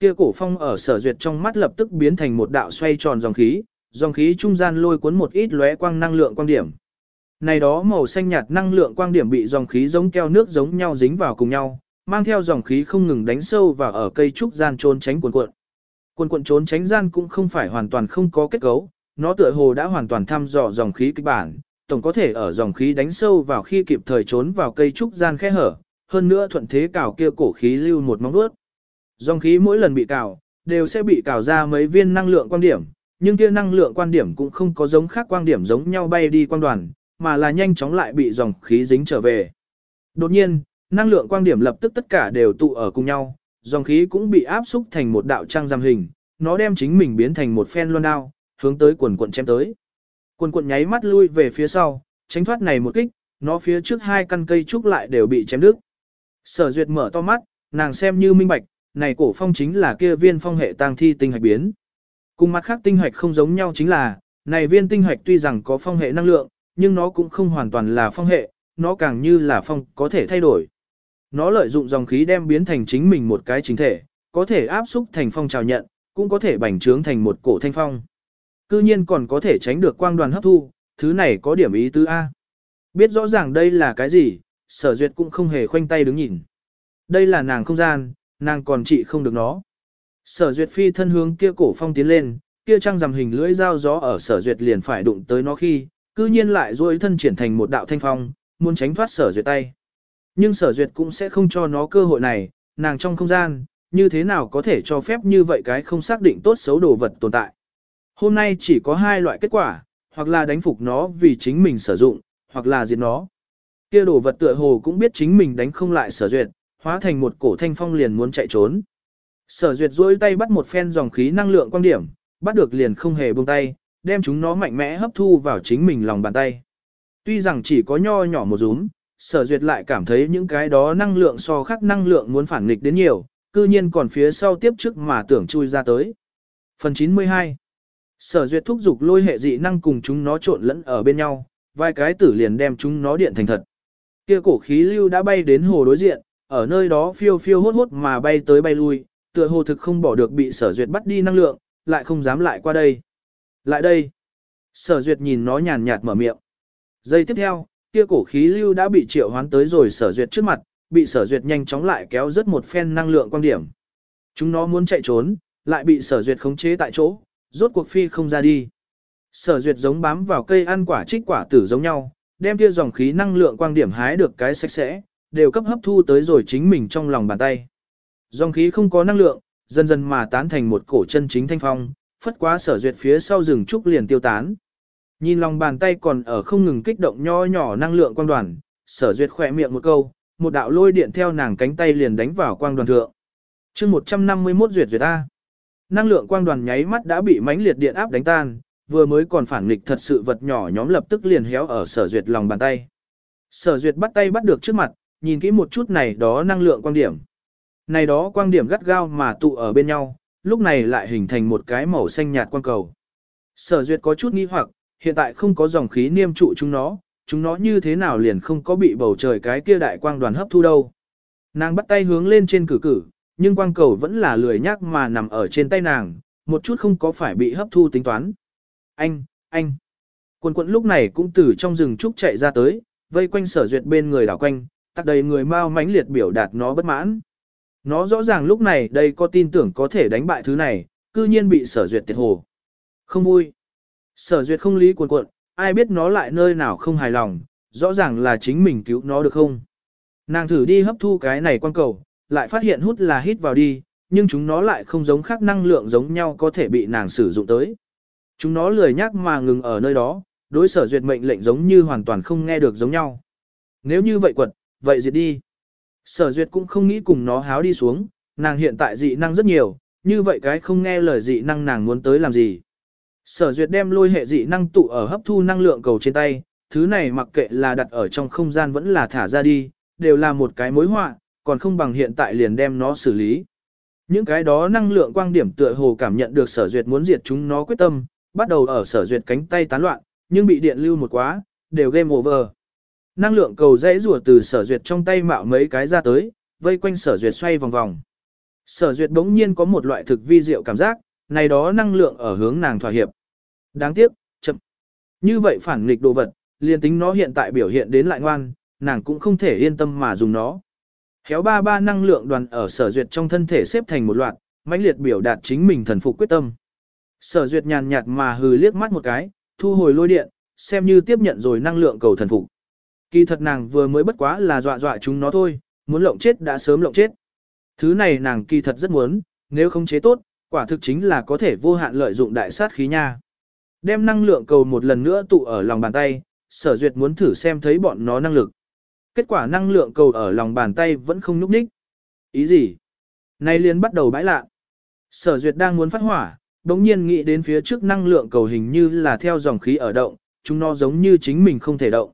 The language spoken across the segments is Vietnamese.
Kia cổ phong ở sở duyệt trong mắt lập tức biến thành một đạo xoay tròn dòng khí, dòng khí trung gian lôi cuốn một ít lóe quang năng lượng quang điểm. Này đó màu xanh nhạt năng lượng quang điểm bị dòng khí giống keo nước giống nhau dính vào cùng nhau, mang theo dòng khí không ngừng đánh sâu vào ở cây trúc gian trốn tránh cuộn cuộn. Cuộn cuộn trốn tránh gian cũng không phải hoàn toàn không có kết cấu, nó tựa hồ đã hoàn toàn thăm dò dòng khí kịch bản, tổng có thể ở dòng khí đánh sâu vào khi kịp thời trốn vào cây trúc gian khe hở, hơn nữa thuận thế cào kia cổ khí lưu một móng vuốt. Dòng khí mỗi lần bị cào, đều sẽ bị cào ra mấy viên năng lượng quan điểm, nhưng kia năng lượng quan điểm cũng không có giống khác quan điểm giống nhau bay đi quan đoàn, mà là nhanh chóng lại bị dòng khí dính trở về. Đột nhiên, năng lượng quan điểm lập tức tất cả đều tụ ở cùng nhau, dòng khí cũng bị áp xúc thành một đạo trang giam hình, nó đem chính mình biến thành một phen loan đao, hướng tới quần quận chém tới. Quần quận nháy mắt lui về phía sau, tránh thoát này một kích, nó phía trước hai căn cây trúc lại đều bị chém đứt. Sở duyệt mở to mắt, nàng xem như minh bạch, này cổ phong chính là kia viên phong hệ tang thi tinh hạch biến. Cùng mặt khác tinh hạch không giống nhau chính là, này viên tinh hạch tuy rằng có phong hệ năng lượng, nhưng nó cũng không hoàn toàn là phong hệ, nó càng như là phong có thể thay đổi. Nó lợi dụng dòng khí đem biến thành chính mình một cái chính thể, có thể áp xúc thành phong trào nhận, cũng có thể bành trướng thành một cổ thanh phong. Cư nhiên còn có thể tránh được quang đoàn hấp thu, thứ này có điểm ý tứ A. Biết rõ ràng đây là cái gì, sở duyệt cũng không hề khoanh tay đứng nhìn. Đây là nàng không gian, nàng còn trị không được nó. Sở duyệt phi thân hướng kia cổ phong tiến lên, kia trăng rằm hình lưỡi dao gió ở sở duyệt liền phải đụng tới nó khi, cư nhiên lại duỗi thân triển thành một đạo thanh phong, muốn tránh thoát sở duyệt tay. Nhưng sở duyệt cũng sẽ không cho nó cơ hội này, nàng trong không gian, như thế nào có thể cho phép như vậy cái không xác định tốt xấu đồ vật tồn tại. Hôm nay chỉ có hai loại kết quả, hoặc là đánh phục nó vì chính mình sử dụng, hoặc là diệt nó. Kia đồ vật tựa hồ cũng biết chính mình đánh không lại sở duyệt, hóa thành một cổ thanh phong liền muốn chạy trốn. Sở duyệt duỗi tay bắt một phen dòng khí năng lượng quan điểm, bắt được liền không hề buông tay, đem chúng nó mạnh mẽ hấp thu vào chính mình lòng bàn tay. Tuy rằng chỉ có nho nhỏ một rúm, sở duyệt lại cảm thấy những cái đó năng lượng so khác năng lượng muốn phản nghịch đến nhiều, cư nhiên còn phía sau tiếp trước mà tưởng chui ra tới. Phần 92 Sở duyệt thúc giục lôi hệ dị năng cùng chúng nó trộn lẫn ở bên nhau, vài cái tử liền đem chúng nó điện thành thật. Kia cổ khí lưu đã bay đến hồ đối diện, ở nơi đó phiêu phiêu hốt hốt mà bay tới bay lui, tựa hồ thực không bỏ được bị sở duyệt bắt đi năng lượng, lại không dám lại qua đây. Lại đây. Sở duyệt nhìn nó nhàn nhạt mở miệng. Giây tiếp theo, kia cổ khí lưu đã bị triệu hoán tới rồi sở duyệt trước mặt, bị sở duyệt nhanh chóng lại kéo rất một phen năng lượng quan điểm. Chúng nó muốn chạy trốn, lại bị sở duyệt khống chế tại chỗ, rốt cuộc phi không ra đi. Sở duyệt giống bám vào cây ăn quả trích quả tử giống nhau, đem kia dòng khí năng lượng quang điểm hái được cái sạch sẽ, đều cấp hấp thu tới rồi chính mình trong lòng bàn tay. Dòng khí không có năng lượng, dần dần mà tán thành một cổ chân chính thanh phong, phất quá sở duyệt phía sau rừng trúc liền tiêu tán. Nhìn lòng bàn tay còn ở không ngừng kích động nho nhỏ năng lượng quang đoàn, sở duyệt khỏe miệng một câu, một đạo lôi điện theo nàng cánh tay liền đánh vào quang đoàn thượng. chương 151 duyệt duyệt A. Năng lượng quang đoàn nháy mắt đã bị mãnh liệt điện áp đánh tan, vừa mới còn phản nghịch thật sự vật nhỏ nhóm lập tức liền héo ở sở duyệt lòng bàn tay. Sở duyệt bắt tay bắt được trước mặt, nhìn kỹ một chút này đó năng lượng quang điểm. Này đó quang điểm gắt gao mà tụ ở bên nhau, lúc này lại hình thành một cái màu xanh nhạt quang cầu. Sở duyệt có chút nghi hoặc, hiện tại không có dòng khí niêm trụ chúng nó, chúng nó như thế nào liền không có bị bầu trời cái kia đại quang đoàn hấp thu đâu. Nàng bắt tay hướng lên trên cử cử, nhưng quang cầu vẫn là lười nhác mà nằm ở trên tay nàng, một chút không có phải bị hấp thu tính toán. Anh, anh. Quần quận lúc này cũng từ trong rừng trúc chạy ra tới, vây quanh sở duyệt bên người đảo quanh, tắc đầy người mau mãnh liệt biểu đạt nó bất mãn. Nó rõ ràng lúc này đây có tin tưởng có thể đánh bại thứ này, cư nhiên bị sở duyệt tiệt hồ. Không vui. Sở duyệt không lý cuộn cuộn, ai biết nó lại nơi nào không hài lòng, rõ ràng là chính mình cứu nó được không. Nàng thử đi hấp thu cái này quan cầu, lại phát hiện hút là hít vào đi, nhưng chúng nó lại không giống khác năng lượng giống nhau có thể bị nàng sử dụng tới. Chúng nó lười nhắc mà ngừng ở nơi đó, đối sở duyệt mệnh lệnh giống như hoàn toàn không nghe được giống nhau. Nếu như vậy quật, vậy diệt đi. Sở duyệt cũng không nghĩ cùng nó háo đi xuống, nàng hiện tại dị năng rất nhiều, như vậy cái không nghe lời dị năng nàng muốn tới làm gì. Sở duyệt đem lôi hệ dị năng tụ ở hấp thu năng lượng cầu trên tay, thứ này mặc kệ là đặt ở trong không gian vẫn là thả ra đi, đều là một cái mối họa, còn không bằng hiện tại liền đem nó xử lý. Những cái đó năng lượng quang điểm tựa hồ cảm nhận được sở duyệt muốn diệt chúng nó quyết tâm, bắt đầu ở sở duyệt cánh tay tán loạn, nhưng bị điện lưu một quá, đều game over. Năng lượng cầu dãy rùa từ sở duyệt trong tay mạo mấy cái ra tới, vây quanh sở duyệt xoay vòng vòng. Sở duyệt đống nhiên có một loại thực vi diệu cảm giác, này đó năng lượng ở hướng nàng thỏa hiệp. Đáng tiếc, chậm. Như vậy phản nghịch đồ vật, liền tính nó hiện tại biểu hiện đến lại ngoan, nàng cũng không thể yên tâm mà dùng nó. Héo ba ba năng lượng đoàn ở sở duyệt trong thân thể xếp thành một loạt, mãnh liệt biểu đạt chính mình thần phục quyết tâm. Sở duyệt nhàn nhạt mà hừ liếc mắt một cái, thu hồi lôi điện, xem như tiếp nhận rồi năng lượng cầu thần phục. Kỳ thật nàng vừa mới bất quá là dọa dọa chúng nó thôi, muốn lộng chết đã sớm lộng chết. Thứ này nàng kỳ thật rất muốn, nếu không chế tốt, quả thực chính là có thể vô hạn lợi dụng đại sát khí nha. Đem năng lượng cầu một lần nữa tụ ở lòng bàn tay, sở duyệt muốn thử xem thấy bọn nó năng lực. Kết quả năng lượng cầu ở lòng bàn tay vẫn không nhúc nhích. Ý gì? Nay liền bắt đầu bãi lạ. Sở duyệt đang muốn phát hỏa, đống nhiên nghĩ đến phía trước năng lượng cầu hình như là theo dòng khí ở động, chúng nó giống như chính mình không thể động.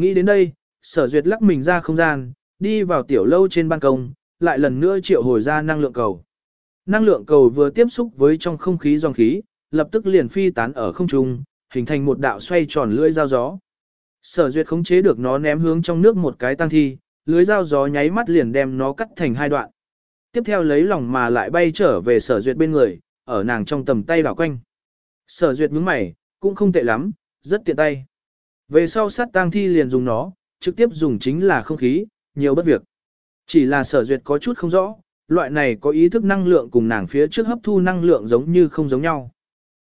Nghĩ đến đây, sở duyệt lắc mình ra không gian, đi vào tiểu lâu trên ban công, lại lần nữa triệu hồi ra năng lượng cầu. Năng lượng cầu vừa tiếp xúc với trong không khí dòng khí, lập tức liền phi tán ở không trung, hình thành một đạo xoay tròn lưỡi dao gió. Sở duyệt khống chế được nó ném hướng trong nước một cái tăng thi, lưới dao gió nháy mắt liền đem nó cắt thành hai đoạn. Tiếp theo lấy lòng mà lại bay trở về sở duyệt bên người, ở nàng trong tầm tay đảo quanh. Sở duyệt nhướng mày, cũng không tệ lắm, rất tiện tay. Về sau sát tang thi liền dùng nó, trực tiếp dùng chính là không khí, nhiều bất việc. Chỉ là sở duyệt có chút không rõ, loại này có ý thức năng lượng cùng nàng phía trước hấp thu năng lượng giống như không giống nhau.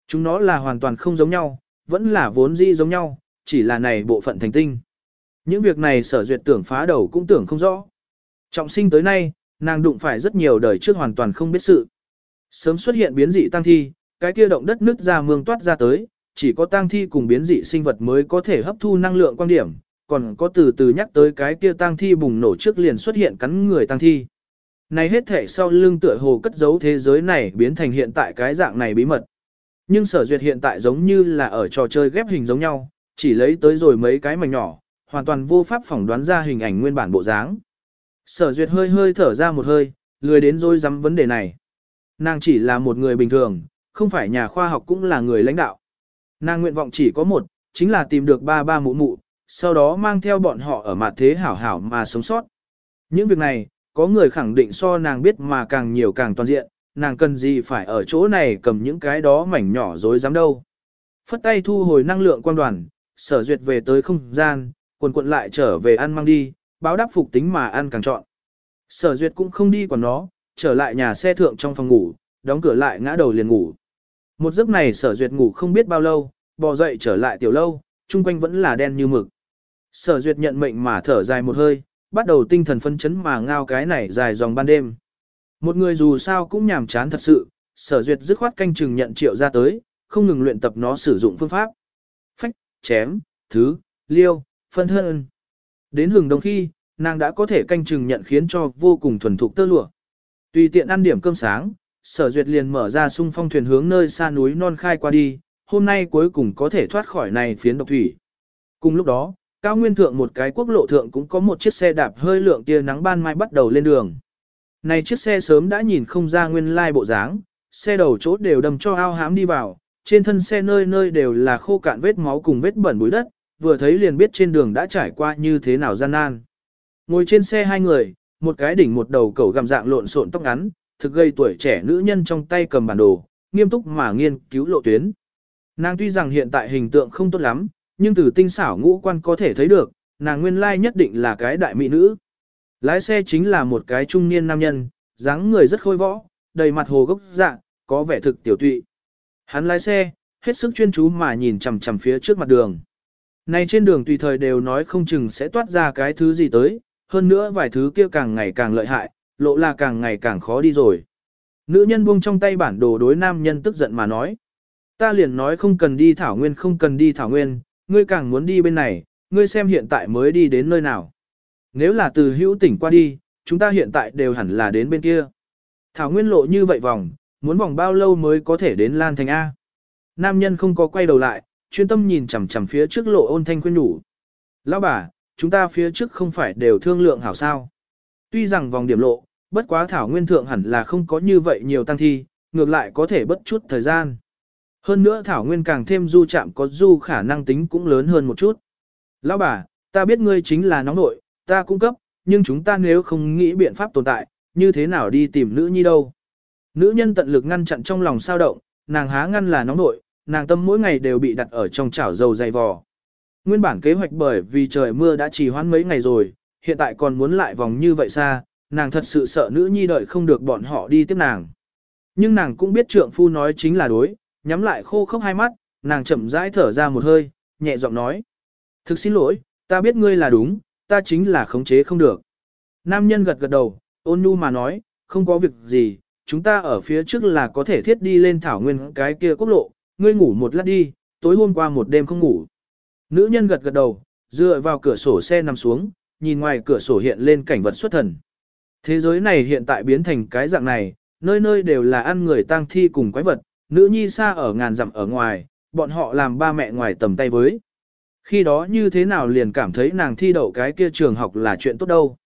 Chúng nó là hoàn toàn không giống nhau, vẫn là vốn dĩ giống nhau, chỉ là này bộ phận thành tinh. Những việc này sở duyệt tưởng phá đầu cũng tưởng không rõ. Trọng sinh tới nay, nàng đụng phải rất nhiều đời trước hoàn toàn không biết sự. Sớm xuất hiện biến dị tăng thi, cái kia động đất nứt ra mương toát ra tới, chỉ có tang thi cùng biến dị sinh vật mới có thể hấp thu năng lượng quan điểm, còn có từ từ nhắc tới cái kia tang thi bùng nổ trước liền xuất hiện cắn người tang thi. Này hết thể sau lưng tựa hồ cất giấu thế giới này biến thành hiện tại cái dạng này bí mật. Nhưng sở duyệt hiện tại giống như là ở trò chơi ghép hình giống nhau, chỉ lấy tới rồi mấy cái mảnh nhỏ, hoàn toàn vô pháp phỏng đoán ra hình ảnh nguyên bản bộ dáng. Sở duyệt hơi hơi thở ra một hơi, lười đến rồi dám vấn đề này. Nàng chỉ là một người bình thường, không phải nhà khoa học cũng là người lãnh đạo. Nàng nguyện vọng chỉ có một, chính là tìm được ba ba mụ mụ, sau đó mang theo bọn họ ở mặt thế hảo hảo mà sống sót. Những việc này, có người khẳng định so nàng biết mà càng nhiều càng toàn diện, nàng cần gì phải ở chỗ này cầm những cái đó mảnh nhỏ dối dám đâu. Phất tay thu hồi năng lượng quan đoàn, sở duyệt về tới không gian, quần quận lại trở về ăn mang đi, báo đáp phục tính mà ăn càng chọn. Sở duyệt cũng không đi quản nó, trở lại nhà xe thượng trong phòng ngủ, đóng cửa lại ngã đầu liền ngủ. Một giấc này sở duyệt ngủ không biết bao lâu, bò dậy trở lại tiểu lâu, chung quanh vẫn là đen như mực. Sở duyệt nhận mệnh mà thở dài một hơi, bắt đầu tinh thần phân chấn mà ngao cái này dài dòng ban đêm. Một người dù sao cũng nhàm chán thật sự, sở duyệt dứt khoát canh chừng nhận triệu ra tới, không ngừng luyện tập nó sử dụng phương pháp. Phách, chém, thứ, liêu, phân thân. Đến hừng đông khi, nàng đã có thể canh chừng nhận khiến cho vô cùng thuần thục tơ lụa. Tùy tiện ăn điểm cơm sáng, sở duyệt liền mở ra sung phong thuyền hướng nơi xa núi non khai qua đi, hôm nay cuối cùng có thể thoát khỏi này phiến độc thủy. Cùng lúc đó, cao nguyên thượng một cái quốc lộ thượng cũng có một chiếc xe đạp hơi lượng tia nắng ban mai bắt đầu lên đường. Này chiếc xe sớm đã nhìn không ra nguyên lai bộ dáng, xe đầu chốt đều đâm cho ao hám đi vào, trên thân xe nơi nơi đều là khô cạn vết máu cùng vết bẩn bụi đất, vừa thấy liền biết trên đường đã trải qua như thế nào gian nan. Ngồi trên xe hai người, một cái đỉnh một đầu cẩu gầm dạng lộn xộn tóc ngắn, thực gây tuổi trẻ nữ nhân trong tay cầm bản đồ, nghiêm túc mà nghiên cứu lộ tuyến. Nàng tuy rằng hiện tại hình tượng không tốt lắm, nhưng từ tinh xảo ngũ quan có thể thấy được, nàng nguyên lai nhất định là cái đại mỹ nữ. Lái xe chính là một cái trung niên nam nhân, dáng người rất khôi võ, đầy mặt hồ gốc dạng, có vẻ thực tiểu tụy. Hắn lái xe, hết sức chuyên chú mà nhìn chằm chằm phía trước mặt đường. Này trên đường tùy thời đều nói không chừng sẽ toát ra cái thứ gì tới, hơn nữa vài thứ kia càng ngày càng lợi hại, lộ là càng ngày càng khó đi rồi. Nữ nhân buông trong tay bản đồ đối nam nhân tức giận mà nói. Ta liền nói không cần đi thảo nguyên không cần đi thảo nguyên, ngươi càng muốn đi bên này, ngươi xem hiện tại mới đi đến nơi nào. Nếu là từ hữu tỉnh qua đi, chúng ta hiện tại đều hẳn là đến bên kia. Thảo nguyên lộ như vậy vòng, muốn vòng bao lâu mới có thể đến Lan Thành A. Nam nhân không có quay đầu lại, chuyên tâm nhìn chằm chằm phía trước lộ ôn thanh khuyên nhủ. Lão bà, chúng ta phía trước không phải đều thương lượng hảo sao. Tuy rằng vòng điểm lộ, bất quá thảo nguyên thượng hẳn là không có như vậy nhiều tăng thi, ngược lại có thể bất chút thời gian. Hơn nữa thảo nguyên càng thêm du chạm có du khả năng tính cũng lớn hơn một chút. Lão bà, ta biết ngươi chính là nóng nội, ta cung cấp, nhưng chúng ta nếu không nghĩ biện pháp tồn tại, như thế nào đi tìm nữ nhi đâu. Nữ nhân tận lực ngăn chặn trong lòng sao động, nàng há ngăn là nóng nội, nàng tâm mỗi ngày đều bị đặt ở trong chảo dầu dày vò. Nguyên bản kế hoạch bởi vì trời mưa đã trì hoãn mấy ngày rồi, hiện tại còn muốn lại vòng như vậy xa, nàng thật sự sợ nữ nhi đợi không được bọn họ đi tiếp nàng. Nhưng nàng cũng biết trượng phu nói chính là đối, nhắm lại khô khốc hai mắt, nàng chậm rãi thở ra một hơi, nhẹ giọng nói. Thực xin lỗi, ta biết ngươi là đúng, ta chính là khống chế không được. Nam nhân gật gật đầu, ôn nhu mà nói, không có việc gì, chúng ta ở phía trước là có thể thiết đi lên thảo nguyên cái kia quốc lộ, ngươi ngủ một lát đi, tối hôm qua một đêm không ngủ. Nữ nhân gật gật đầu, dựa vào cửa sổ xe nằm xuống, nhìn ngoài cửa sổ hiện lên cảnh vật xuất thần. Thế giới này hiện tại biến thành cái dạng này, nơi nơi đều là ăn người tang thi cùng quái vật, nữ nhi xa ở ngàn dặm ở ngoài, bọn họ làm ba mẹ ngoài tầm tay với. Khi đó như thế nào liền cảm thấy nàng thi đậu cái kia trường học là chuyện tốt đâu.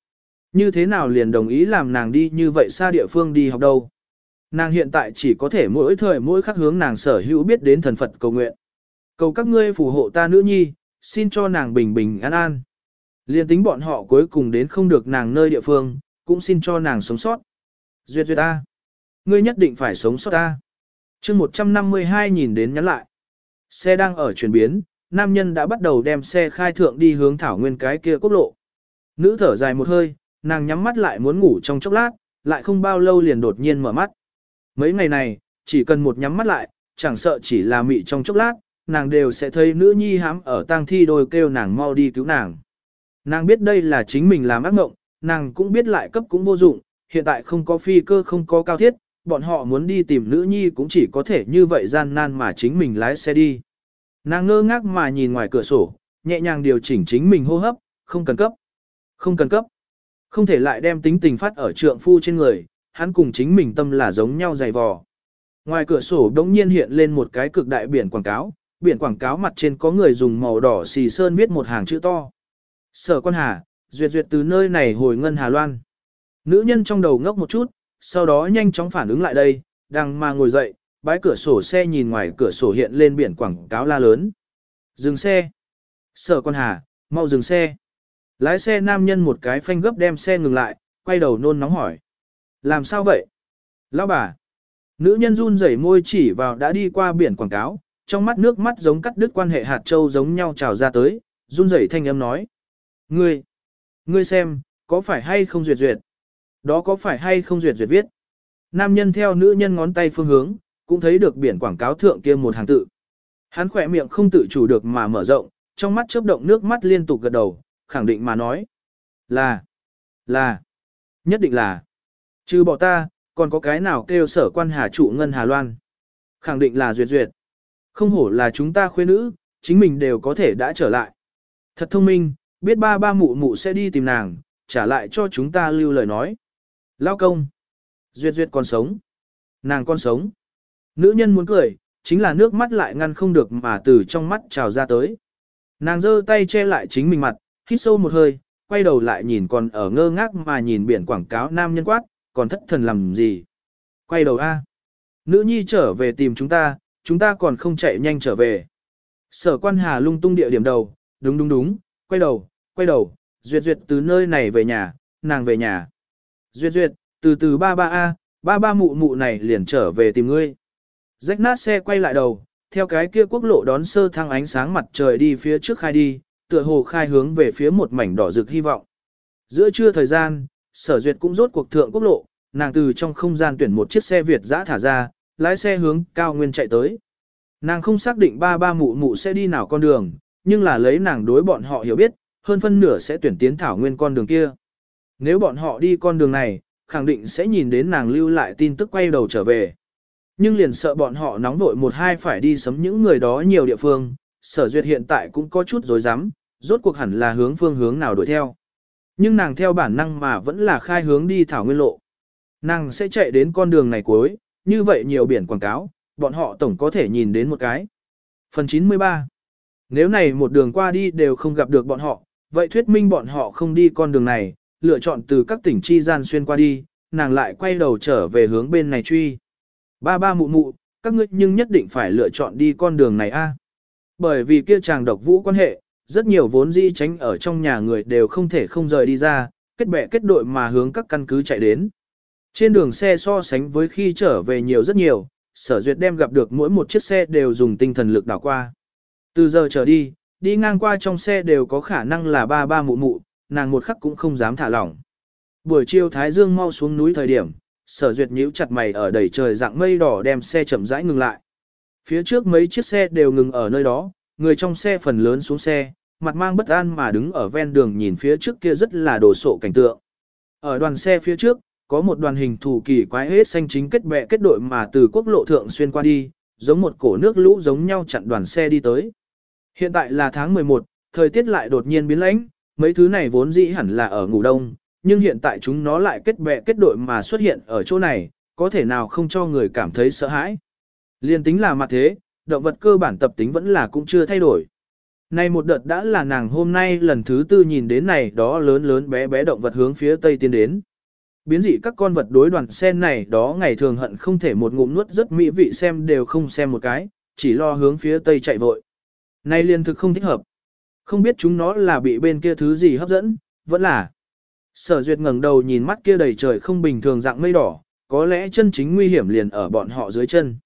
Như thế nào liền đồng ý làm nàng đi như vậy xa địa phương đi học đâu. Nàng hiện tại chỉ có thể mỗi thời mỗi khắc hướng nàng sở hữu biết đến thần Phật cầu nguyện. Cầu các ngươi phù hộ ta nữ nhi, xin cho nàng bình bình an an. Liên tính bọn họ cuối cùng đến không được nàng nơi địa phương, cũng xin cho nàng sống sót. Duyệt duyệt ta. Ngươi nhất định phải sống sót ta chương 152 nhìn đến nhắn lại. Xe đang ở chuyển biến, nam nhân đã bắt đầu đem xe khai thượng đi hướng thảo nguyên cái kia quốc lộ. Nữ thở dài một hơi, nàng nhắm mắt lại muốn ngủ trong chốc lát, lại không bao lâu liền đột nhiên mở mắt. Mấy ngày này, chỉ cần một nhắm mắt lại, chẳng sợ chỉ là mị trong chốc lát, nàng đều sẽ thấy nữ nhi hãm ở tang thi đôi kêu nàng mau đi cứu nàng. Nàng biết đây là chính mình làm ác mộng, nàng cũng biết lại cấp cũng vô dụng, hiện tại không có phi cơ không có cao thiết, bọn họ muốn đi tìm nữ nhi cũng chỉ có thể như vậy gian nan mà chính mình lái xe đi. Nàng ngơ ngác mà nhìn ngoài cửa sổ, nhẹ nhàng điều chỉnh chính mình hô hấp, không cần cấp. Không cần cấp. Không thể lại đem tính tình phát ở trượng phu trên người, hắn cùng chính mình tâm là giống nhau dày vò. Ngoài cửa sổ đống nhiên hiện lên một cái cực đại biển quảng cáo, biển quảng cáo mặt trên có người dùng màu đỏ xì sơn viết một hàng chữ to. Sở quan hà, duyệt duyệt từ nơi này hồi ngân Hà Loan. Nữ nhân trong đầu ngốc một chút, sau đó nhanh chóng phản ứng lại đây, đang mà ngồi dậy, bái cửa sổ xe nhìn ngoài cửa sổ hiện lên biển quảng cáo la lớn. Dừng xe. Sở quan hà, mau dừng xe. Lái xe nam nhân một cái phanh gấp đem xe ngừng lại, quay đầu nôn nóng hỏi. Làm sao vậy? Lão bà. Nữ nhân run rẩy môi chỉ vào đã đi qua biển quảng cáo, trong mắt nước mắt giống cắt đứt quan hệ hạt châu giống nhau trào ra tới, run rẩy thanh âm nói. Ngươi, ngươi xem, có phải hay không duyệt duyệt? Đó có phải hay không duyệt duyệt viết? Nam nhân theo nữ nhân ngón tay phương hướng, cũng thấy được biển quảng cáo thượng kia một hàng tự. Hắn khỏe miệng không tự chủ được mà mở rộng, trong mắt chớp động nước mắt liên tục gật đầu, khẳng định mà nói. Là, là, nhất định là. Chứ bỏ ta, còn có cái nào kêu sở quan hà trụ ngân Hà Loan. Khẳng định là duyệt duyệt. Không hổ là chúng ta khuê nữ, chính mình đều có thể đã trở lại. Thật thông minh, biết ba ba mụ mụ sẽ đi tìm nàng, trả lại cho chúng ta lưu lời nói. Lao công. Duyệt duyệt còn sống. Nàng còn sống. Nữ nhân muốn cười, chính là nước mắt lại ngăn không được mà từ trong mắt trào ra tới. Nàng giơ tay che lại chính mình mặt, hít sâu một hơi, quay đầu lại nhìn còn ở ngơ ngác mà nhìn biển quảng cáo nam nhân quát, còn thất thần làm gì. Quay đầu A. Nữ nhi trở về tìm chúng ta, chúng ta còn không chạy nhanh trở về. Sở quan hà lung tung địa điểm đầu, đúng đúng đúng, quay đầu, quay đầu, duyệt duyệt từ nơi này về nhà, nàng về nhà. Duyệt duyệt, từ từ ba ba A, ba ba mụ mụ này liền trở về tìm ngươi. Rách nát xe quay lại đầu, theo cái kia quốc lộ đón sơ thăng ánh sáng mặt trời đi phía trước khai đi, tựa hồ khai hướng về phía một mảnh đỏ rực hy vọng. Giữa trưa thời gian, sở duyệt cũng rốt cuộc thượng quốc lộ, nàng từ trong không gian tuyển một chiếc xe Việt dã thả ra, lái xe hướng cao nguyên chạy tới. Nàng không xác định ba ba mụ mụ sẽ đi nào con đường, nhưng là lấy nàng đối bọn họ hiểu biết, hơn phân nửa sẽ tuyển tiến thảo nguyên con đường kia. Nếu bọn họ đi con đường này, khẳng định sẽ nhìn đến nàng lưu lại tin tức quay đầu trở về. Nhưng liền sợ bọn họ nóng vội một hai phải đi sấm những người đó nhiều địa phương, sở duyệt hiện tại cũng có chút dối rắm rốt cuộc hẳn là hướng phương hướng nào đuổi theo. Nhưng nàng theo bản năng mà vẫn là khai hướng đi thảo nguyên lộ. Nàng sẽ chạy đến con đường này cuối, như vậy nhiều biển quảng cáo, bọn họ tổng có thể nhìn đến một cái. Phần 93 Nếu này một đường qua đi đều không gặp được bọn họ, vậy thuyết minh bọn họ không đi con đường này, lựa chọn từ các tỉnh chi gian xuyên qua đi, nàng lại quay đầu trở về hướng bên này truy. Ba ba mụ mụ, các ngươi nhưng nhất định phải lựa chọn đi con đường này a. Bởi vì kia chàng độc vũ quan hệ, rất nhiều vốn di tránh ở trong nhà người đều không thể không rời đi ra, kết bè kết đội mà hướng các căn cứ chạy đến. Trên đường xe so sánh với khi trở về nhiều rất nhiều, sở duyệt đem gặp được mỗi một chiếc xe đều dùng tinh thần lực đảo qua. Từ giờ trở đi, đi ngang qua trong xe đều có khả năng là ba ba mụ mụ, nàng một khắc cũng không dám thả lỏng. Buổi chiều Thái Dương mau xuống núi thời điểm, sở duyệt nhíu chặt mày ở đầy trời dạng mây đỏ đem xe chậm rãi ngừng lại. Phía trước mấy chiếc xe đều ngừng ở nơi đó, người trong xe phần lớn xuống xe, mặt mang bất an mà đứng ở ven đường nhìn phía trước kia rất là đồ sộ cảnh tượng. Ở đoàn xe phía trước, có một đoàn hình thủ kỳ quái hết xanh chính kết bè kết đội mà từ quốc lộ thượng xuyên qua đi, giống một cổ nước lũ giống nhau chặn đoàn xe đi tới. Hiện tại là tháng 11, thời tiết lại đột nhiên biến lãnh, mấy thứ này vốn dĩ hẳn là ở ngủ đông, nhưng hiện tại chúng nó lại kết bè kết đội mà xuất hiện ở chỗ này, có thể nào không cho người cảm thấy sợ hãi. Liên tính là mặt thế, động vật cơ bản tập tính vẫn là cũng chưa thay đổi. Này một đợt đã là nàng hôm nay lần thứ tư nhìn đến này đó lớn lớn bé bé động vật hướng phía tây tiến đến. Biến dị các con vật đối đoàn sen này đó ngày thường hận không thể một ngụm nuốt rất mỹ vị xem đều không xem một cái, chỉ lo hướng phía tây chạy vội. Này liên thực không thích hợp. Không biết chúng nó là bị bên kia thứ gì hấp dẫn, vẫn là. Sở duyệt ngẩng đầu nhìn mắt kia đầy trời không bình thường dạng mây đỏ, có lẽ chân chính nguy hiểm liền ở bọn họ dưới chân.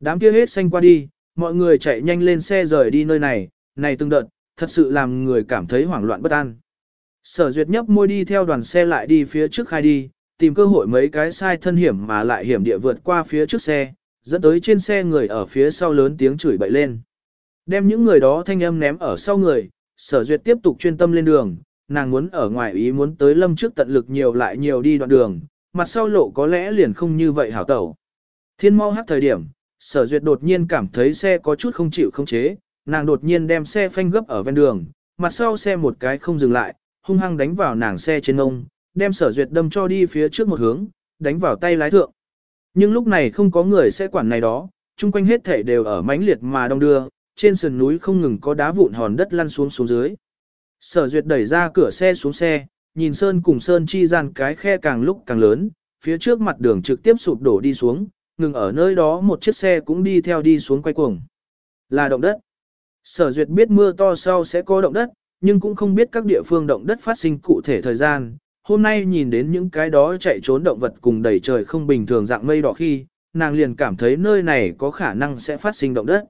Đám kia hết xanh qua đi, mọi người chạy nhanh lên xe rời đi nơi này, này từng đợt, thật sự làm người cảm thấy hoảng loạn bất an. Sở duyệt nhấp môi đi theo đoàn xe lại đi phía trước khai đi, tìm cơ hội mấy cái sai thân hiểm mà lại hiểm địa vượt qua phía trước xe, dẫn tới trên xe người ở phía sau lớn tiếng chửi bậy lên. Đem những người đó thanh âm ném ở sau người, sở duyệt tiếp tục chuyên tâm lên đường, nàng muốn ở ngoài ý muốn tới lâm trước tận lực nhiều lại nhiều đi đoạn đường, mặt sau lộ có lẽ liền không như vậy hảo tẩu. Thiên mau hát thời điểm, sở duyệt đột nhiên cảm thấy xe có chút không chịu không chế, nàng đột nhiên đem xe phanh gấp ở ven đường, mặt sau xe một cái không dừng lại, hung hăng đánh vào nàng xe trên ông, đem sở duyệt đâm cho đi phía trước một hướng, đánh vào tay lái thượng. Nhưng lúc này không có người sẽ quản này đó, chung quanh hết thể đều ở mãnh liệt mà đông đưa, trên sườn núi không ngừng có đá vụn hòn đất lăn xuống xuống dưới. Sở duyệt đẩy ra cửa xe xuống xe, nhìn sơn cùng sơn chi gian cái khe càng lúc càng lớn, phía trước mặt đường trực tiếp sụp đổ đi xuống, ngừng ở nơi đó một chiếc xe cũng đi theo đi xuống quay cuồng. Là động đất. Sở duyệt biết mưa to sau sẽ có động đất, nhưng cũng không biết các địa phương động đất phát sinh cụ thể thời gian. Hôm nay nhìn đến những cái đó chạy trốn động vật cùng đầy trời không bình thường dạng mây đỏ khi, nàng liền cảm thấy nơi này có khả năng sẽ phát sinh động đất.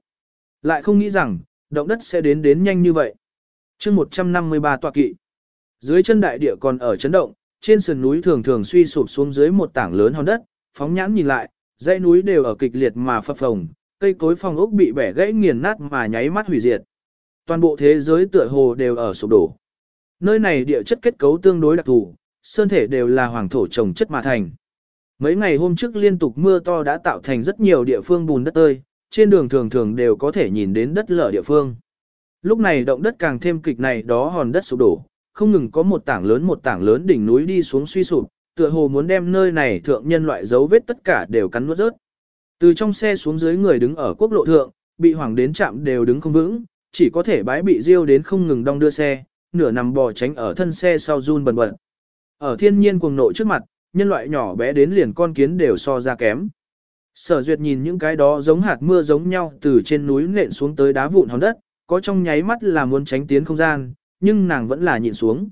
Lại không nghĩ rằng, động đất sẽ đến đến nhanh như vậy. chương 153 tọa kỵ. Dưới chân đại địa còn ở chấn động, trên sườn núi thường thường suy sụp xuống dưới một tảng lớn hòn đất, phóng nhãn nhìn lại, dãy núi đều ở kịch liệt mà phập phồng, cây cối phong ốc bị bẻ gãy nghiền nát mà nháy mắt hủy diệt. Toàn bộ thế giới tựa hồ đều ở sụp đổ. Nơi này địa chất kết cấu tương đối đặc thù, sơn thể đều là hoàng thổ trồng chất mà thành. Mấy ngày hôm trước liên tục mưa to đã tạo thành rất nhiều địa phương bùn đất ơi trên đường thường thường đều có thể nhìn đến đất lở địa phương. Lúc này động đất càng thêm kịch này đó hòn đất sụp đổ, không ngừng có một tảng lớn một tảng lớn đỉnh núi đi xuống suy sụp, tựa hồ muốn đem nơi này thượng nhân loại dấu vết tất cả đều cắn nuốt rớt. Từ trong xe xuống dưới người đứng ở quốc lộ thượng, bị hoảng đến chạm đều đứng không vững, chỉ có thể bái bị riêu đến không ngừng đong đưa xe, nửa nằm bò tránh ở thân xe sau run bần bật. Ở thiên nhiên cuồng nộ trước mặt, nhân loại nhỏ bé đến liền con kiến đều so ra kém. Sở duyệt nhìn những cái đó giống hạt mưa giống nhau từ trên núi nện xuống tới đá vụn hòn đất, có trong nháy mắt là muốn tránh tiến không gian, nhưng nàng vẫn là nhịn xuống.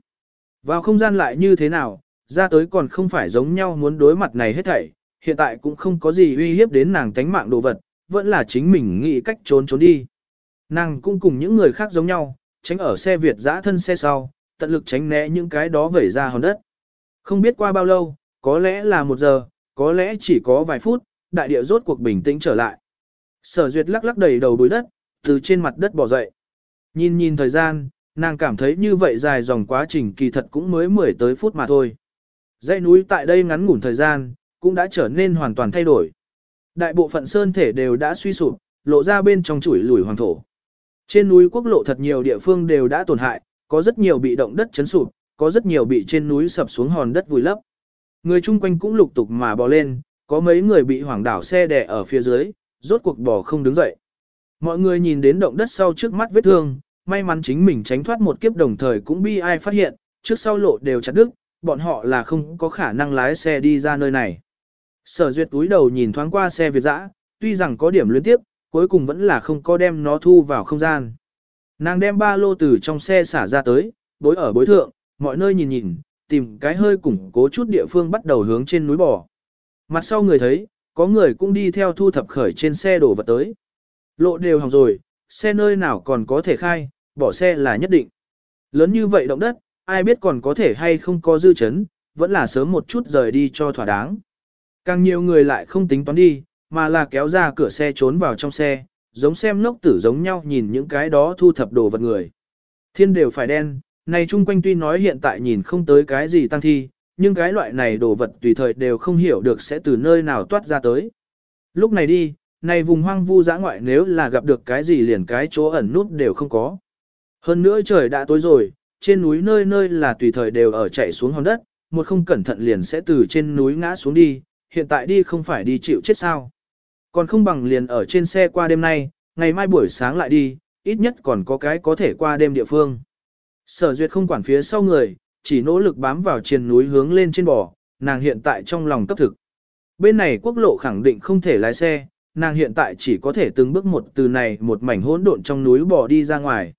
Vào không gian lại như thế nào, ra tới còn không phải giống nhau muốn đối mặt này hết thảy, hiện tại cũng không có gì uy hiếp đến nàng tánh mạng đồ vật, vẫn là chính mình nghĩ cách trốn trốn đi. Nàng cũng cùng những người khác giống nhau, tránh ở xe Việt giã thân xe sau, tận lực tránh né những cái đó vẩy ra hòn đất. Không biết qua bao lâu, có lẽ là một giờ, có lẽ chỉ có vài phút, đại địa rốt cuộc bình tĩnh trở lại. Sở duyệt lắc lắc đầy đầu bụi đất, từ trên mặt đất bỏ dậy. Nhìn nhìn thời gian, nàng cảm thấy như vậy dài dòng quá trình kỳ thật cũng mới 10 tới phút mà thôi. Dãy núi tại đây ngắn ngủn thời gian, cũng đã trở nên hoàn toàn thay đổi. Đại bộ phận sơn thể đều đã suy sụp, lộ ra bên trong chuỗi lùi hoàng thổ. Trên núi quốc lộ thật nhiều địa phương đều đã tổn hại, có rất nhiều bị động đất chấn sụp, có rất nhiều bị trên núi sập xuống hòn đất vùi lấp. Người chung quanh cũng lục tục mà bò lên, có mấy người bị hoảng đảo xe đè ở phía dưới, rốt cuộc bò không đứng dậy. Mọi người nhìn đến động đất sau trước mắt vết thương, may mắn chính mình tránh thoát một kiếp đồng thời cũng bi ai phát hiện, trước sau lộ đều chặt đứt, bọn họ là không có khả năng lái xe đi ra nơi này. Sở duyệt túi đầu nhìn thoáng qua xe Việt dã, tuy rằng có điểm liên tiếp, cuối cùng vẫn là không có đem nó thu vào không gian. Nàng đem ba lô từ trong xe xả ra tới, bối ở bối thượng, mọi nơi nhìn nhìn, tìm cái hơi củng cố chút địa phương bắt đầu hướng trên núi bò. Mặt sau người thấy, có người cũng đi theo thu thập khởi trên xe đổ vật tới. Lộ đều hỏng rồi, xe nơi nào còn có thể khai, bỏ xe là nhất định. Lớn như vậy động đất, ai biết còn có thể hay không có dư chấn, vẫn là sớm một chút rời đi cho thỏa đáng. Càng nhiều người lại không tính toán đi, mà là kéo ra cửa xe trốn vào trong xe, giống xem ngốc tử giống nhau nhìn những cái đó thu thập đồ vật người. Thiên đều phải đen, này chung quanh tuy nói hiện tại nhìn không tới cái gì tăng thi, nhưng cái loại này đồ vật tùy thời đều không hiểu được sẽ từ nơi nào toát ra tới. Lúc này đi, này vùng hoang vu dã ngoại nếu là gặp được cái gì liền cái chỗ ẩn nút đều không có. Hơn nữa trời đã tối rồi, trên núi nơi nơi là tùy thời đều ở chạy xuống hòn đất, một không cẩn thận liền sẽ từ trên núi ngã xuống đi, hiện tại đi không phải đi chịu chết sao. Còn không bằng liền ở trên xe qua đêm nay, ngày mai buổi sáng lại đi, ít nhất còn có cái có thể qua đêm địa phương. Sở duyệt không quản phía sau người, chỉ nỗ lực bám vào trên núi hướng lên trên bò, nàng hiện tại trong lòng cấp thực. Bên này quốc lộ khẳng định không thể lái xe, nàng hiện tại chỉ có thể từng bước một từ này một mảnh hỗn độn trong núi bò đi ra ngoài.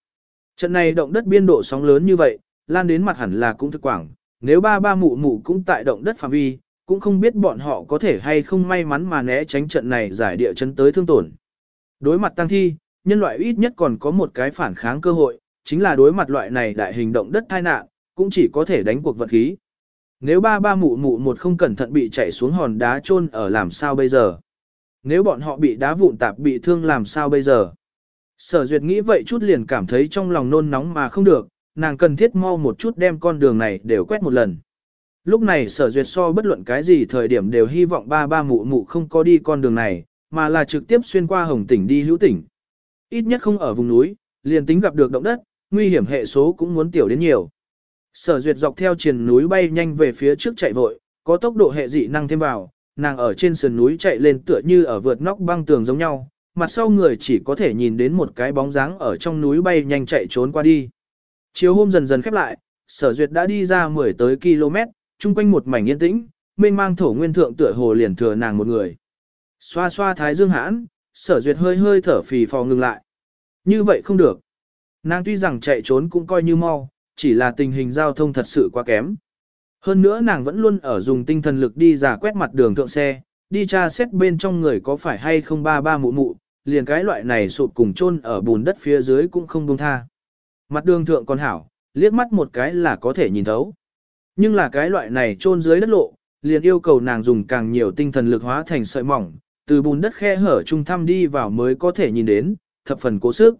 Trận này động đất biên độ sóng lớn như vậy, lan đến mặt hẳn là cũng thực quảng, nếu ba ba mụ mụ cũng tại động đất phạm vi, cũng không biết bọn họ có thể hay không may mắn mà né tránh trận này giải địa chấn tới thương tổn. Đối mặt tăng thi, nhân loại ít nhất còn có một cái phản kháng cơ hội, chính là đối mặt loại này đại hình động đất tai nạn, cũng chỉ có thể đánh cuộc vật khí. Nếu ba ba mụ mụ một không cẩn thận bị chạy xuống hòn đá chôn ở làm sao bây giờ? Nếu bọn họ bị đá vụn tạp bị thương làm sao bây giờ? Sở duyệt nghĩ vậy chút liền cảm thấy trong lòng nôn nóng mà không được, nàng cần thiết mau một chút đem con đường này đều quét một lần. Lúc này sở duyệt so bất luận cái gì thời điểm đều hy vọng ba ba mụ mụ không có đi con đường này, mà là trực tiếp xuyên qua hồng tỉnh đi hữu tỉnh. Ít nhất không ở vùng núi, liền tính gặp được động đất, nguy hiểm hệ số cũng muốn tiểu đến nhiều. Sở duyệt dọc theo triền núi bay nhanh về phía trước chạy vội, có tốc độ hệ dị năng thêm vào, nàng ở trên sườn núi chạy lên tựa như ở vượt nóc băng tường giống nhau, mặt sau người chỉ có thể nhìn đến một cái bóng dáng ở trong núi bay nhanh chạy trốn qua đi. Chiều hôm dần dần khép lại, sở duyệt đã đi ra 10 tới km, chung quanh một mảnh yên tĩnh, mênh mang thổ nguyên thượng tựa hồ liền thừa nàng một người. Xoa xoa thái dương hãn, sở duyệt hơi hơi thở phì phò ngừng lại. Như vậy không được. Nàng tuy rằng chạy trốn cũng coi như mau, chỉ là tình hình giao thông thật sự quá kém. Hơn nữa nàng vẫn luôn ở dùng tinh thần lực đi giả quét mặt đường thượng xe, đi tra xét bên trong người có phải hay không ba ba mụ mụ, liền cái loại này sụp cùng chôn ở bùn đất phía dưới cũng không buông tha. Mặt đường thượng còn hảo, liếc mắt một cái là có thể nhìn thấu. Nhưng là cái loại này chôn dưới đất lộ, liền yêu cầu nàng dùng càng nhiều tinh thần lực hóa thành sợi mỏng, từ bùn đất khe hở trung thăm đi vào mới có thể nhìn đến, thập phần cố sức.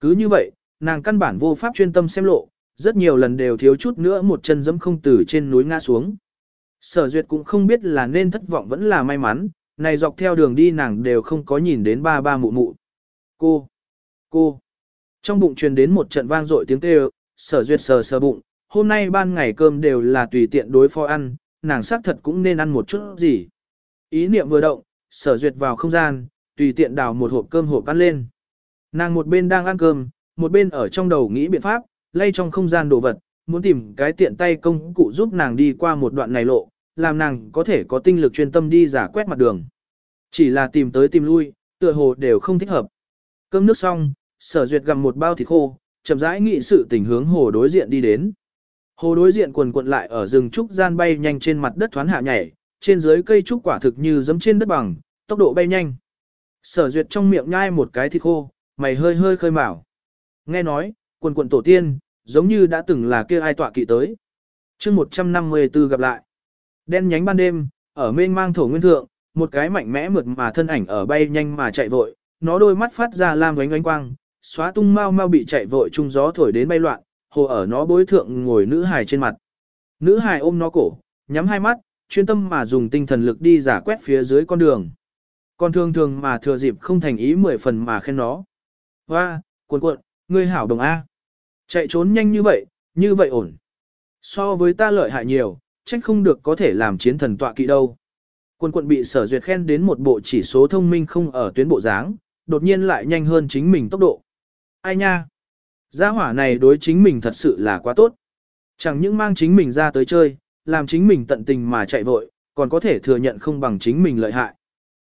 Cứ như vậy, nàng căn bản vô pháp chuyên tâm xem lộ, rất nhiều lần đều thiếu chút nữa một chân dẫm không từ trên núi ngã xuống. Sở duyệt cũng không biết là nên thất vọng vẫn là may mắn, này dọc theo đường đi nàng đều không có nhìn đến ba ba mụ mụ. Cô! Cô! Trong bụng truyền đến một trận vang dội tiếng kêu, sở duyệt sờ sờ bụng, hôm nay ban ngày cơm đều là tùy tiện đối phó ăn, nàng xác thật cũng nên ăn một chút gì. Ý niệm vừa động, sở duyệt vào không gian, tùy tiện đào một hộp cơm hộp ăn lên. Nàng một bên đang ăn cơm, một bên ở trong đầu nghĩ biện pháp, lay trong không gian đồ vật, muốn tìm cái tiện tay công cụ giúp nàng đi qua một đoạn này lộ, làm nàng có thể có tinh lực chuyên tâm đi giả quét mặt đường. Chỉ là tìm tới tìm lui, tựa hồ đều không thích hợp. Cơm nước xong, sở duyệt gặm một bao thịt khô, chậm rãi nghị sự tình hướng hồ đối diện đi đến. Hồ đối diện quần quận lại ở rừng trúc gian bay nhanh trên mặt đất thoán hạ nhảy, trên dưới cây trúc quả thực như giẫm trên đất bằng, tốc độ bay nhanh. Sở duyệt trong miệng nhai một cái thịt khô, mày hơi hơi khơi mào. Nghe nói, quần quận tổ tiên, giống như đã từng là kia ai tọa kỵ tới. chương 154 gặp lại. Đen nhánh ban đêm, ở mênh mang thổ nguyên thượng, một cái mạnh mẽ mượt mà thân ảnh ở bay nhanh mà chạy vội, nó đôi mắt phát ra lam ánh ánh quang, xóa tung mau mau bị chạy vội trung gió thổi đến bay loạn, hồ ở nó bối thượng ngồi nữ hài trên mặt. Nữ hài ôm nó cổ, nhắm hai mắt, chuyên tâm mà dùng tinh thần lực đi giả quét phía dưới con đường. Còn thường thường mà thừa dịp không thành ý mười phần mà khen nó. Hoa, cuộn cuộn, ngươi hảo đồng A. Chạy trốn nhanh như vậy, như vậy ổn. So với ta lợi hại nhiều, trách không được có thể làm chiến thần tọa kỵ đâu. Quân quận bị sở duyệt khen đến một bộ chỉ số thông minh không ở tuyến bộ dáng, đột nhiên lại nhanh hơn chính mình tốc độ. Ai nha? Gia hỏa này đối chính mình thật sự là quá tốt. Chẳng những mang chính mình ra tới chơi, làm chính mình tận tình mà chạy vội, còn có thể thừa nhận không bằng chính mình lợi hại.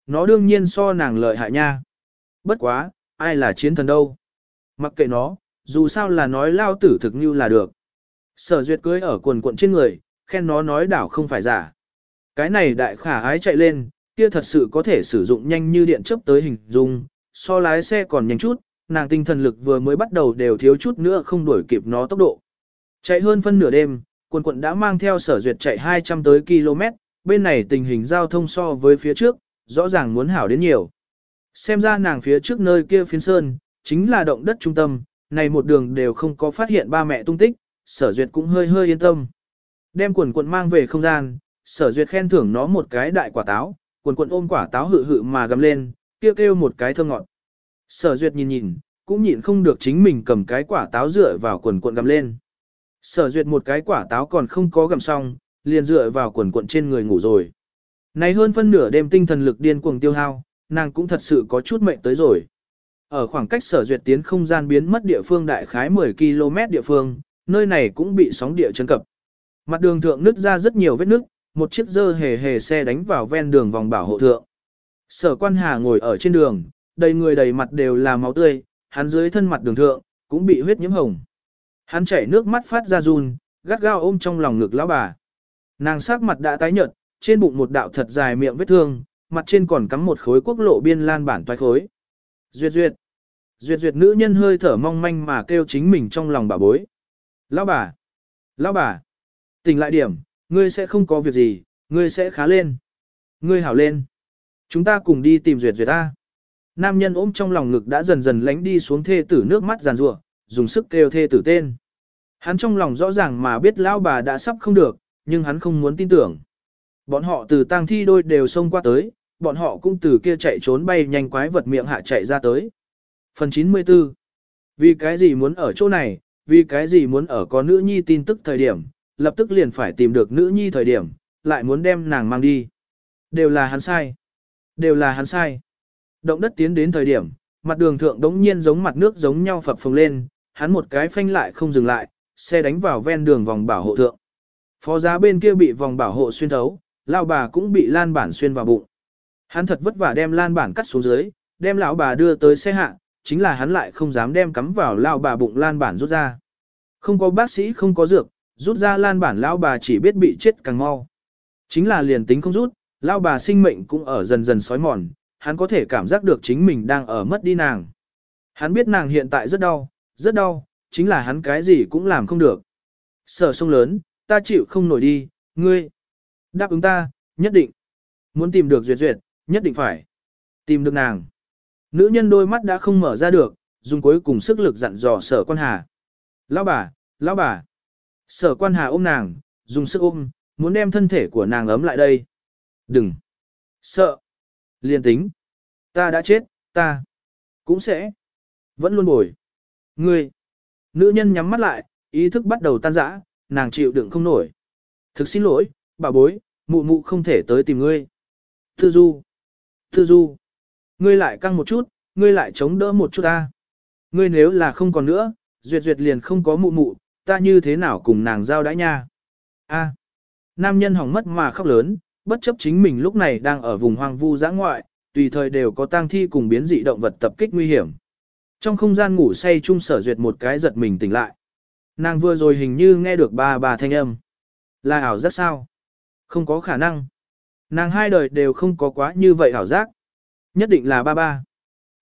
Nó đương nhiên so nàng lợi hại nha. Bất quá, ai là chiến thần đâu. Mặc kệ nó, dù sao là nói lao tử thực như là được. Sở duyệt cưới ở quần cuộn trên người, khen nó nói đảo không phải giả. Cái này đại khả ái chạy lên, kia thật sự có thể sử dụng nhanh như điện chớp tới hình dung, so lái xe còn nhanh chút, nàng tinh thần lực vừa mới bắt đầu đều thiếu chút nữa không đuổi kịp nó tốc độ. Chạy hơn phân nửa đêm, quần quận đã mang theo sở duyệt chạy 200 tới km, bên này tình hình giao thông so với phía trước, rõ ràng muốn hảo đến nhiều. Xem ra nàng phía trước nơi kia phiến sơn, chính là động đất trung tâm, này một đường đều không có phát hiện ba mẹ tung tích, sở duyệt cũng hơi hơi yên tâm. Đem quần quần mang về không gian, sở duyệt khen thưởng nó một cái đại quả táo, quần quần ôm quả táo hự hự mà gầm lên, kêu kêu một cái thơm ngọt. Sở duyệt nhìn nhìn, cũng nhịn không được chính mình cầm cái quả táo dựa vào quần quần gầm lên. Sở duyệt một cái quả táo còn không có gầm xong, liền dựa vào quần quần trên người ngủ rồi. Này hơn phân nửa đêm tinh thần lực điên cuồng tiêu hao, nàng cũng thật sự có chút mệnh tới rồi. Ở khoảng cách sở duyệt tiến không gian biến mất địa phương đại khái 10 km địa phương, nơi này cũng bị sóng địa chấn cập. Mặt đường thượng nứt ra rất nhiều vết nứt, một chiếc dơ hề hề xe đánh vào ven đường vòng bảo hộ thượng. Sở quan hà ngồi ở trên đường, đầy người đầy mặt đều là máu tươi, hắn dưới thân mặt đường thượng, cũng bị huyết nhiễm hồng. Hắn chảy nước mắt phát ra run, gắt gao ôm trong lòng ngực lão bà. Nàng sắc mặt đã tái nhợt, trên bụng một đạo thật dài miệng vết thương, mặt trên còn cắm một khối quốc lộ biên lan bản toái khối. Duyệt duyệt. Duyệt duyệt nữ nhân hơi thở mong manh mà kêu chính mình trong lòng bà bối. Lão bà. Lão bà. Tỉnh lại điểm, ngươi sẽ không có việc gì, ngươi sẽ khá lên. Ngươi hảo lên. Chúng ta cùng đi tìm duyệt duyệt ta. Nam nhân ôm trong lòng ngực đã dần dần lánh đi xuống thê tử nước mắt giàn rủa, dùng sức kêu thê tử tên. Hắn trong lòng rõ ràng mà biết lão bà đã sắp không được, nhưng hắn không muốn tin tưởng. Bọn họ từ tang thi đôi đều xông qua tới, bọn họ cũng từ kia chạy trốn bay nhanh quái vật miệng hạ chạy ra tới. Phần 94 Vì cái gì muốn ở chỗ này, vì cái gì muốn ở có nữ nhi tin tức thời điểm, lập tức liền phải tìm được nữ nhi thời điểm, lại muốn đem nàng mang đi. Đều là hắn sai. Đều là hắn sai. Động đất tiến đến thời điểm, mặt đường thượng đống nhiên giống mặt nước giống nhau phập phồng lên, hắn một cái phanh lại không dừng lại, xe đánh vào ven đường vòng bảo hộ thượng. Phó giá bên kia bị vòng bảo hộ xuyên thấu, lão bà cũng bị lan bản xuyên vào bụng. Hắn thật vất vả đem lan bản cắt xuống dưới, đem lão bà đưa tới xe hạ, chính là hắn lại không dám đem cắm vào lão bà bụng lan bản rút ra. Không có bác sĩ không có dược, rút ra lan bản lão bà chỉ biết bị chết càng mau. Chính là liền tính không rút, lão bà sinh mệnh cũng ở dần dần sói mòn, hắn có thể cảm giác được chính mình đang ở mất đi nàng. Hắn biết nàng hiện tại rất đau, rất đau, chính là hắn cái gì cũng làm không được. Sở sông lớn, ta chịu không nổi đi, ngươi. Đáp ứng ta, nhất định. Muốn tìm được duyệt duyệt, nhất định phải. Tìm được nàng. Nữ nhân đôi mắt đã không mở ra được, dùng cuối cùng sức lực dặn dò sở quan hà. Lão bà, lão bà. Sở quan hà ôm nàng, dùng sức ôm, muốn đem thân thể của nàng ấm lại đây. Đừng. Sợ. Liên tính. Ta đã chết, ta. Cũng sẽ. Vẫn luôn bồi. Ngươi. Nữ nhân nhắm mắt lại, ý thức bắt đầu tan rã, nàng chịu đựng không nổi. Thực xin lỗi, bà bối, mụ mụ không thể tới tìm ngươi. Tư du. Tư du. Ngươi lại căng một chút, ngươi lại chống đỡ một chút ta. Ngươi nếu là không còn nữa, duyệt duyệt liền không có mụ mụ, ta như thế nào cùng nàng giao đãi nha. A. Nam nhân hỏng mất mà khóc lớn, bất chấp chính mình lúc này đang ở vùng hoang vu giã ngoại, tùy thời đều có tang thi cùng biến dị động vật tập kích nguy hiểm. Trong không gian ngủ say chung sở duyệt một cái giật mình tỉnh lại. Nàng vừa rồi hình như nghe được ba bà thanh âm. Là ảo giác sao? Không có khả năng. Nàng hai đời đều không có quá như vậy ảo giác. Nhất định là ba ba.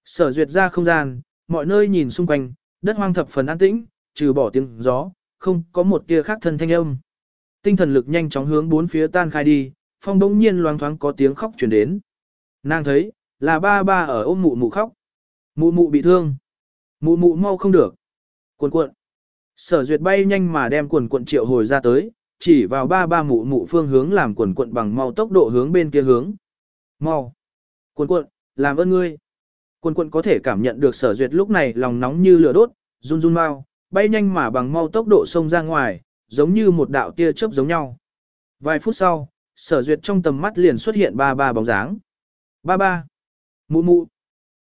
Sở duyệt ra không gian, mọi nơi nhìn xung quanh, đất hoang thập phần an tĩnh, trừ bỏ tiếng gió, không có một tia khác thân thanh âm. Tinh thần lực nhanh chóng hướng bốn phía tan khai đi, phong đống nhiên loáng thoáng có tiếng khóc chuyển đến. Nàng thấy, là ba ba ở ôm mụ mụ khóc. Mụ mụ bị thương. Mụ mụ mau không được. Cuộn cuộn. Sở duyệt bay nhanh mà đem quần cuộn triệu hồi ra tới, chỉ vào ba ba mụ mụ phương hướng làm quần cuộn bằng mau tốc độ hướng bên kia hướng. Mau. Quần cuộn, làm ơn ngươi. Quân quân có thể cảm nhận được sở duyệt lúc này lòng nóng như lửa đốt, run run mau, bay nhanh mà bằng mau tốc độ xông ra ngoài, giống như một đạo tia chớp giống nhau. Vài phút sau, sở duyệt trong tầm mắt liền xuất hiện ba ba bóng dáng. Ba ba. Mụ mụ.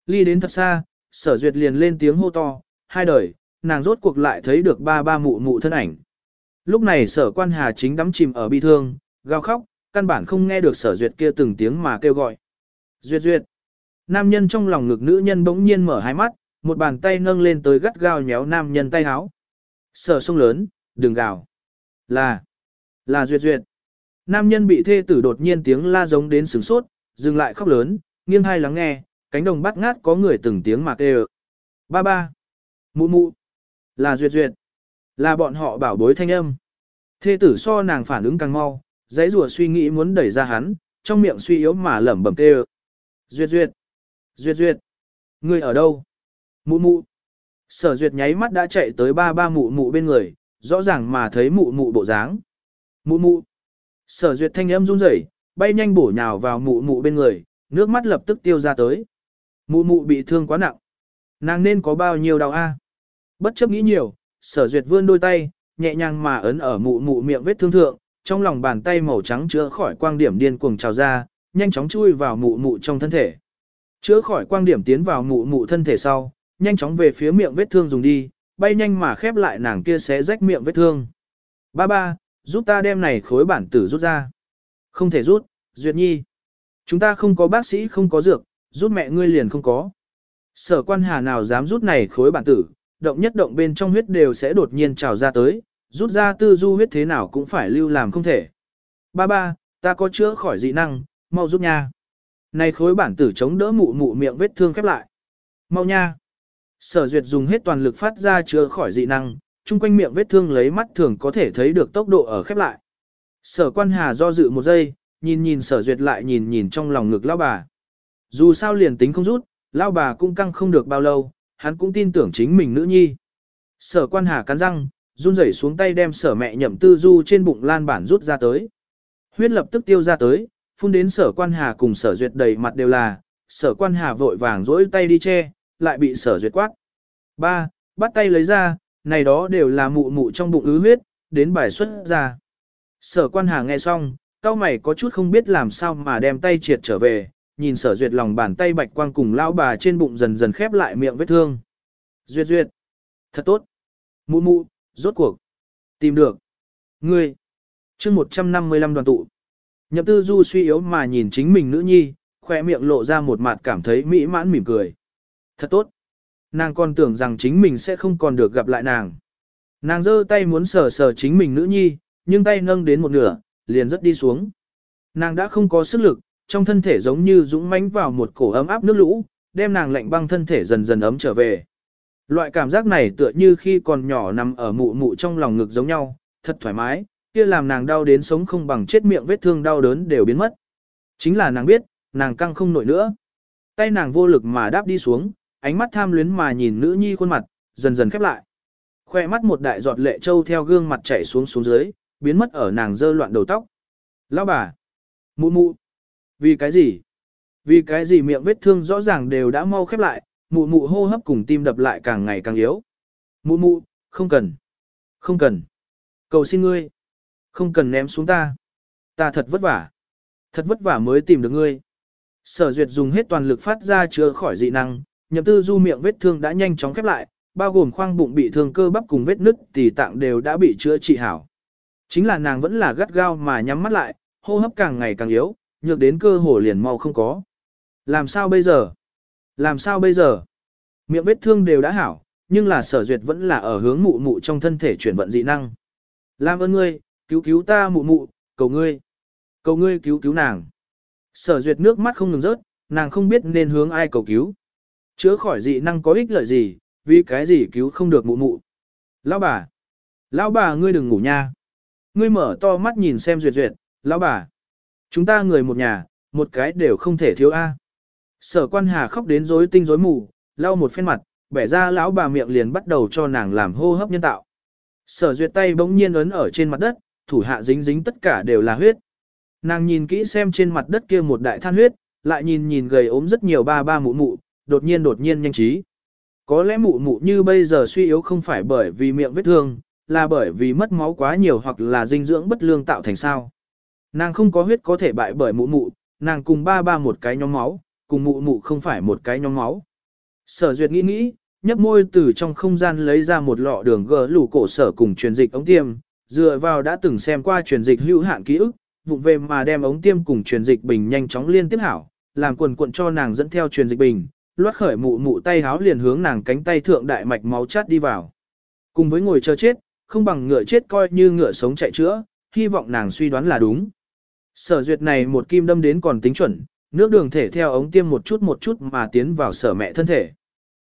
Ly đến thật xa, sở duyệt liền lên tiếng hô to, hai đời, nàng rốt cuộc lại thấy được ba ba mụ mụ thân ảnh. Lúc này sở quan hà chính đắm chìm ở bi thương, gào khóc, căn bản không nghe được sở duyệt kia từng tiếng mà kêu gọi. Duyệt duyệt. Nam nhân trong lòng ngực nữ nhân bỗng nhiên mở hai mắt, một bàn tay nâng lên tới gắt gao nhéo nam nhân tay háo. Sở sông lớn, đừng gào. Là. Là duyệt duyệt. Nam nhân bị thê tử đột nhiên tiếng la giống đến sửng sốt, dừng lại khóc lớn, nghiêng hai lắng nghe, cánh đồng bắt ngát có người từng tiếng mà kêu. Ba ba. Mụ mụ. Là duyệt duyệt. Là bọn họ bảo bối thanh âm. Thê tử so nàng phản ứng càng mau, giấy rùa suy nghĩ muốn đẩy ra hắn, trong miệng suy yếu mà lẩm bẩm kêu. Duyệt duyệt. Duyệt duyệt. ngươi ở đâu? Mụ mụ. Sở duyệt nháy mắt đã chạy tới ba ba mụ mụ bên người, rõ ràng mà thấy mụ mụ bộ dáng. Mụ mụ. Sở duyệt thanh âm run rẩy, bay nhanh bổ nhào vào mụ mụ bên người, nước mắt lập tức tiêu ra tới. Mụ mụ bị thương quá nặng. Nàng nên có bao nhiêu đau a? Bất chấp nghĩ nhiều, sở duyệt vươn đôi tay, nhẹ nhàng mà ấn ở mụ mụ miệng vết thương thượng, trong lòng bàn tay màu trắng chữa khỏi quang điểm điên cuồng trào ra, nhanh chóng chui vào mụ mụ trong thân thể. Chữa khỏi quang điểm tiến vào mụ mụ thân thể sau, nhanh chóng về phía miệng vết thương dùng đi, bay nhanh mà khép lại nàng kia xé rách miệng vết thương. Ba ba, giúp ta đem này khối bản tử rút ra. Không thể rút, Duyệt Nhi. Chúng ta không có bác sĩ không có dược, rút mẹ ngươi liền không có. Sở quan hà nào dám rút này khối bản tử, động nhất động bên trong huyết đều sẽ đột nhiên trào ra tới, rút ra tư du huyết thế nào cũng phải lưu làm không thể. Ba ba, ta có chữa khỏi dị năng, mau giúp nha. Này khối bản tử chống đỡ mụ mụ miệng vết thương khép lại. Mau nha. Sở duyệt dùng hết toàn lực phát ra chữa khỏi dị năng, chung quanh miệng vết thương lấy mắt thường có thể thấy được tốc độ ở khép lại. Sở quan hà do dự một giây, nhìn nhìn sở duyệt lại nhìn nhìn trong lòng ngực lao bà. Dù sao liền tính không rút, lao bà cũng căng không được bao lâu, hắn cũng tin tưởng chính mình nữ nhi. Sở quan hà cắn răng, run rẩy xuống tay đem sở mẹ nhậm tư du trên bụng lan bản rút ra tới. Huyết lập tức tiêu ra tới, phun đến sở quan hà cùng sở duyệt đầy mặt đều là, sở quan hà vội vàng rỗi tay đi che, lại bị sở duyệt quát. Ba, bắt tay lấy ra, này đó đều là mụ mụ trong bụng ứ huyết, đến bài xuất ra. Sở quan hà nghe xong, cao mày có chút không biết làm sao mà đem tay triệt trở về, nhìn sở duyệt lòng bàn tay bạch quang cùng lão bà trên bụng dần dần khép lại miệng vết thương. Duyệt duyệt. Thật tốt. Mụ mụ, rốt cuộc. Tìm được. Ngươi. chương 155 đoàn tụ. Nhậm tư du suy yếu mà nhìn chính mình nữ nhi, khoe miệng lộ ra một mặt cảm thấy mỹ mãn mỉm cười. Thật tốt. Nàng còn tưởng rằng chính mình sẽ không còn được gặp lại nàng. Nàng giơ tay muốn sờ sờ chính mình nữ nhi, nhưng tay nâng đến một nửa, liền rất đi xuống. Nàng đã không có sức lực, trong thân thể giống như dũng mãnh vào một cổ ấm áp nước lũ, đem nàng lạnh băng thân thể dần dần ấm trở về. Loại cảm giác này tựa như khi còn nhỏ nằm ở mụ mụ trong lòng ngực giống nhau, thật thoải mái, kia làm nàng đau đến sống không bằng chết miệng vết thương đau đớn đều biến mất. Chính là nàng biết, nàng căng không nổi nữa. Tay nàng vô lực mà đáp đi xuống, ánh mắt tham luyến mà nhìn nữ nhi khuôn mặt, dần dần khép lại. Khoe mắt một đại giọt lệ trâu theo gương mặt chảy xuống xuống dưới, biến mất ở nàng dơ loạn đầu tóc. Lão bà! Mụ mụ! Vì cái gì? Vì cái gì miệng vết thương rõ ràng đều đã mau khép lại, mụ mụ hô hấp cùng tim đập lại càng ngày càng yếu. Mụ mụ, không cần. Không cần. Cầu xin ngươi. Không cần ném xuống ta. Ta thật vất vả. Thật vất vả mới tìm được ngươi. Sở duyệt dùng hết toàn lực phát ra chữa khỏi dị năng, nhậm tư du miệng vết thương đã nhanh chóng khép lại, bao gồm khoang bụng bị thương cơ bắp cùng vết nứt tỷ tạng đều đã bị chữa trị hảo. Chính là nàng vẫn là gắt gao mà nhắm mắt lại, hô hấp càng ngày càng yếu, nhược đến cơ hồ liền mau không có. Làm sao bây giờ? Làm sao bây giờ? Miệng vết thương đều đã hảo, nhưng là sở duyệt vẫn là ở hướng mụ mụ trong thân thể chuyển vận dị năng. Làm ơn ngươi, cứu cứu ta mụ mụ, cầu ngươi. Cầu ngươi cứu cứu nàng. Sở duyệt nước mắt không ngừng rớt, nàng không biết nên hướng ai cầu cứu. Chữa khỏi dị năng có ích lợi gì, vì cái gì cứu không được mụ mụ. Lão bà. Lão bà ngươi đừng ngủ nha. Ngươi mở to mắt nhìn xem duyệt duyệt, lão bà. Chúng ta người một nhà, một cái đều không thể thiếu A. Sở quan hà khóc đến rối tinh rối mù, lau một phen mặt, bẻ ra lão bà miệng liền bắt đầu cho nàng làm hô hấp nhân tạo. Sở duyệt tay bỗng nhiên ấn ở trên mặt đất, thủ hạ dính dính tất cả đều là huyết. Nàng nhìn kỹ xem trên mặt đất kia một đại than huyết, lại nhìn nhìn gầy ốm rất nhiều ba ba mụ mụ, đột nhiên đột nhiên nhanh trí. Có lẽ mụ mụ như bây giờ suy yếu không phải bởi vì miệng vết thương, là bởi vì mất máu quá nhiều hoặc là dinh dưỡng bất lương tạo thành sao. Nàng không có huyết có thể bại bởi mụ mụ, nàng cùng ba ba một cái nhóm máu, cùng mụ mụ không phải một cái nhóm máu. Sở duyệt nghĩ nghĩ, nhấp môi từ trong không gian lấy ra một lọ đường gờ lủ cổ sở cùng truyền dịch ống tiêm, dựa vào đã từng xem qua truyền dịch hữu hạn ký ức, vụng về mà đem ống tiêm cùng truyền dịch bình nhanh chóng liên tiếp hảo, làm quần cuộn cho nàng dẫn theo truyền dịch bình, loát khởi mụ mụ tay háo liền hướng nàng cánh tay thượng đại mạch máu chát đi vào. Cùng với ngồi chờ chết, không bằng ngựa chết coi như ngựa sống chạy chữa, hy vọng nàng suy đoán là đúng. Sở duyệt này một kim đâm đến còn tính chuẩn, nước đường thể theo ống tiêm một chút một chút mà tiến vào sở mẹ thân thể.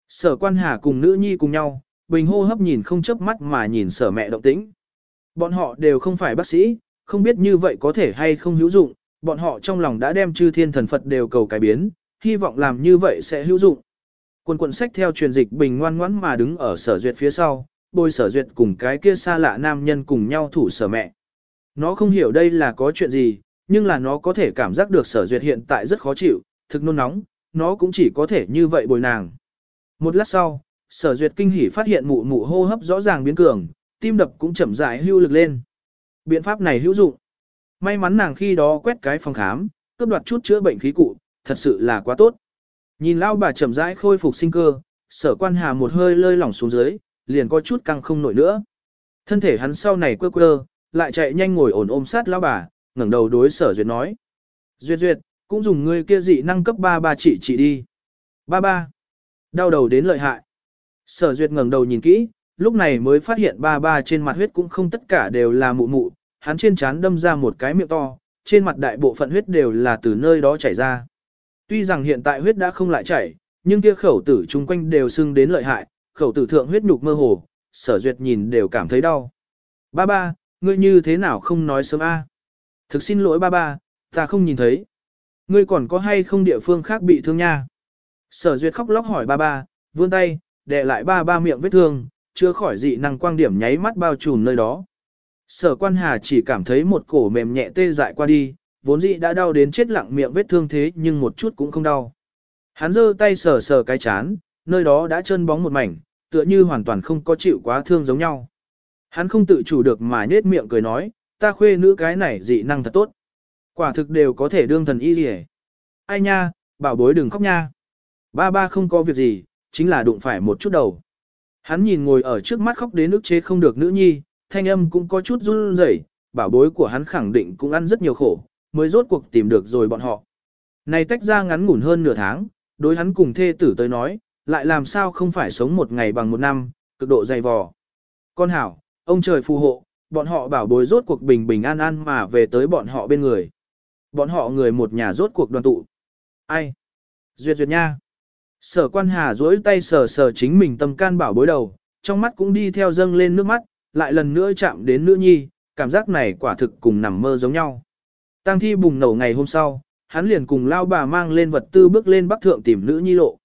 Sở quan hà cùng nữ nhi cùng nhau, bình hô hấp nhìn không chớp mắt mà nhìn sở mẹ động tĩnh. Bọn họ đều không phải bác sĩ, không biết như vậy có thể hay không hữu dụng, bọn họ trong lòng đã đem chư thiên thần Phật đều cầu cải biến, hy vọng làm như vậy sẽ hữu dụng. Quân quận sách theo truyền dịch bình ngoan ngoãn mà đứng ở sở duyệt phía sau, bôi sở duyệt cùng cái kia xa lạ nam nhân cùng nhau thủ sở mẹ. Nó không hiểu đây là có chuyện gì, nhưng là nó có thể cảm giác được sở duyệt hiện tại rất khó chịu, thực nôn nóng, nó cũng chỉ có thể như vậy bồi nàng. Một lát sau, sở duyệt kinh hỉ phát hiện mụ mụ hô hấp rõ ràng biến cường, tim đập cũng chậm rãi hưu lực lên. Biện pháp này hữu dụng. May mắn nàng khi đó quét cái phòng khám, cướp đoạt chút chữa bệnh khí cụ, thật sự là quá tốt. Nhìn lao bà chậm rãi khôi phục sinh cơ, sở quan hà một hơi lơi lỏng xuống dưới, liền có chút căng không nổi nữa. Thân thể hắn sau này quơ quơ, lại chạy nhanh ngồi ổn ôm sát lao bà, ngẩng đầu đối sở duyệt nói. Duyệt duyệt, cũng dùng ngươi kia dị năng cấp 3 ba trị trị đi. Ba ba. Đau đầu đến lợi hại. Sở duyệt ngẩng đầu nhìn kỹ, lúc này mới phát hiện ba ba trên mặt huyết cũng không tất cả đều là mụ mụ, hắn trên trán đâm ra một cái miệng to, trên mặt đại bộ phận huyết đều là từ nơi đó chảy ra. Tuy rằng hiện tại huyết đã không lại chảy, nhưng kia khẩu tử chung quanh đều sưng đến lợi hại, khẩu tử thượng huyết nhục mơ hồ, sở duyệt nhìn đều cảm thấy đau. Ba ba, ngươi như thế nào không nói sớm a? Thực xin lỗi ba ba, ta không nhìn thấy. Ngươi còn có hay không địa phương khác bị thương nha? Sở duyệt khóc lóc hỏi ba ba, vươn tay, đè lại ba ba miệng vết thương, chưa khỏi dị năng quang điểm nháy mắt bao trùm nơi đó. Sở quan hà chỉ cảm thấy một cổ mềm nhẹ tê dại qua đi, vốn dị đã đau đến chết lặng miệng vết thương thế nhưng một chút cũng không đau. Hắn giơ tay sờ sờ cái chán, nơi đó đã trơn bóng một mảnh, tựa như hoàn toàn không có chịu quá thương giống nhau. Hắn không tự chủ được mà nhết miệng cười nói, ta khuê nữ cái này dị năng thật tốt. Quả thực đều có thể đương thần y gì Ai nha, bảo bối đừng khóc nha. Ba ba không có việc gì, chính là đụng phải một chút đầu. Hắn nhìn ngồi ở trước mắt khóc đến nước chế không được nữ nhi, thanh âm cũng có chút run rẩy, bảo bối của hắn khẳng định cũng ăn rất nhiều khổ, mới rốt cuộc tìm được rồi bọn họ. Này tách ra ngắn ngủn hơn nửa tháng, đối hắn cùng thê tử tới nói, lại làm sao không phải sống một ngày bằng một năm, cực độ dày vò. Con hảo, ông trời phù hộ, bọn họ bảo bối rốt cuộc bình bình an an mà về tới bọn họ bên người. Bọn họ người một nhà rốt cuộc đoàn tụ. Ai? Duyệt duyệt nha. Sở quan hà duỗi tay sờ sờ chính mình tâm can bảo bối đầu, trong mắt cũng đi theo dâng lên nước mắt, lại lần nữa chạm đến nữ nhi, cảm giác này quả thực cùng nằm mơ giống nhau. Tăng thi bùng nổ ngày hôm sau, hắn liền cùng lao bà mang lên vật tư bước lên bắc thượng tìm nữ nhi lộ.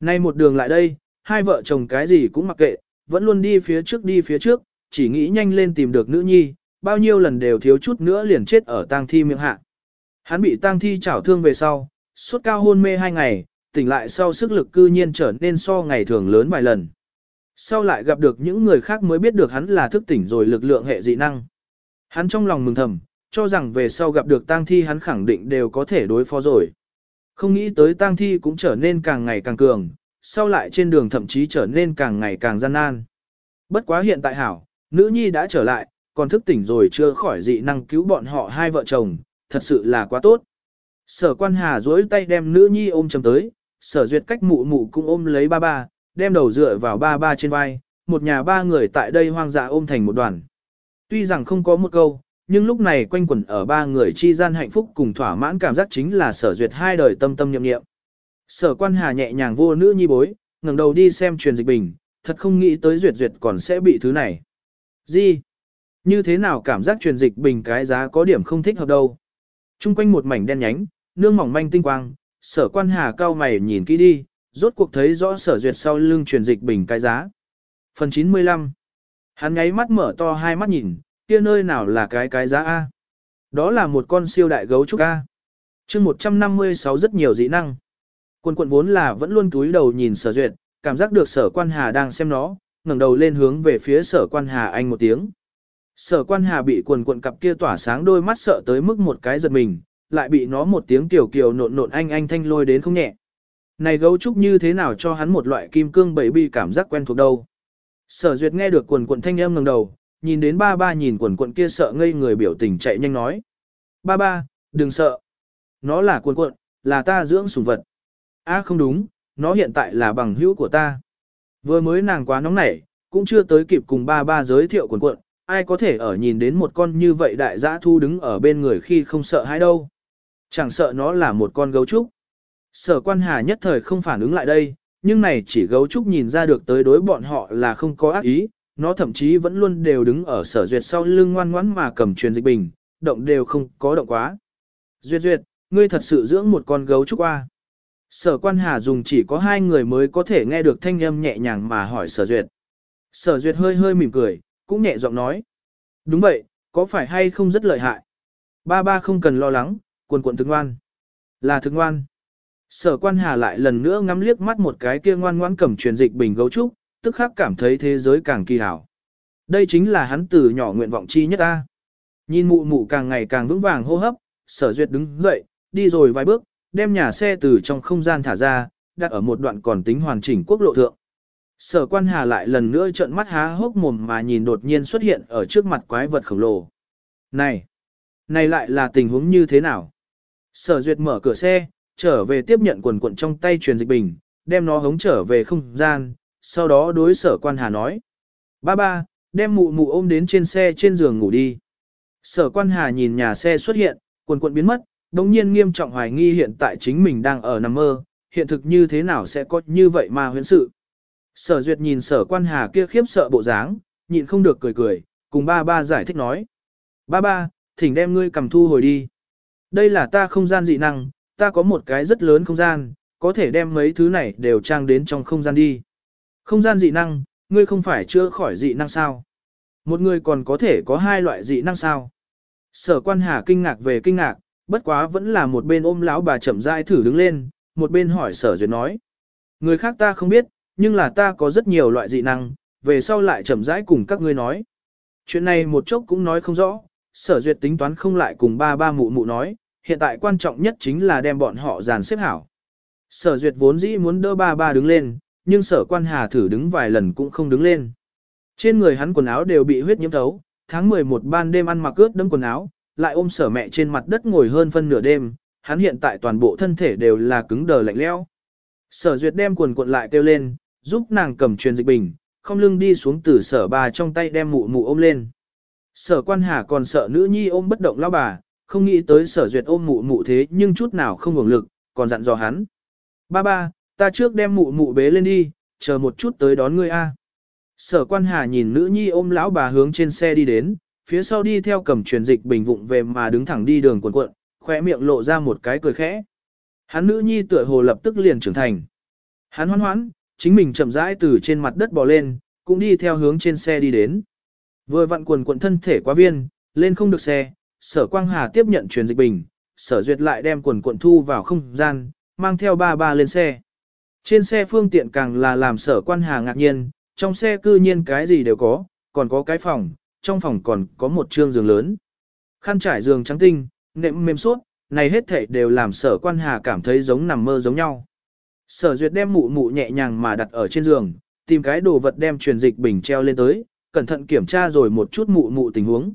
Nay một đường lại đây, hai vợ chồng cái gì cũng mặc kệ, vẫn luôn đi phía trước đi phía trước, chỉ nghĩ nhanh lên tìm được nữ nhi, bao nhiêu lần đều thiếu chút nữa liền chết ở tang thi miệng hạ. Hắn bị tang thi chảo thương về sau, suốt cao hôn mê hai ngày, tỉnh lại sau sức lực cư nhiên trở nên so ngày thường lớn vài lần. Sau lại gặp được những người khác mới biết được hắn là thức tỉnh rồi lực lượng hệ dị năng. Hắn trong lòng mừng thầm, cho rằng về sau gặp được tang thi hắn khẳng định đều có thể đối phó rồi. Không nghĩ tới tang thi cũng trở nên càng ngày càng cường, sau lại trên đường thậm chí trở nên càng ngày càng gian nan. Bất quá hiện tại hảo, nữ nhi đã trở lại, còn thức tỉnh rồi chưa khỏi dị năng cứu bọn họ hai vợ chồng, thật sự là quá tốt. Sở quan hà duỗi tay đem nữ nhi ôm chầm tới, sở duyệt cách mụ mụ cũng ôm lấy ba ba, đem đầu dựa vào ba ba trên vai, một nhà ba người tại đây hoang dã ôm thành một đoàn. Tuy rằng không có một câu, nhưng lúc này quanh quẩn ở ba người chi gian hạnh phúc cùng thỏa mãn cảm giác chính là sở duyệt hai đời tâm tâm nhậm nghiệm. Sở quan hà nhẹ nhàng vô nữ nhi bối, ngẩng đầu đi xem truyền dịch bình, thật không nghĩ tới duyệt duyệt còn sẽ bị thứ này. Gì? Như thế nào cảm giác truyền dịch bình cái giá có điểm không thích hợp đâu? Trung quanh một mảnh đen nhánh, nương mỏng manh tinh quang, sở quan hà cao mày nhìn kỹ đi, rốt cuộc thấy rõ sở duyệt sau lưng truyền dịch bình cái giá. Phần 95 Hắn nháy mắt mở to hai mắt nhìn, kia nơi nào là cái cái giá A. Đó là một con siêu đại gấu trúc A. chương 156 rất nhiều dị năng. Quân quận vốn là vẫn luôn túi đầu nhìn sở duyệt, cảm giác được sở quan hà đang xem nó, ngẩng đầu lên hướng về phía sở quan hà anh một tiếng. Sở quan hà bị quần quận cặp kia tỏa sáng đôi mắt sợ tới mức một cái giật mình, lại bị nó một tiếng tiểu kiều nộn nộn anh anh thanh lôi đến không nhẹ. Này gấu trúc như thế nào cho hắn một loại kim cương bảy bi cảm giác quen thuộc đâu. Sở duyệt nghe được quần quần thanh âm ngẩng đầu, nhìn đến ba ba nhìn quần quần kia sợ ngây người biểu tình chạy nhanh nói. Ba ba, đừng sợ. Nó là quần quần, là ta dưỡng sủng vật. À không đúng, nó hiện tại là bằng hữu của ta. Vừa mới nàng quá nóng nảy, cũng chưa tới kịp cùng ba ba giới thiệu quần quận, ai có thể ở nhìn đến một con như vậy đại dã thu đứng ở bên người khi không sợ hãi đâu. Chẳng sợ nó là một con gấu trúc. Sở quan hà nhất thời không phản ứng lại đây, nhưng này chỉ gấu trúc nhìn ra được tới đối bọn họ là không có ác ý, nó thậm chí vẫn luôn đều đứng ở sở duyệt sau lưng ngoan ngoãn mà cầm truyền dịch bình, động đều không có động quá. Duyệt duyệt, ngươi thật sự dưỡng một con gấu trúc a? Sở quan hà dùng chỉ có hai người mới có thể nghe được thanh âm nhẹ nhàng mà hỏi sở duyệt. Sở duyệt hơi hơi mỉm cười, cũng nhẹ giọng nói. Đúng vậy, có phải hay không rất lợi hại? Ba ba không cần lo lắng, quần quần thức ngoan. Là thức ngoan. Sở quan hà lại lần nữa ngắm liếc mắt một cái kia ngoan ngoãn cầm truyền dịch bình gấu trúc, tức khắc cảm thấy thế giới càng kỳ hảo. Đây chính là hắn từ nhỏ nguyện vọng chi nhất ta. Nhìn mụ mụ càng ngày càng vững vàng hô hấp, sở duyệt đứng dậy, đi rồi vài bước, đem nhà xe từ trong không gian thả ra, đặt ở một đoạn còn tính hoàn chỉnh quốc lộ thượng. Sở quan hà lại lần nữa trợn mắt há hốc mồm mà nhìn đột nhiên xuất hiện ở trước mặt quái vật khổng lồ. Này! Này lại là tình huống như thế nào? Sở duyệt mở cửa xe, trở về tiếp nhận quần quận trong tay truyền dịch bình, đem nó hống trở về không gian, sau đó đối sở quan hà nói. Ba ba, đem mụ mụ ôm đến trên xe trên giường ngủ đi. Sở quan hà nhìn nhà xe xuất hiện, quần quận biến mất, đồng nhiên nghiêm trọng hoài nghi hiện tại chính mình đang ở nằm mơ, hiện thực như thế nào sẽ có như vậy mà huyễn sự. Sở duyệt nhìn sở quan hà kia khiếp sợ bộ dáng, nhịn không được cười cười, cùng ba ba giải thích nói. Ba ba, thỉnh đem ngươi cầm thu hồi đi. Đây là ta không gian dị năng, ta có một cái rất lớn không gian, có thể đem mấy thứ này đều trang đến trong không gian đi. Không gian dị năng, ngươi không phải chưa khỏi dị năng sao? Một người còn có thể có hai loại dị năng sao? Sở quan hà kinh ngạc về kinh ngạc, bất quá vẫn là một bên ôm lão bà chậm rãi thử đứng lên, một bên hỏi sở duyệt nói. Người khác ta không biết, nhưng là ta có rất nhiều loại dị năng, về sau lại chậm rãi cùng các ngươi nói. Chuyện này một chốc cũng nói không rõ, sở duyệt tính toán không lại cùng ba ba mụ mụ nói, hiện tại quan trọng nhất chính là đem bọn họ dàn xếp hảo. Sở duyệt vốn dĩ muốn đỡ ba ba đứng lên, nhưng sở quan hà thử đứng vài lần cũng không đứng lên. Trên người hắn quần áo đều bị huyết nhiễm thấu, tháng 11 ban đêm ăn mặc ướt đẫm quần áo, lại ôm sở mẹ trên mặt đất ngồi hơn phân nửa đêm, hắn hiện tại toàn bộ thân thể đều là cứng đờ lạnh lẽo. Sở duyệt đem quần cuộn lại kêu lên, giúp nàng cầm truyền dịch bình, không lưng đi xuống từ sở bà trong tay đem mụ mụ ôm lên. Sở quan hà còn sợ nữ nhi ôm bất động lao bà, không nghĩ tới sở duyệt ôm mụ mụ thế nhưng chút nào không hưởng lực, còn dặn dò hắn. Ba ba, ta trước đem mụ mụ bế lên đi, chờ một chút tới đón ngươi a. Sở quan hà nhìn nữ nhi ôm lão bà hướng trên xe đi đến, phía sau đi theo cầm truyền dịch bình vụng về mà đứng thẳng đi đường cuộn cuộn, khỏe miệng lộ ra một cái cười khẽ. Hắn nữ nhi tựa hồ lập tức liền trưởng thành. Hắn hoan hoãn, chính mình chậm rãi từ trên mặt đất bò lên, cũng đi theo hướng trên xe đi đến. Vừa vặn quần quận thân thể quá viên, lên không được xe, sở quang hà tiếp nhận truyền dịch bình, sở duyệt lại đem quần quận thu vào không gian, mang theo ba ba lên xe. Trên xe phương tiện càng là làm sở quan hà ngạc nhiên, trong xe cư nhiên cái gì đều có, còn có cái phòng, trong phòng còn có một trương giường lớn. Khăn trải giường trắng tinh, nệm mềm suốt, này hết thảy đều làm sở quan hà cảm thấy giống nằm mơ giống nhau. Sở duyệt đem mụ mụ nhẹ nhàng mà đặt ở trên giường, tìm cái đồ vật đem truyền dịch bình treo lên tới, cẩn thận kiểm tra rồi một chút mụ mụ tình huống.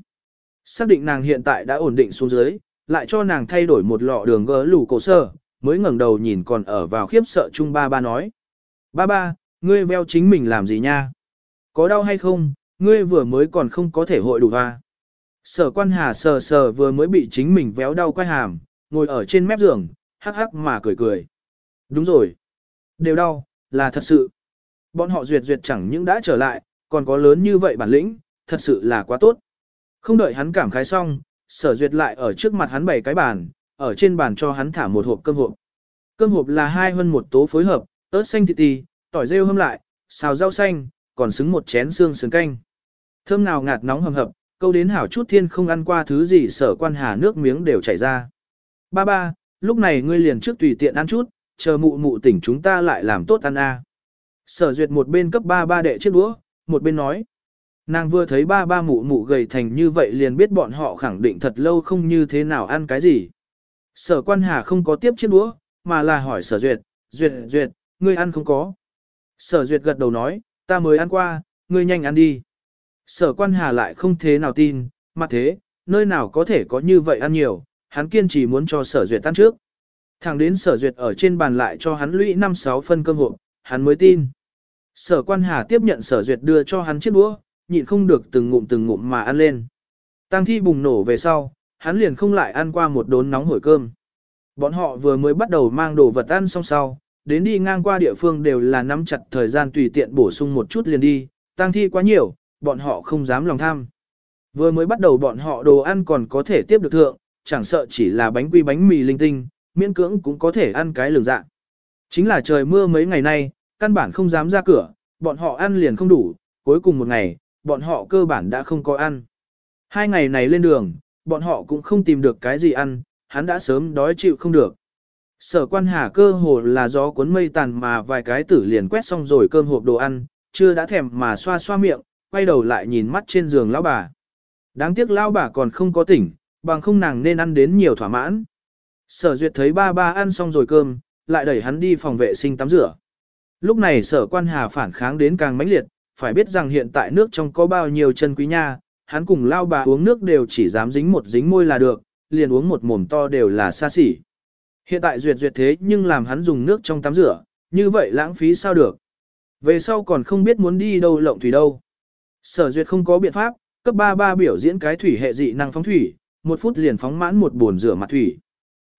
Xác định nàng hiện tại đã ổn định xuống dưới, lại cho nàng thay đổi một lọ đường gỡ lù cổ sơ, mới ngẩng đầu nhìn còn ở vào khiếp sợ chung ba ba nói. Ba ba, ngươi veo chính mình làm gì nha? Có đau hay không, ngươi vừa mới còn không có thể hội đủ hoa. Sở quan hà sờ sờ vừa mới bị chính mình véo đau quay hàm, ngồi ở trên mép giường, hắc hắc mà cười cười. Đúng rồi. Đều đau, là thật sự. Bọn họ duyệt duyệt chẳng những đã trở lại, còn có lớn như vậy bản lĩnh, thật sự là quá tốt. Không đợi hắn cảm khái xong, sở duyệt lại ở trước mặt hắn bày cái bàn, ở trên bàn cho hắn thả một hộp cơm hộp. Cơm hộp là hai hơn một tố phối hợp, ớt xanh thịt tì, tỏi rêu hâm lại, xào rau xanh, còn xứng một chén xương sườn canh. Thơm nào ngạt nóng hầm hập, câu đến hảo chút thiên không ăn qua thứ gì sở quan hà nước miếng đều chảy ra. Ba ba, lúc này ngươi liền trước tùy tiện ăn chút, chờ mụ mụ tỉnh chúng ta lại làm tốt ăn a. Sở duyệt một bên cấp ba ba đệ chiếc đũa, một bên nói. Nàng vừa thấy ba ba mụ mụ gầy thành như vậy liền biết bọn họ khẳng định thật lâu không như thế nào ăn cái gì. Sở quan hà không có tiếp chiếc đũa, mà là hỏi sở duyệt, duyệt duyệt, ngươi ăn không có. Sở duyệt gật đầu nói, ta mới ăn qua, ngươi nhanh ăn đi. Sở quan hà lại không thế nào tin, mà thế, nơi nào có thể có như vậy ăn nhiều, hắn kiên trì muốn cho sở duyệt ăn trước. Thẳng đến sở duyệt ở trên bàn lại cho hắn lũy 5-6 phân cơm hộp, hắn mới tin. Sở quan hà tiếp nhận sở duyệt đưa cho hắn chiếc đũa, nhịn không được từng ngụm từng ngụm mà ăn lên. Tăng thi bùng nổ về sau, hắn liền không lại ăn qua một đốn nóng hổi cơm. Bọn họ vừa mới bắt đầu mang đồ vật ăn xong sau, đến đi ngang qua địa phương đều là nắm chặt thời gian tùy tiện bổ sung một chút liền đi, tăng thi quá nhiều, bọn họ không dám lòng tham. Vừa mới bắt đầu bọn họ đồ ăn còn có thể tiếp được thượng, chẳng sợ chỉ là bánh quy bánh mì linh tinh, miễn cưỡng cũng có thể ăn cái lường dạng. Chính là trời mưa mấy ngày nay, căn bản không dám ra cửa, bọn họ ăn liền không đủ, cuối cùng một ngày, bọn họ cơ bản đã không có ăn. Hai ngày này lên đường, bọn họ cũng không tìm được cái gì ăn, hắn đã sớm đói chịu không được. Sở quan hà cơ hồ là gió cuốn mây tàn mà vài cái tử liền quét xong rồi cơm hộp đồ ăn, chưa đã thèm mà xoa xoa miệng, quay đầu lại nhìn mắt trên giường lão bà. Đáng tiếc lão bà còn không có tỉnh, bằng không nàng nên ăn đến nhiều thỏa mãn. Sở duyệt thấy ba ba ăn xong rồi cơm, lại đẩy hắn đi phòng vệ sinh tắm rửa. Lúc này sở quan hà phản kháng đến càng mãnh liệt, phải biết rằng hiện tại nước trong có bao nhiêu chân quý nha, hắn cùng lao bà uống nước đều chỉ dám dính một dính môi là được, liền uống một mồm to đều là xa xỉ. Hiện tại duyệt duyệt thế nhưng làm hắn dùng nước trong tắm rửa, như vậy lãng phí sao được. Về sau còn không biết muốn đi đâu lộng thủy đâu. Sở duyệt không có biện pháp, cấp 33 biểu diễn cái thủy hệ dị năng phóng thủy, một phút liền phóng mãn một bồn rửa mặt thủy.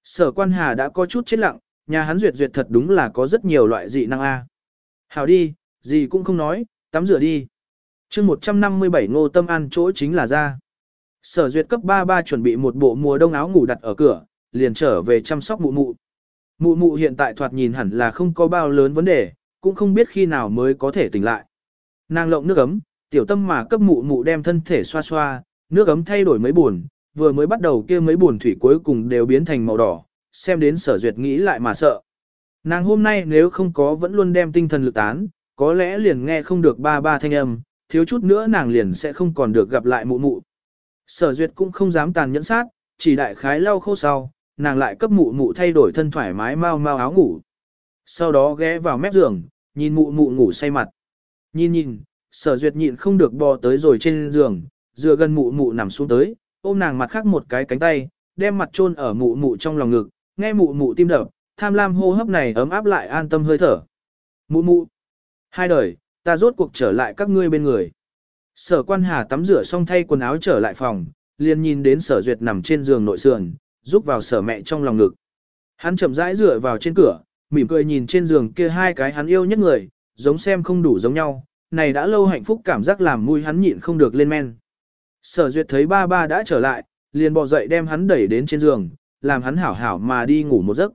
Sở quan hà đã có chút chết lặng, nhà hắn duyệt duyệt thật đúng là có rất nhiều loại dị năng A. Hảo đi, gì cũng không nói, tắm rửa đi. chương 157 ngô tâm ăn chỗ chính là ra. Sở duyệt cấp 33 chuẩn bị một bộ mùa đông áo ngủ đặt ở cửa, liền trở về chăm sóc mụ mụ. Mụ mụ hiện tại thoạt nhìn hẳn là không có bao lớn vấn đề, cũng không biết khi nào mới có thể tỉnh lại. Nàng lộng nước ấm, tiểu tâm mà cấp mụ mụ đem thân thể xoa xoa, nước ấm thay đổi mấy buồn, vừa mới bắt đầu kia mấy buồn thủy cuối cùng đều biến thành màu đỏ, xem đến sở duyệt nghĩ lại mà sợ. Nàng hôm nay nếu không có vẫn luôn đem tinh thần lực tán, có lẽ liền nghe không được ba ba thanh âm, thiếu chút nữa nàng liền sẽ không còn được gặp lại mụ mụ. Sở duyệt cũng không dám tàn nhẫn sát, chỉ đại khái lau khô sau, nàng lại cấp mụ mụ thay đổi thân thoải mái mau mau áo ngủ. Sau đó ghé vào mép giường, nhìn mụ mụ ngủ say mặt. Nhìn nhìn, sở duyệt nhịn không được bò tới rồi trên giường, dựa gần mụ mụ nằm xuống tới, ôm nàng mặt khác một cái cánh tay, đem mặt chôn ở mụ mụ trong lòng ngực, nghe mụ mụ tim đập, tham lam hô hấp này ấm áp lại an tâm hơi thở. Mụ mụ, hai đời, ta rốt cuộc trở lại các ngươi bên người. Sở quan hà tắm rửa xong thay quần áo trở lại phòng, liền nhìn đến sở duyệt nằm trên giường nội sườn, giúp vào sở mẹ trong lòng ngực. Hắn chậm rãi dựa vào trên cửa, mỉm cười nhìn trên giường kia hai cái hắn yêu nhất người, giống xem không đủ giống nhau, này đã lâu hạnh phúc cảm giác làm mùi hắn nhịn không được lên men. Sở duyệt thấy ba ba đã trở lại, liền bò dậy đem hắn đẩy đến trên giường, làm hắn hảo hảo mà đi ngủ một giấc.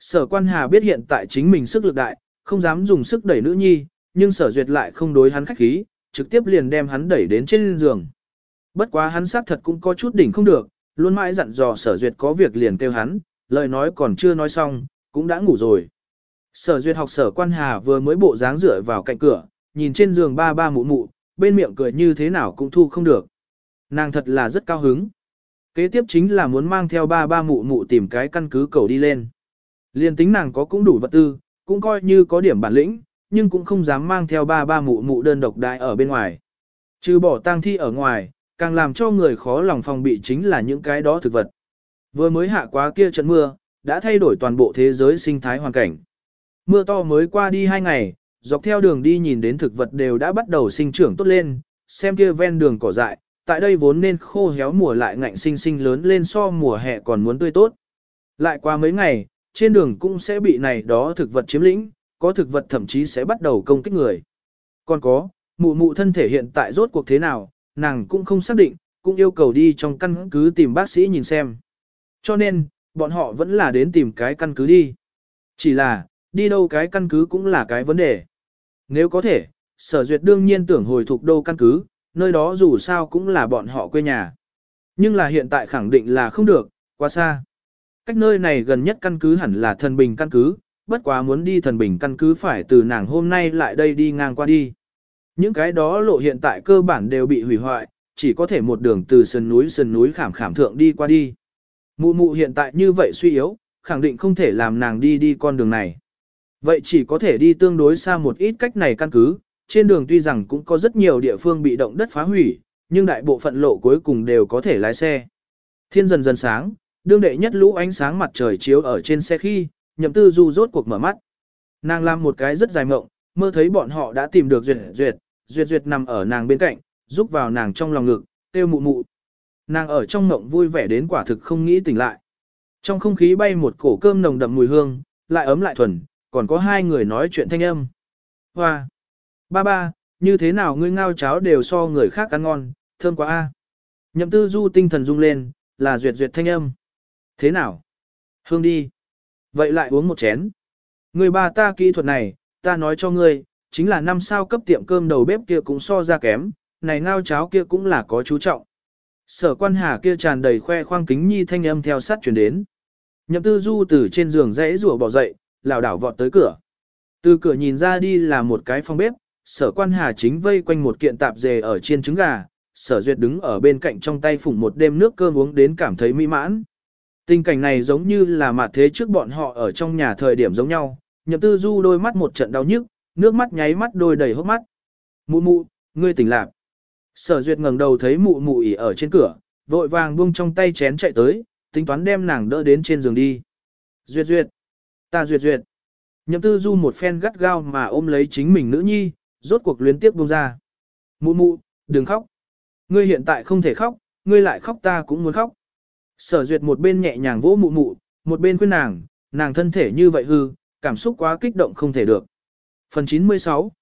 Sở quan hà biết hiện tại chính mình sức lực đại, không dám dùng sức đẩy nữ nhi, nhưng sở duyệt lại không đối hắn khách khí, trực tiếp liền đem hắn đẩy đến trên giường. Bất quá hắn xác thật cũng có chút đỉnh không được, luôn mãi dặn dò sở duyệt có việc liền kêu hắn, lời nói còn chưa nói xong, cũng đã ngủ rồi. Sở duyệt học sở quan hà vừa mới bộ dáng rửa vào cạnh cửa, nhìn trên giường ba ba mụ mụ, bên miệng cười như thế nào cũng thu không được. Nàng thật là rất cao hứng. Kế tiếp chính là muốn mang theo ba ba mụ mụ tìm cái căn cứ cầu đi lên. Liên tính nàng có cũng đủ vật tư, cũng coi như có điểm bản lĩnh, nhưng cũng không dám mang theo ba ba mụ mụ đơn độc đại ở bên ngoài. Trừ bỏ tang thi ở ngoài, càng làm cho người khó lòng phòng bị chính là những cái đó thực vật. Vừa mới hạ quá kia trận mưa, đã thay đổi toàn bộ thế giới sinh thái hoàn cảnh. Mưa to mới qua đi hai ngày, dọc theo đường đi nhìn đến thực vật đều đã bắt đầu sinh trưởng tốt lên, xem kia ven đường cỏ dại, tại đây vốn nên khô héo mùa lại ngạnh sinh sinh lớn lên so mùa hè còn muốn tươi tốt. Lại qua mấy ngày, trên đường cũng sẽ bị này đó thực vật chiếm lĩnh, có thực vật thậm chí sẽ bắt đầu công kích người. Còn có, mụ mụ thân thể hiện tại rốt cuộc thế nào, nàng cũng không xác định, cũng yêu cầu đi trong căn cứ tìm bác sĩ nhìn xem. Cho nên, bọn họ vẫn là đến tìm cái căn cứ đi. Chỉ là, đi đâu cái căn cứ cũng là cái vấn đề. Nếu có thể, sở duyệt đương nhiên tưởng hồi thuộc đô căn cứ, nơi đó dù sao cũng là bọn họ quê nhà. Nhưng là hiện tại khẳng định là không được, quá xa. Cách nơi này gần nhất căn cứ hẳn là thần bình căn cứ, bất quá muốn đi thần bình căn cứ phải từ nàng hôm nay lại đây đi ngang qua đi. Những cái đó lộ hiện tại cơ bản đều bị hủy hoại, chỉ có thể một đường từ sườn núi sườn núi khảm khảm thượng đi qua đi. Mụ mụ hiện tại như vậy suy yếu, khẳng định không thể làm nàng đi đi con đường này. Vậy chỉ có thể đi tương đối xa một ít cách này căn cứ, trên đường tuy rằng cũng có rất nhiều địa phương bị động đất phá hủy, nhưng đại bộ phận lộ cuối cùng đều có thể lái xe. Thiên dần dần sáng, đương đệ nhất lũ ánh sáng mặt trời chiếu ở trên xe khi, nhậm tư du rốt cuộc mở mắt. Nàng làm một cái rất dài mộng, mơ thấy bọn họ đã tìm được duyệt duyệt, duyệt duyệt nằm ở nàng bên cạnh, giúp vào nàng trong lòng ngực, kêu mụ mụ. Nàng ở trong mộng vui vẻ đến quả thực không nghĩ tỉnh lại. Trong không khí bay một cổ cơm nồng đậm mùi hương, lại ấm lại thuần, còn có hai người nói chuyện thanh âm. Hoa! Ba ba, như thế nào ngươi ngao cháo đều so người khác ăn ngon, thơm quá a. Nhậm tư du tinh thần rung lên, là duyệt duyệt thanh âm. Thế nào? Hương đi. Vậy lại uống một chén. Người bà ta kỹ thuật này, ta nói cho ngươi, chính là năm sao cấp tiệm cơm đầu bếp kia cũng so ra kém, này ngao cháo kia cũng là có chú trọng. Sở quan hà kia tràn đầy khoe khoang kính nhi thanh âm theo sát chuyển đến. Nhậm tư du từ trên giường rẽ rùa bỏ dậy, lảo đảo vọt tới cửa. Từ cửa nhìn ra đi là một cái phòng bếp, sở quan hà chính vây quanh một kiện tạp dề ở trên trứng gà, sở duyệt đứng ở bên cạnh trong tay phủng một đêm nước cơm uống đến cảm thấy mỹ mãn. Tình cảnh này giống như là mặt thế trước bọn họ ở trong nhà thời điểm giống nhau, nhậm tư du đôi mắt một trận đau nhức, nước mắt nháy mắt đôi đầy hốc mắt. Mụ mụ, ngươi tỉnh lạc. Sở duyệt ngẩng đầu thấy mụ mụ ỉ ở trên cửa, vội vàng buông trong tay chén chạy tới, tính toán đem nàng đỡ đến trên giường đi. Duyệt duyệt, ta duyệt duyệt. Nhậm tư du một phen gắt gao mà ôm lấy chính mình nữ nhi, rốt cuộc luyến tiếp buông ra. Mụ mụ, đừng khóc. Ngươi hiện tại không thể khóc, ngươi lại khóc ta cũng muốn khóc. Sở duyệt một bên nhẹ nhàng vỗ mụ mụ, một bên khuyên nàng, nàng thân thể như vậy hư, cảm xúc quá kích động không thể được. Phần 96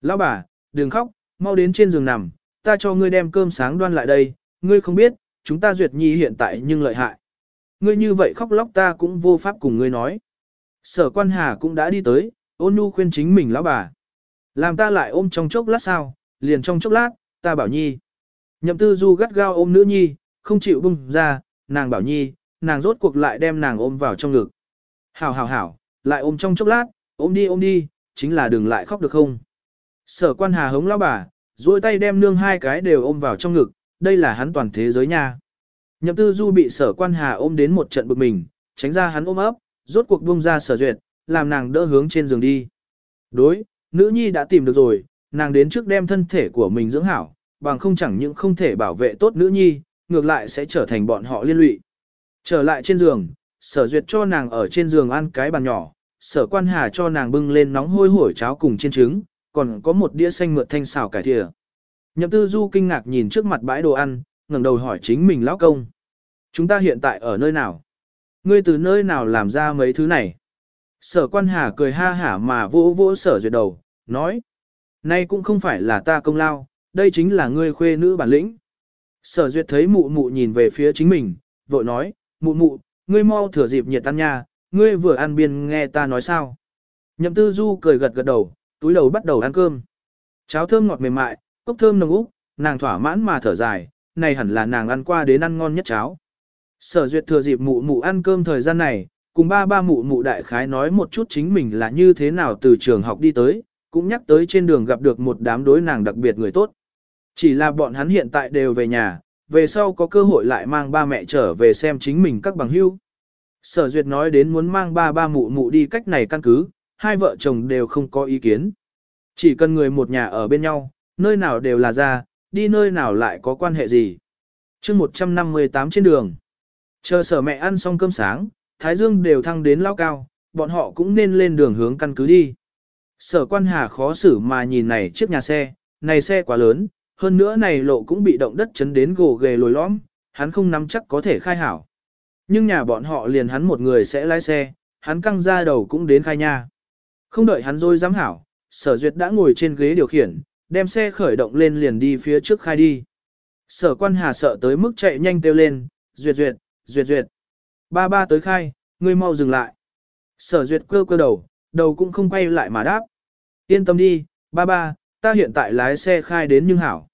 Lão bà, đừng khóc, mau đến trên giường nằm, ta cho ngươi đem cơm sáng đoan lại đây, ngươi không biết, chúng ta duyệt nhi hiện tại nhưng lợi hại. Ngươi như vậy khóc lóc ta cũng vô pháp cùng ngươi nói. Sở quan hà cũng đã đi tới, ôn nhu khuyên chính mình lão bà. Làm ta lại ôm trong chốc lát sao, liền trong chốc lát, ta bảo nhi. Nhậm tư du gắt gao ôm nữ nhi, không chịu bung ra, nàng bảo nhi, nàng rốt cuộc lại đem nàng ôm vào trong ngực. Hảo hảo hảo, lại ôm trong chốc lát, ôm đi ôm đi, chính là đừng lại khóc được không. Sở quan hà hống lão bà, duỗi tay đem nương hai cái đều ôm vào trong ngực, đây là hắn toàn thế giới nha. Nhậm tư du bị sở quan hà ôm đến một trận bực mình, tránh ra hắn ôm ấp, rốt cuộc buông ra sở duyệt, làm nàng đỡ hướng trên giường đi. Đối, nữ nhi đã tìm được rồi, nàng đến trước đem thân thể của mình dưỡng hảo, bằng không chẳng những không thể bảo vệ tốt nữ nhi, ngược lại sẽ trở thành bọn họ liên lụy. Trở lại trên giường, sở duyệt cho nàng ở trên giường ăn cái bàn nhỏ, sở quan hà cho nàng bưng lên nóng hôi hổi cháo cùng chiên trứng, còn có một đĩa xanh mượt thanh xào cải thìa. Nhậm tư du kinh ngạc nhìn trước mặt bãi đồ ăn, ngẩng đầu hỏi chính mình lão công. Chúng ta hiện tại ở nơi nào? Ngươi từ nơi nào làm ra mấy thứ này? Sở quan hà cười ha hả mà vỗ vỗ sở duyệt đầu, nói. Nay cũng không phải là ta công lao, đây chính là ngươi khuê nữ bản lĩnh. Sở duyệt thấy mụ mụ nhìn về phía chính mình, vội nói, mụ mụ, ngươi mau thừa dịp nhiệt tan nha, ngươi vừa ăn biên nghe ta nói sao. Nhậm tư du cười gật gật đầu, túi đầu bắt đầu ăn cơm. Cháo thơm ngọt mềm mại, cốc thơm nồng úc, nàng thỏa mãn mà thở dài, này hẳn là nàng ăn qua đến ăn ngon nhất cháo. Sở duyệt thừa dịp mụ mụ ăn cơm thời gian này, cùng ba ba mụ mụ đại khái nói một chút chính mình là như thế nào từ trường học đi tới, cũng nhắc tới trên đường gặp được một đám đối nàng đặc biệt người tốt. Chỉ là bọn hắn hiện tại đều về nhà, về sau có cơ hội lại mang ba mẹ trở về xem chính mình các bằng hữu. Sở duyệt nói đến muốn mang ba ba mụ mụ đi cách này căn cứ, hai vợ chồng đều không có ý kiến. Chỉ cần người một nhà ở bên nhau, nơi nào đều là ra, đi nơi nào lại có quan hệ gì. chương 158 trên đường. Chờ sở mẹ ăn xong cơm sáng, Thái Dương đều thăng đến lao cao, bọn họ cũng nên lên đường hướng căn cứ đi. Sở quan hà khó xử mà nhìn này chiếc nhà xe, này xe quá lớn, hơn nữa này lộ cũng bị động đất chấn đến gồ ghề lồi lõm, hắn không nắm chắc có thể khai hảo. Nhưng nhà bọn họ liền hắn một người sẽ lái xe, hắn căng ra đầu cũng đến khai nha. Không đợi hắn rồi dám hảo, sở duyệt đã ngồi trên ghế điều khiển, đem xe khởi động lên liền đi phía trước khai đi. Sở quan hà sợ tới mức chạy nhanh kêu lên, duyệt duyệt, duyệt duyệt. Ba ba tới khai, ngươi mau dừng lại. Sở duyệt quơ quơ đầu, đầu cũng không quay lại mà đáp. Yên tâm đi, ba ba, ta hiện tại lái xe khai đến nhưng hảo.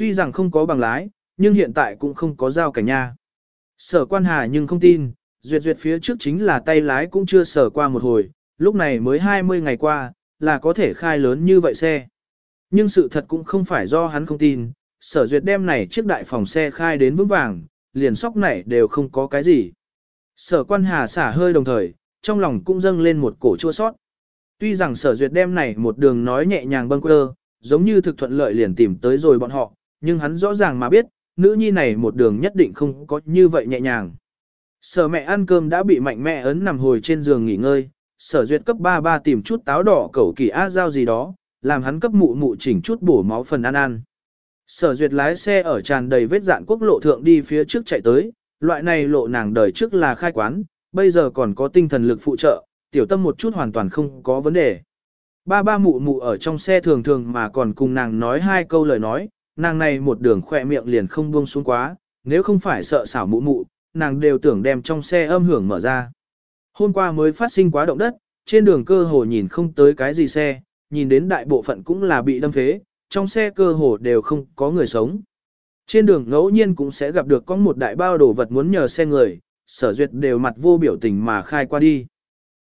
Tuy rằng không có bằng lái, nhưng hiện tại cũng không có giao cảnh nha. Sở quan hà nhưng không tin, duyệt duyệt phía trước chính là tay lái cũng chưa sở qua một hồi, lúc này mới 20 ngày qua, là có thể khai lớn như vậy xe. Nhưng sự thật cũng không phải do hắn không tin, sở duyệt đem này chiếc đại phòng xe khai đến vững vàng, liền sóc này đều không có cái gì. Sở quan hà xả hơi đồng thời, trong lòng cũng dâng lên một cổ chua sót. Tuy rằng sở duyệt đem này một đường nói nhẹ nhàng bâng quơ, giống như thực thuận lợi liền tìm tới rồi bọn họ, nhưng hắn rõ ràng mà biết, nữ nhi này một đường nhất định không có như vậy nhẹ nhàng. Sở mẹ ăn cơm đã bị mạnh mẽ ấn nằm hồi trên giường nghỉ ngơi, sở duyệt cấp 33 tìm chút táo đỏ cẩu kỳ á giao gì đó, làm hắn cấp mụ mụ chỉnh chút bổ máu phần ăn ăn. Sở duyệt lái xe ở tràn đầy vết dạn quốc lộ thượng đi phía trước chạy tới, loại này lộ nàng đời trước là khai quán, bây giờ còn có tinh thần lực phụ trợ, tiểu tâm một chút hoàn toàn không có vấn đề. Ba ba mụ mụ ở trong xe thường thường mà còn cùng nàng nói hai câu lời nói, nàng này một đường khỏe miệng liền không buông xuống quá, nếu không phải sợ xảo mụ mụ, nàng đều tưởng đem trong xe âm hưởng mở ra. Hôm qua mới phát sinh quá động đất, trên đường cơ hồ nhìn không tới cái gì xe, nhìn đến đại bộ phận cũng là bị đâm phế, trong xe cơ hồ đều không có người sống. Trên đường ngẫu nhiên cũng sẽ gặp được có một đại bao đồ vật muốn nhờ xe người, sở duyệt đều mặt vô biểu tình mà khai qua đi.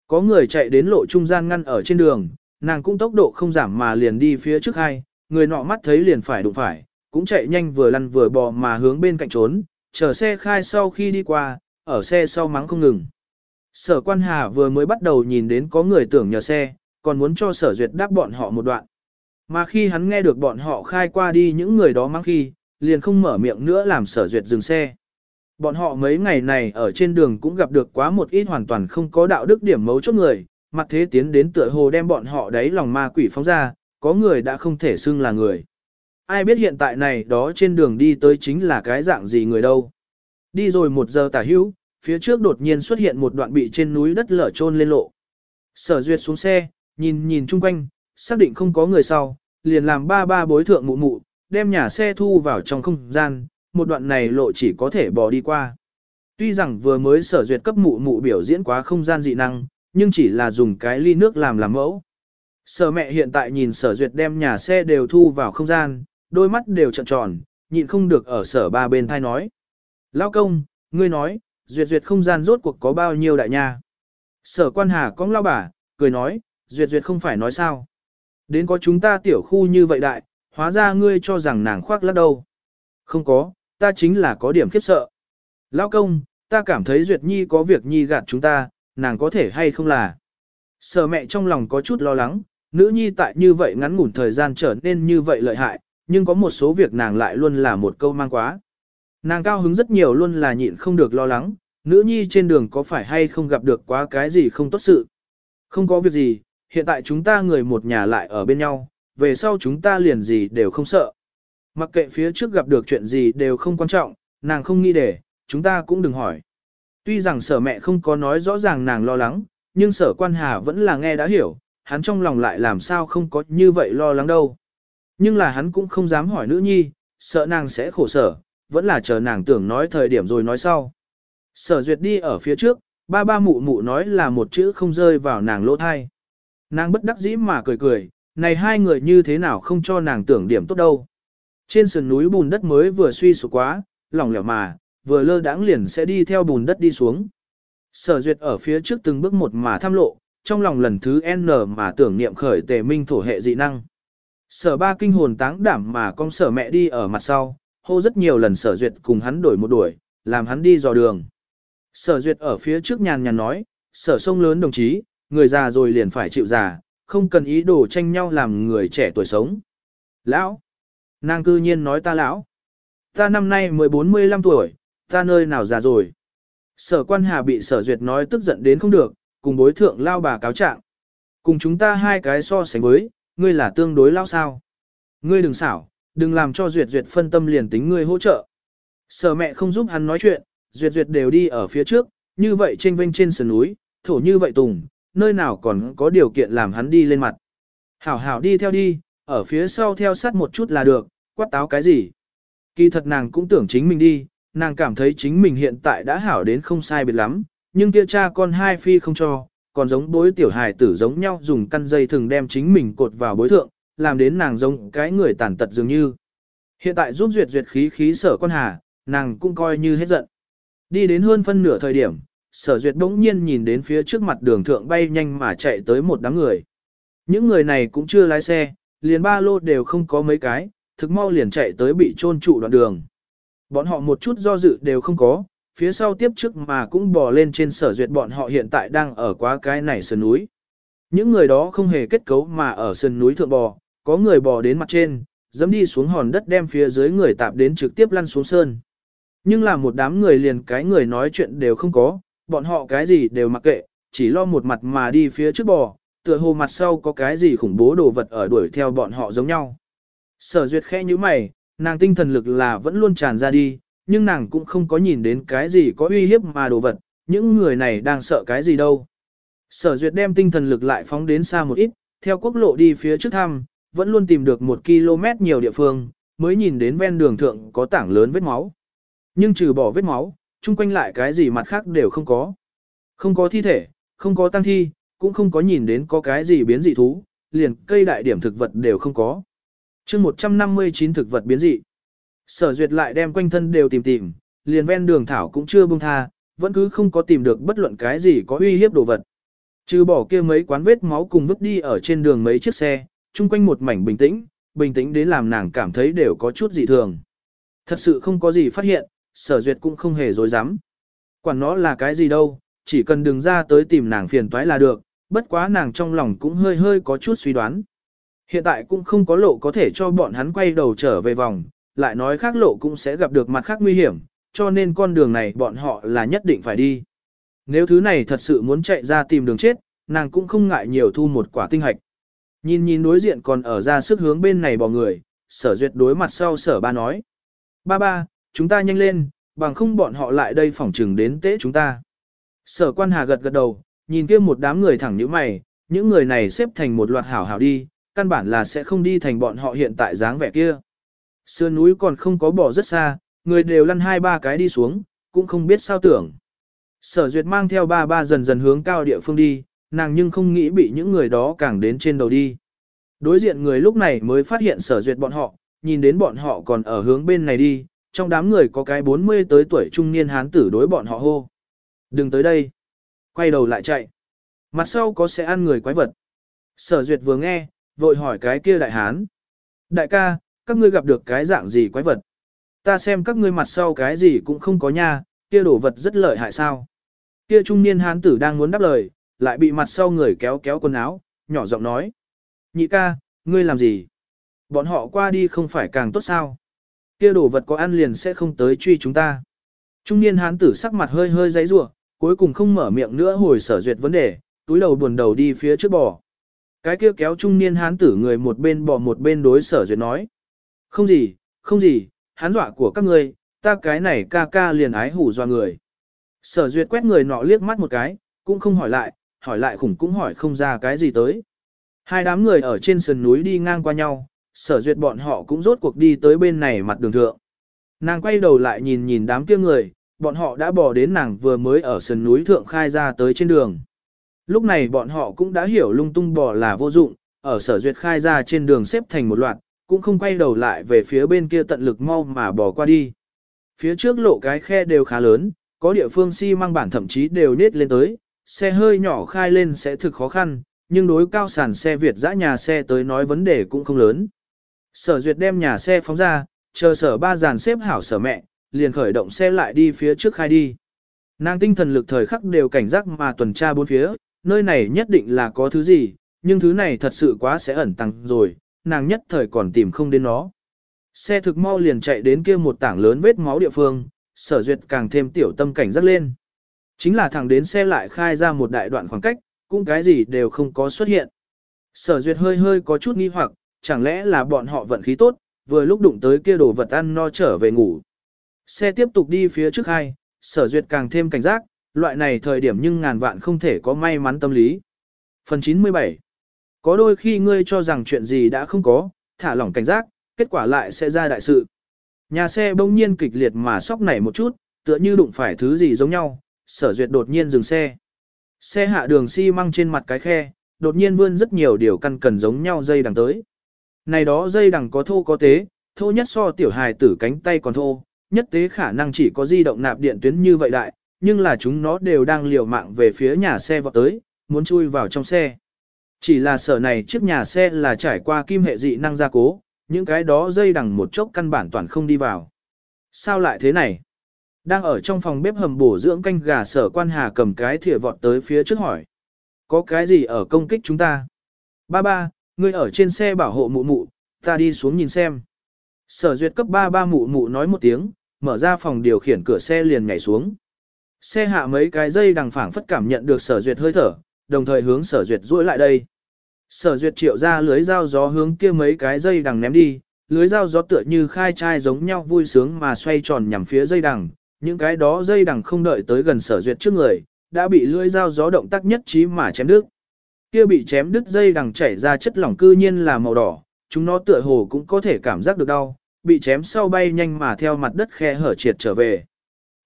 Có người chạy đến lộ trung gian ngăn ở trên đường, nàng cũng tốc độ không giảm mà liền đi phía trước hai, người nọ mắt thấy liền phải đụng phải, cũng chạy nhanh vừa lăn vừa bò mà hướng bên cạnh trốn, chờ xe khai sau khi đi qua, ở xe sau mắng không ngừng. Sở quan hà vừa mới bắt đầu nhìn đến có người tưởng nhờ xe, còn muốn cho sở duyệt đáp bọn họ một đoạn. Mà khi hắn nghe được bọn họ khai qua đi những người đó mắng khi, liền không mở miệng nữa làm sở duyệt dừng xe. Bọn họ mấy ngày này ở trên đường cũng gặp được quá một ít hoàn toàn không có đạo đức điểm mấu chốt người, mặt thế tiến đến tựa hồ đem bọn họ đấy lòng ma quỷ phóng ra, có người đã không thể xưng là người. Ai biết hiện tại này đó trên đường đi tới chính là cái dạng gì người đâu. Đi rồi một giờ tả hữu, phía trước đột nhiên xuất hiện một đoạn bị trên núi đất lở trôn lên lộ. Sở duyệt xuống xe, nhìn nhìn chung quanh, xác định không có người sau, liền làm ba ba bối thượng mụ mụ, đem nhà xe thu vào trong không gian, một đoạn này lộ chỉ có thể bỏ đi qua. Tuy rằng vừa mới sở duyệt cấp mụ mụ biểu diễn quá không gian dị năng, nhưng chỉ là dùng cái ly nước làm làm mẫu. Sở mẹ hiện tại nhìn sở duyệt đem nhà xe đều thu vào không gian, đôi mắt đều trợn tròn, nhịn không được ở sở ba bên thai nói. Lao công, ngươi nói, duyệt duyệt không gian rốt cuộc có bao nhiêu đại nha. Sở quan hà cong lao bà, cười nói, duyệt duyệt không phải nói sao. Đến có chúng ta tiểu khu như vậy đại, hóa ra ngươi cho rằng nàng khoác lắc đâu. Không có, ta chính là có điểm khiếp sợ. Lao công, ta cảm thấy duyệt nhi có việc nhi gạt chúng ta, nàng có thể hay không là. Sở mẹ trong lòng có chút lo lắng, nữ nhi tại như vậy ngắn ngủn thời gian trở nên như vậy lợi hại, nhưng có một số việc nàng lại luôn là một câu mang quá. Nàng cao hứng rất nhiều luôn là nhịn không được lo lắng, nữ nhi trên đường có phải hay không gặp được quá cái gì không tốt sự. Không có việc gì, hiện tại chúng ta người một nhà lại ở bên nhau, về sau chúng ta liền gì đều không sợ. Mặc kệ phía trước gặp được chuyện gì đều không quan trọng, nàng không nghĩ để, chúng ta cũng đừng hỏi. Tuy rằng sở mẹ không có nói rõ ràng nàng lo lắng, nhưng sở quan hà vẫn là nghe đã hiểu, hắn trong lòng lại làm sao không có như vậy lo lắng đâu. Nhưng là hắn cũng không dám hỏi nữ nhi, sợ nàng sẽ khổ sở, vẫn là chờ nàng tưởng nói thời điểm rồi nói sau. Sở duyệt đi ở phía trước, ba ba mụ mụ nói là một chữ không rơi vào nàng lỗ thai. Nàng bất đắc dĩ mà cười cười, này hai người như thế nào không cho nàng tưởng điểm tốt đâu. Trên sườn núi bùn đất mới vừa suy sụp quá, lỏng lẻo mà, vừa lơ đãng liền sẽ đi theo bùn đất đi xuống. Sở duyệt ở phía trước từng bước một mà tham lộ, trong lòng lần thứ N mà tưởng niệm khởi tề minh thổ hệ dị năng. Sở ba kinh hồn táng đảm mà con sở mẹ đi ở mặt sau, hô rất nhiều lần sở duyệt cùng hắn đổi một đuổi, làm hắn đi dò đường. Sở duyệt ở phía trước nhàn nhàn nói, sở sông lớn đồng chí, người già rồi liền phải chịu già, không cần ý đồ tranh nhau làm người trẻ tuổi sống. Lão! Nàng cư nhiên nói ta lão. Ta năm nay 14-15 tuổi, ta nơi nào già rồi. Sở quan hà bị sở duyệt nói tức giận đến không được, cùng bối thượng lao bà cáo trạng. Cùng chúng ta hai cái so sánh với, ngươi là tương đối lao sao. Ngươi đừng xảo, đừng làm cho duyệt duyệt phân tâm liền tính ngươi hỗ trợ. Sở mẹ không giúp hắn nói chuyện, duyệt duyệt đều đi ở phía trước, như vậy trên vênh trên sườn núi, thổ như vậy tùng, nơi nào còn có điều kiện làm hắn đi lên mặt. Hảo hảo đi theo đi, ở phía sau theo sát một chút là được, quát táo cái gì. Kỳ thật nàng cũng tưởng chính mình đi, nàng cảm thấy chính mình hiện tại đã hảo đến không sai biệt lắm, nhưng kia cha con hai phi không cho, còn giống bối tiểu hài tử giống nhau dùng căn dây thường đem chính mình cột vào bối thượng, làm đến nàng giống cái người tàn tật dường như. Hiện tại giúp duyệt duyệt khí khí sở con hà, nàng cũng coi như hết giận. Đi đến hơn phân nửa thời điểm, sở duyệt bỗng nhiên nhìn đến phía trước mặt đường thượng bay nhanh mà chạy tới một đám người. Những người này cũng chưa lái xe, liền ba lô đều không có mấy cái, thực mau liền chạy tới bị trôn trụ đoạn đường. Bọn họ một chút do dự đều không có, phía sau tiếp trước mà cũng bò lên trên sở duyệt bọn họ hiện tại đang ở quá cái này sườn núi. Những người đó không hề kết cấu mà ở sườn núi thượng bò, có người bò đến mặt trên, dẫm đi xuống hòn đất đem phía dưới người tạp đến trực tiếp lăn xuống sơn. Nhưng là một đám người liền cái người nói chuyện đều không có, bọn họ cái gì đều mặc kệ, chỉ lo một mặt mà đi phía trước bò, tựa hồ mặt sau có cái gì khủng bố đồ vật ở đuổi theo bọn họ giống nhau. Sở duyệt khẽ như mày, nàng tinh thần lực là vẫn luôn tràn ra đi, nhưng nàng cũng không có nhìn đến cái gì có uy hiếp mà đồ vật, những người này đang sợ cái gì đâu. Sở duyệt đem tinh thần lực lại phóng đến xa một ít, theo quốc lộ đi phía trước thăm, vẫn luôn tìm được một km nhiều địa phương, mới nhìn đến ven đường thượng có tảng lớn vết máu. Nhưng trừ bỏ vết máu, chung quanh lại cái gì mặt khác đều không có. Không có thi thể, không có tăng thi, cũng không có nhìn đến có cái gì biến dị thú, liền cây đại điểm thực vật đều không có. chương 159 thực vật biến dị. Sở duyệt lại đem quanh thân đều tìm tìm, liền ven đường thảo cũng chưa buông tha, vẫn cứ không có tìm được bất luận cái gì có uy hiếp đồ vật. Trừ bỏ kia mấy quán vết máu cùng vứt đi ở trên đường mấy chiếc xe, chung quanh một mảnh bình tĩnh, bình tĩnh đến làm nàng cảm thấy đều có chút dị thường. Thật sự không có gì phát hiện, sở duyệt cũng không hề dối dám. Quản nó là cái gì đâu, chỉ cần đừng ra tới tìm nàng phiền toái là được, bất quá nàng trong lòng cũng hơi hơi có chút suy đoán. Hiện tại cũng không có lộ có thể cho bọn hắn quay đầu trở về vòng, lại nói khác lộ cũng sẽ gặp được mặt khác nguy hiểm, cho nên con đường này bọn họ là nhất định phải đi. Nếu thứ này thật sự muốn chạy ra tìm đường chết, nàng cũng không ngại nhiều thu một quả tinh hạch. Nhìn nhìn đối diện còn ở ra sức hướng bên này bỏ người, sở duyệt đối mặt sau sở ba nói. Ba ba, chúng ta nhanh lên, bằng không bọn họ lại đây phỏng trừng đến tế chúng ta. Sở quan hà gật gật đầu, nhìn kia một đám người thẳng như mày, những người này xếp thành một loạt hảo hảo đi, căn bản là sẽ không đi thành bọn họ hiện tại dáng vẻ kia. Sườn núi còn không có bỏ rất xa, người đều lăn hai ba cái đi xuống, cũng không biết sao tưởng. Sở duyệt mang theo ba ba dần dần hướng cao địa phương đi, nàng nhưng không nghĩ bị những người đó càng đến trên đầu đi. Đối diện người lúc này mới phát hiện sở duyệt bọn họ, nhìn đến bọn họ còn ở hướng bên này đi, trong đám người có cái 40 tới tuổi trung niên hán tử đối bọn họ hô. Đừng tới đây. Quay đầu lại chạy. Mặt sau có sẽ ăn người quái vật. Sở duyệt vừa nghe, vội hỏi cái kia đại hán. Đại ca, các ngươi gặp được cái dạng gì quái vật? Ta xem các ngươi mặt sau cái gì cũng không có nha, kia đổ vật rất lợi hại sao? Kia trung niên hán tử đang muốn đáp lời, lại bị mặt sau người kéo kéo quần áo, nhỏ giọng nói. Nhị ca, ngươi làm gì? Bọn họ qua đi không phải càng tốt sao? Kia đổ vật có ăn liền sẽ không tới truy chúng ta. Trung niên hán tử sắc mặt hơi hơi giấy rủa, cuối cùng không mở miệng nữa hồi sở duyệt vấn đề, túi đầu buồn đầu đi phía trước bò. Cái kia kéo trung niên hán tử người một bên bò một bên đối sở duyệt nói. Không gì, không gì, hán dọa của các ngươi, ta cái này ca ca liền ái hủ doa người. Sở duyệt quét người nọ liếc mắt một cái, cũng không hỏi lại, hỏi lại khủng cũng hỏi không ra cái gì tới. Hai đám người ở trên sườn núi đi ngang qua nhau, sở duyệt bọn họ cũng rốt cuộc đi tới bên này mặt đường thượng. Nàng quay đầu lại nhìn nhìn đám kia người, bọn họ đã bỏ đến nàng vừa mới ở sườn núi thượng khai ra tới trên đường. Lúc này bọn họ cũng đã hiểu lung tung bỏ là vô dụng, ở sở duyệt khai ra trên đường xếp thành một loạt, cũng không quay đầu lại về phía bên kia tận lực mau mà bỏ qua đi. Phía trước lộ cái khe đều khá lớn, có địa phương xi si măng bản thậm chí đều nết lên tới, xe hơi nhỏ khai lên sẽ thực khó khăn, nhưng đối cao sản xe Việt dã nhà xe tới nói vấn đề cũng không lớn. Sở duyệt đem nhà xe phóng ra, chờ sở ba dàn xếp hảo sở mẹ, liền khởi động xe lại đi phía trước khai đi. Nàng tinh thần lực thời khắc đều cảnh giác mà tuần tra bốn phía, nơi này nhất định là có thứ gì, nhưng thứ này thật sự quá sẽ ẩn tăng rồi, nàng nhất thời còn tìm không đến nó. Xe thực mau liền chạy đến kia một tảng lớn vết máu địa phương, sở duyệt càng thêm tiểu tâm cảnh giác lên. Chính là thẳng đến xe lại khai ra một đại đoạn khoảng cách, cũng cái gì đều không có xuất hiện. Sở duyệt hơi hơi có chút nghi hoặc, chẳng lẽ là bọn họ vận khí tốt, vừa lúc đụng tới kia đồ vật ăn no trở về ngủ. Xe tiếp tục đi phía trước hai, sở duyệt càng thêm cảnh giác, loại này thời điểm nhưng ngàn vạn không thể có may mắn tâm lý. Phần 97 có đôi khi ngươi cho rằng chuyện gì đã không có, thả lỏng cảnh giác, kết quả lại sẽ ra đại sự. Nhà xe bỗng nhiên kịch liệt mà sóc nảy một chút, tựa như đụng phải thứ gì giống nhau, sở duyệt đột nhiên dừng xe. Xe hạ đường xi măng trên mặt cái khe, đột nhiên vươn rất nhiều điều căn cần giống nhau dây đằng tới. Này đó dây đằng có thô có tế, thô nhất so tiểu hài tử cánh tay còn thô, nhất tế khả năng chỉ có di động nạp điện tuyến như vậy đại, nhưng là chúng nó đều đang liều mạng về phía nhà xe vọt tới, muốn chui vào trong xe. Chỉ là sở này chiếc nhà xe là trải qua kim hệ dị năng gia cố, những cái đó dây đằng một chốc căn bản toàn không đi vào. Sao lại thế này? Đang ở trong phòng bếp hầm bổ dưỡng canh gà sở quan hà cầm cái thìa vọt tới phía trước hỏi. Có cái gì ở công kích chúng ta? Ba ba, ngươi ở trên xe bảo hộ mụ mụ, ta đi xuống nhìn xem. Sở duyệt cấp ba ba mụ mụ nói một tiếng, mở ra phòng điều khiển cửa xe liền nhảy xuống. Xe hạ mấy cái dây đằng phảng phất cảm nhận được sở duyệt hơi thở, đồng thời hướng sở duyệt duỗi lại đây. Sở duyệt triệu ra lưới dao gió hướng kia mấy cái dây đằng ném đi, lưới dao gió tựa như khai trai giống nhau vui sướng mà xoay tròn nhằm phía dây đằng, những cái đó dây đằng không đợi tới gần sở duyệt trước người, đã bị lưỡi dao gió động tác nhất trí mà chém đứt. Kia bị chém đứt dây đằng chảy ra chất lỏng cư nhiên là màu đỏ, chúng nó tựa hồ cũng có thể cảm giác được đau, bị chém sau bay nhanh mà theo mặt đất khe hở triệt trở về.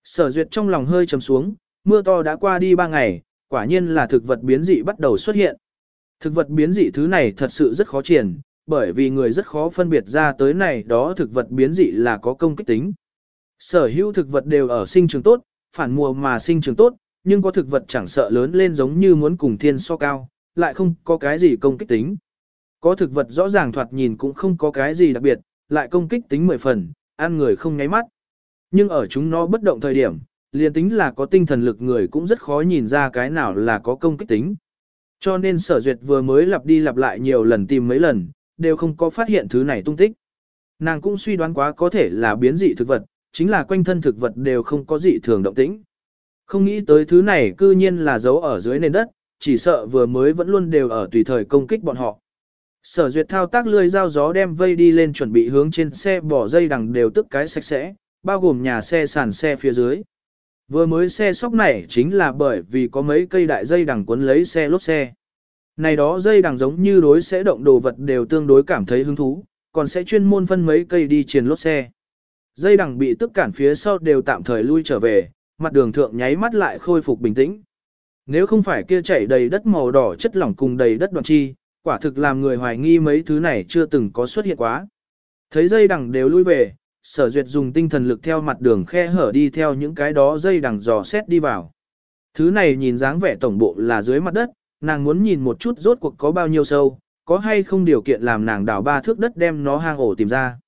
Sở duyệt trong lòng hơi trầm xuống, mưa to đã qua đi ba ngày, quả nhiên là thực vật biến dị bắt đầu xuất hiện. Thực vật biến dị thứ này thật sự rất khó triển, bởi vì người rất khó phân biệt ra tới này đó thực vật biến dị là có công kích tính. Sở hữu thực vật đều ở sinh trường tốt, phản mùa mà sinh trường tốt, nhưng có thực vật chẳng sợ lớn lên giống như muốn cùng thiên so cao, lại không có cái gì công kích tính. Có thực vật rõ ràng thoạt nhìn cũng không có cái gì đặc biệt, lại công kích tính mười phần, ăn người không nháy mắt. Nhưng ở chúng nó bất động thời điểm, liền tính là có tinh thần lực người cũng rất khó nhìn ra cái nào là có công kích tính. Cho nên sở duyệt vừa mới lặp đi lặp lại nhiều lần tìm mấy lần, đều không có phát hiện thứ này tung tích. Nàng cũng suy đoán quá có thể là biến dị thực vật, chính là quanh thân thực vật đều không có dị thường động tĩnh. Không nghĩ tới thứ này cư nhiên là giấu ở dưới nền đất, chỉ sợ vừa mới vẫn luôn đều ở tùy thời công kích bọn họ. Sở duyệt thao tác lươi dao gió đem vây đi lên chuẩn bị hướng trên xe bỏ dây đằng đều tức cái sạch sẽ, bao gồm nhà xe sàn xe phía dưới. Vừa mới xe sóc này chính là bởi vì có mấy cây đại dây đằng cuốn lấy xe lốp xe. Này đó dây đằng giống như đối sẽ động đồ vật đều tương đối cảm thấy hứng thú, còn sẽ chuyên môn phân mấy cây đi truyền lốp xe. Dây đằng bị tức cản phía sau đều tạm thời lui trở về, mặt đường thượng nháy mắt lại khôi phục bình tĩnh. Nếu không phải kia chảy đầy đất màu đỏ chất lỏng cùng đầy đất đoạn chi, quả thực làm người hoài nghi mấy thứ này chưa từng có xuất hiện quá. Thấy dây đằng đều lui về, sở duyệt dùng tinh thần lực theo mặt đường khe hở đi theo những cái đó dây đằng dò xét đi vào. Thứ này nhìn dáng vẻ tổng bộ là dưới mặt đất, nàng muốn nhìn một chút rốt cuộc có bao nhiêu sâu, có hay không điều kiện làm nàng đào ba thước đất đem nó hang ổ tìm ra.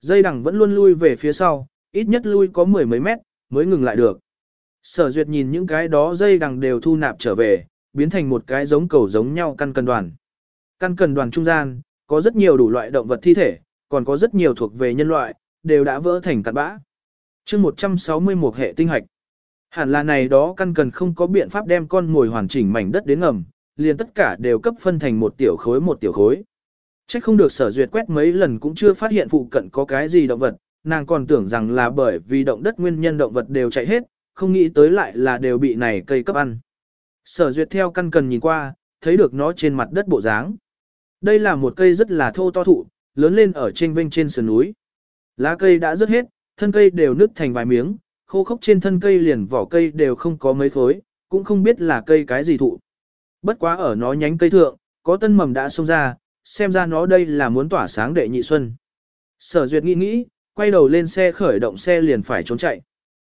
Dây đằng vẫn luôn lui về phía sau, ít nhất lui có mười mấy mét, mới ngừng lại được. Sở duyệt nhìn những cái đó dây đằng đều thu nạp trở về, biến thành một cái giống cầu giống nhau căn cần đoàn. Căn cần đoàn trung gian, có rất nhiều đủ loại động vật thi thể, còn có rất nhiều thuộc về nhân loại, đều đã vỡ thành cặn bã. chương 161 hệ tinh hạch. Hẳn là này đó căn cần không có biện pháp đem con ngồi hoàn chỉnh mảnh đất đến ngầm, liền tất cả đều cấp phân thành một tiểu khối một tiểu khối. Chắc không được sở duyệt quét mấy lần cũng chưa phát hiện phụ cận có cái gì động vật, nàng còn tưởng rằng là bởi vì động đất nguyên nhân động vật đều chạy hết, không nghĩ tới lại là đều bị này cây cấp ăn. Sở duyệt theo căn cần nhìn qua, thấy được nó trên mặt đất bộ dáng. Đây là một cây rất là thô to thụ, lớn lên ở trên vinh trên sườn núi. Lá cây đã rớt hết, thân cây đều nứt thành vài miếng, khô khốc trên thân cây liền vỏ cây đều không có mấy khối, cũng không biết là cây cái gì thụ. Bất quá ở nó nhánh cây thượng, có tân mầm đã xông ra, xem ra nó đây là muốn tỏa sáng đệ nhị xuân. Sở duyệt nghĩ nghĩ, quay đầu lên xe khởi động xe liền phải trốn chạy.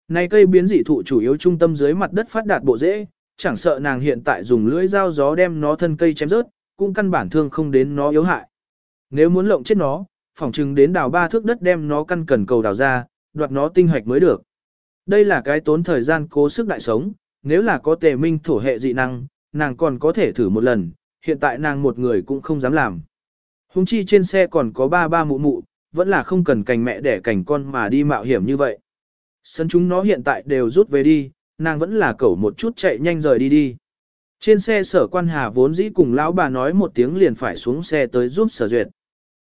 Này cây biến dị thụ chủ yếu trung tâm dưới mặt đất phát đạt bộ rễ, chẳng sợ nàng hiện tại dùng lưỡi dao gió đem nó thân cây chém rớt, cũng căn bản thương không đến nó yếu hại. Nếu muốn lộng chết nó, phỏng chừng đến đào ba thước đất đem nó căn cần cầu đào ra, đoạt nó tinh hoạch mới được. Đây là cái tốn thời gian cố sức đại sống, nếu là có tề minh thổ hệ dị năng, nàng còn có thể thử một lần, hiện tại nàng một người cũng không dám làm. Hùng chi trên xe còn có ba ba mụ mụ, vẫn là không cần cành mẹ đẻ cành con mà đi mạo hiểm như vậy. Sân chúng nó hiện tại đều rút về đi, nàng vẫn là cẩu một chút chạy nhanh rời đi đi. Trên xe sở quan hà vốn dĩ cùng lão bà nói một tiếng liền phải xuống xe tới giúp sở duyệt.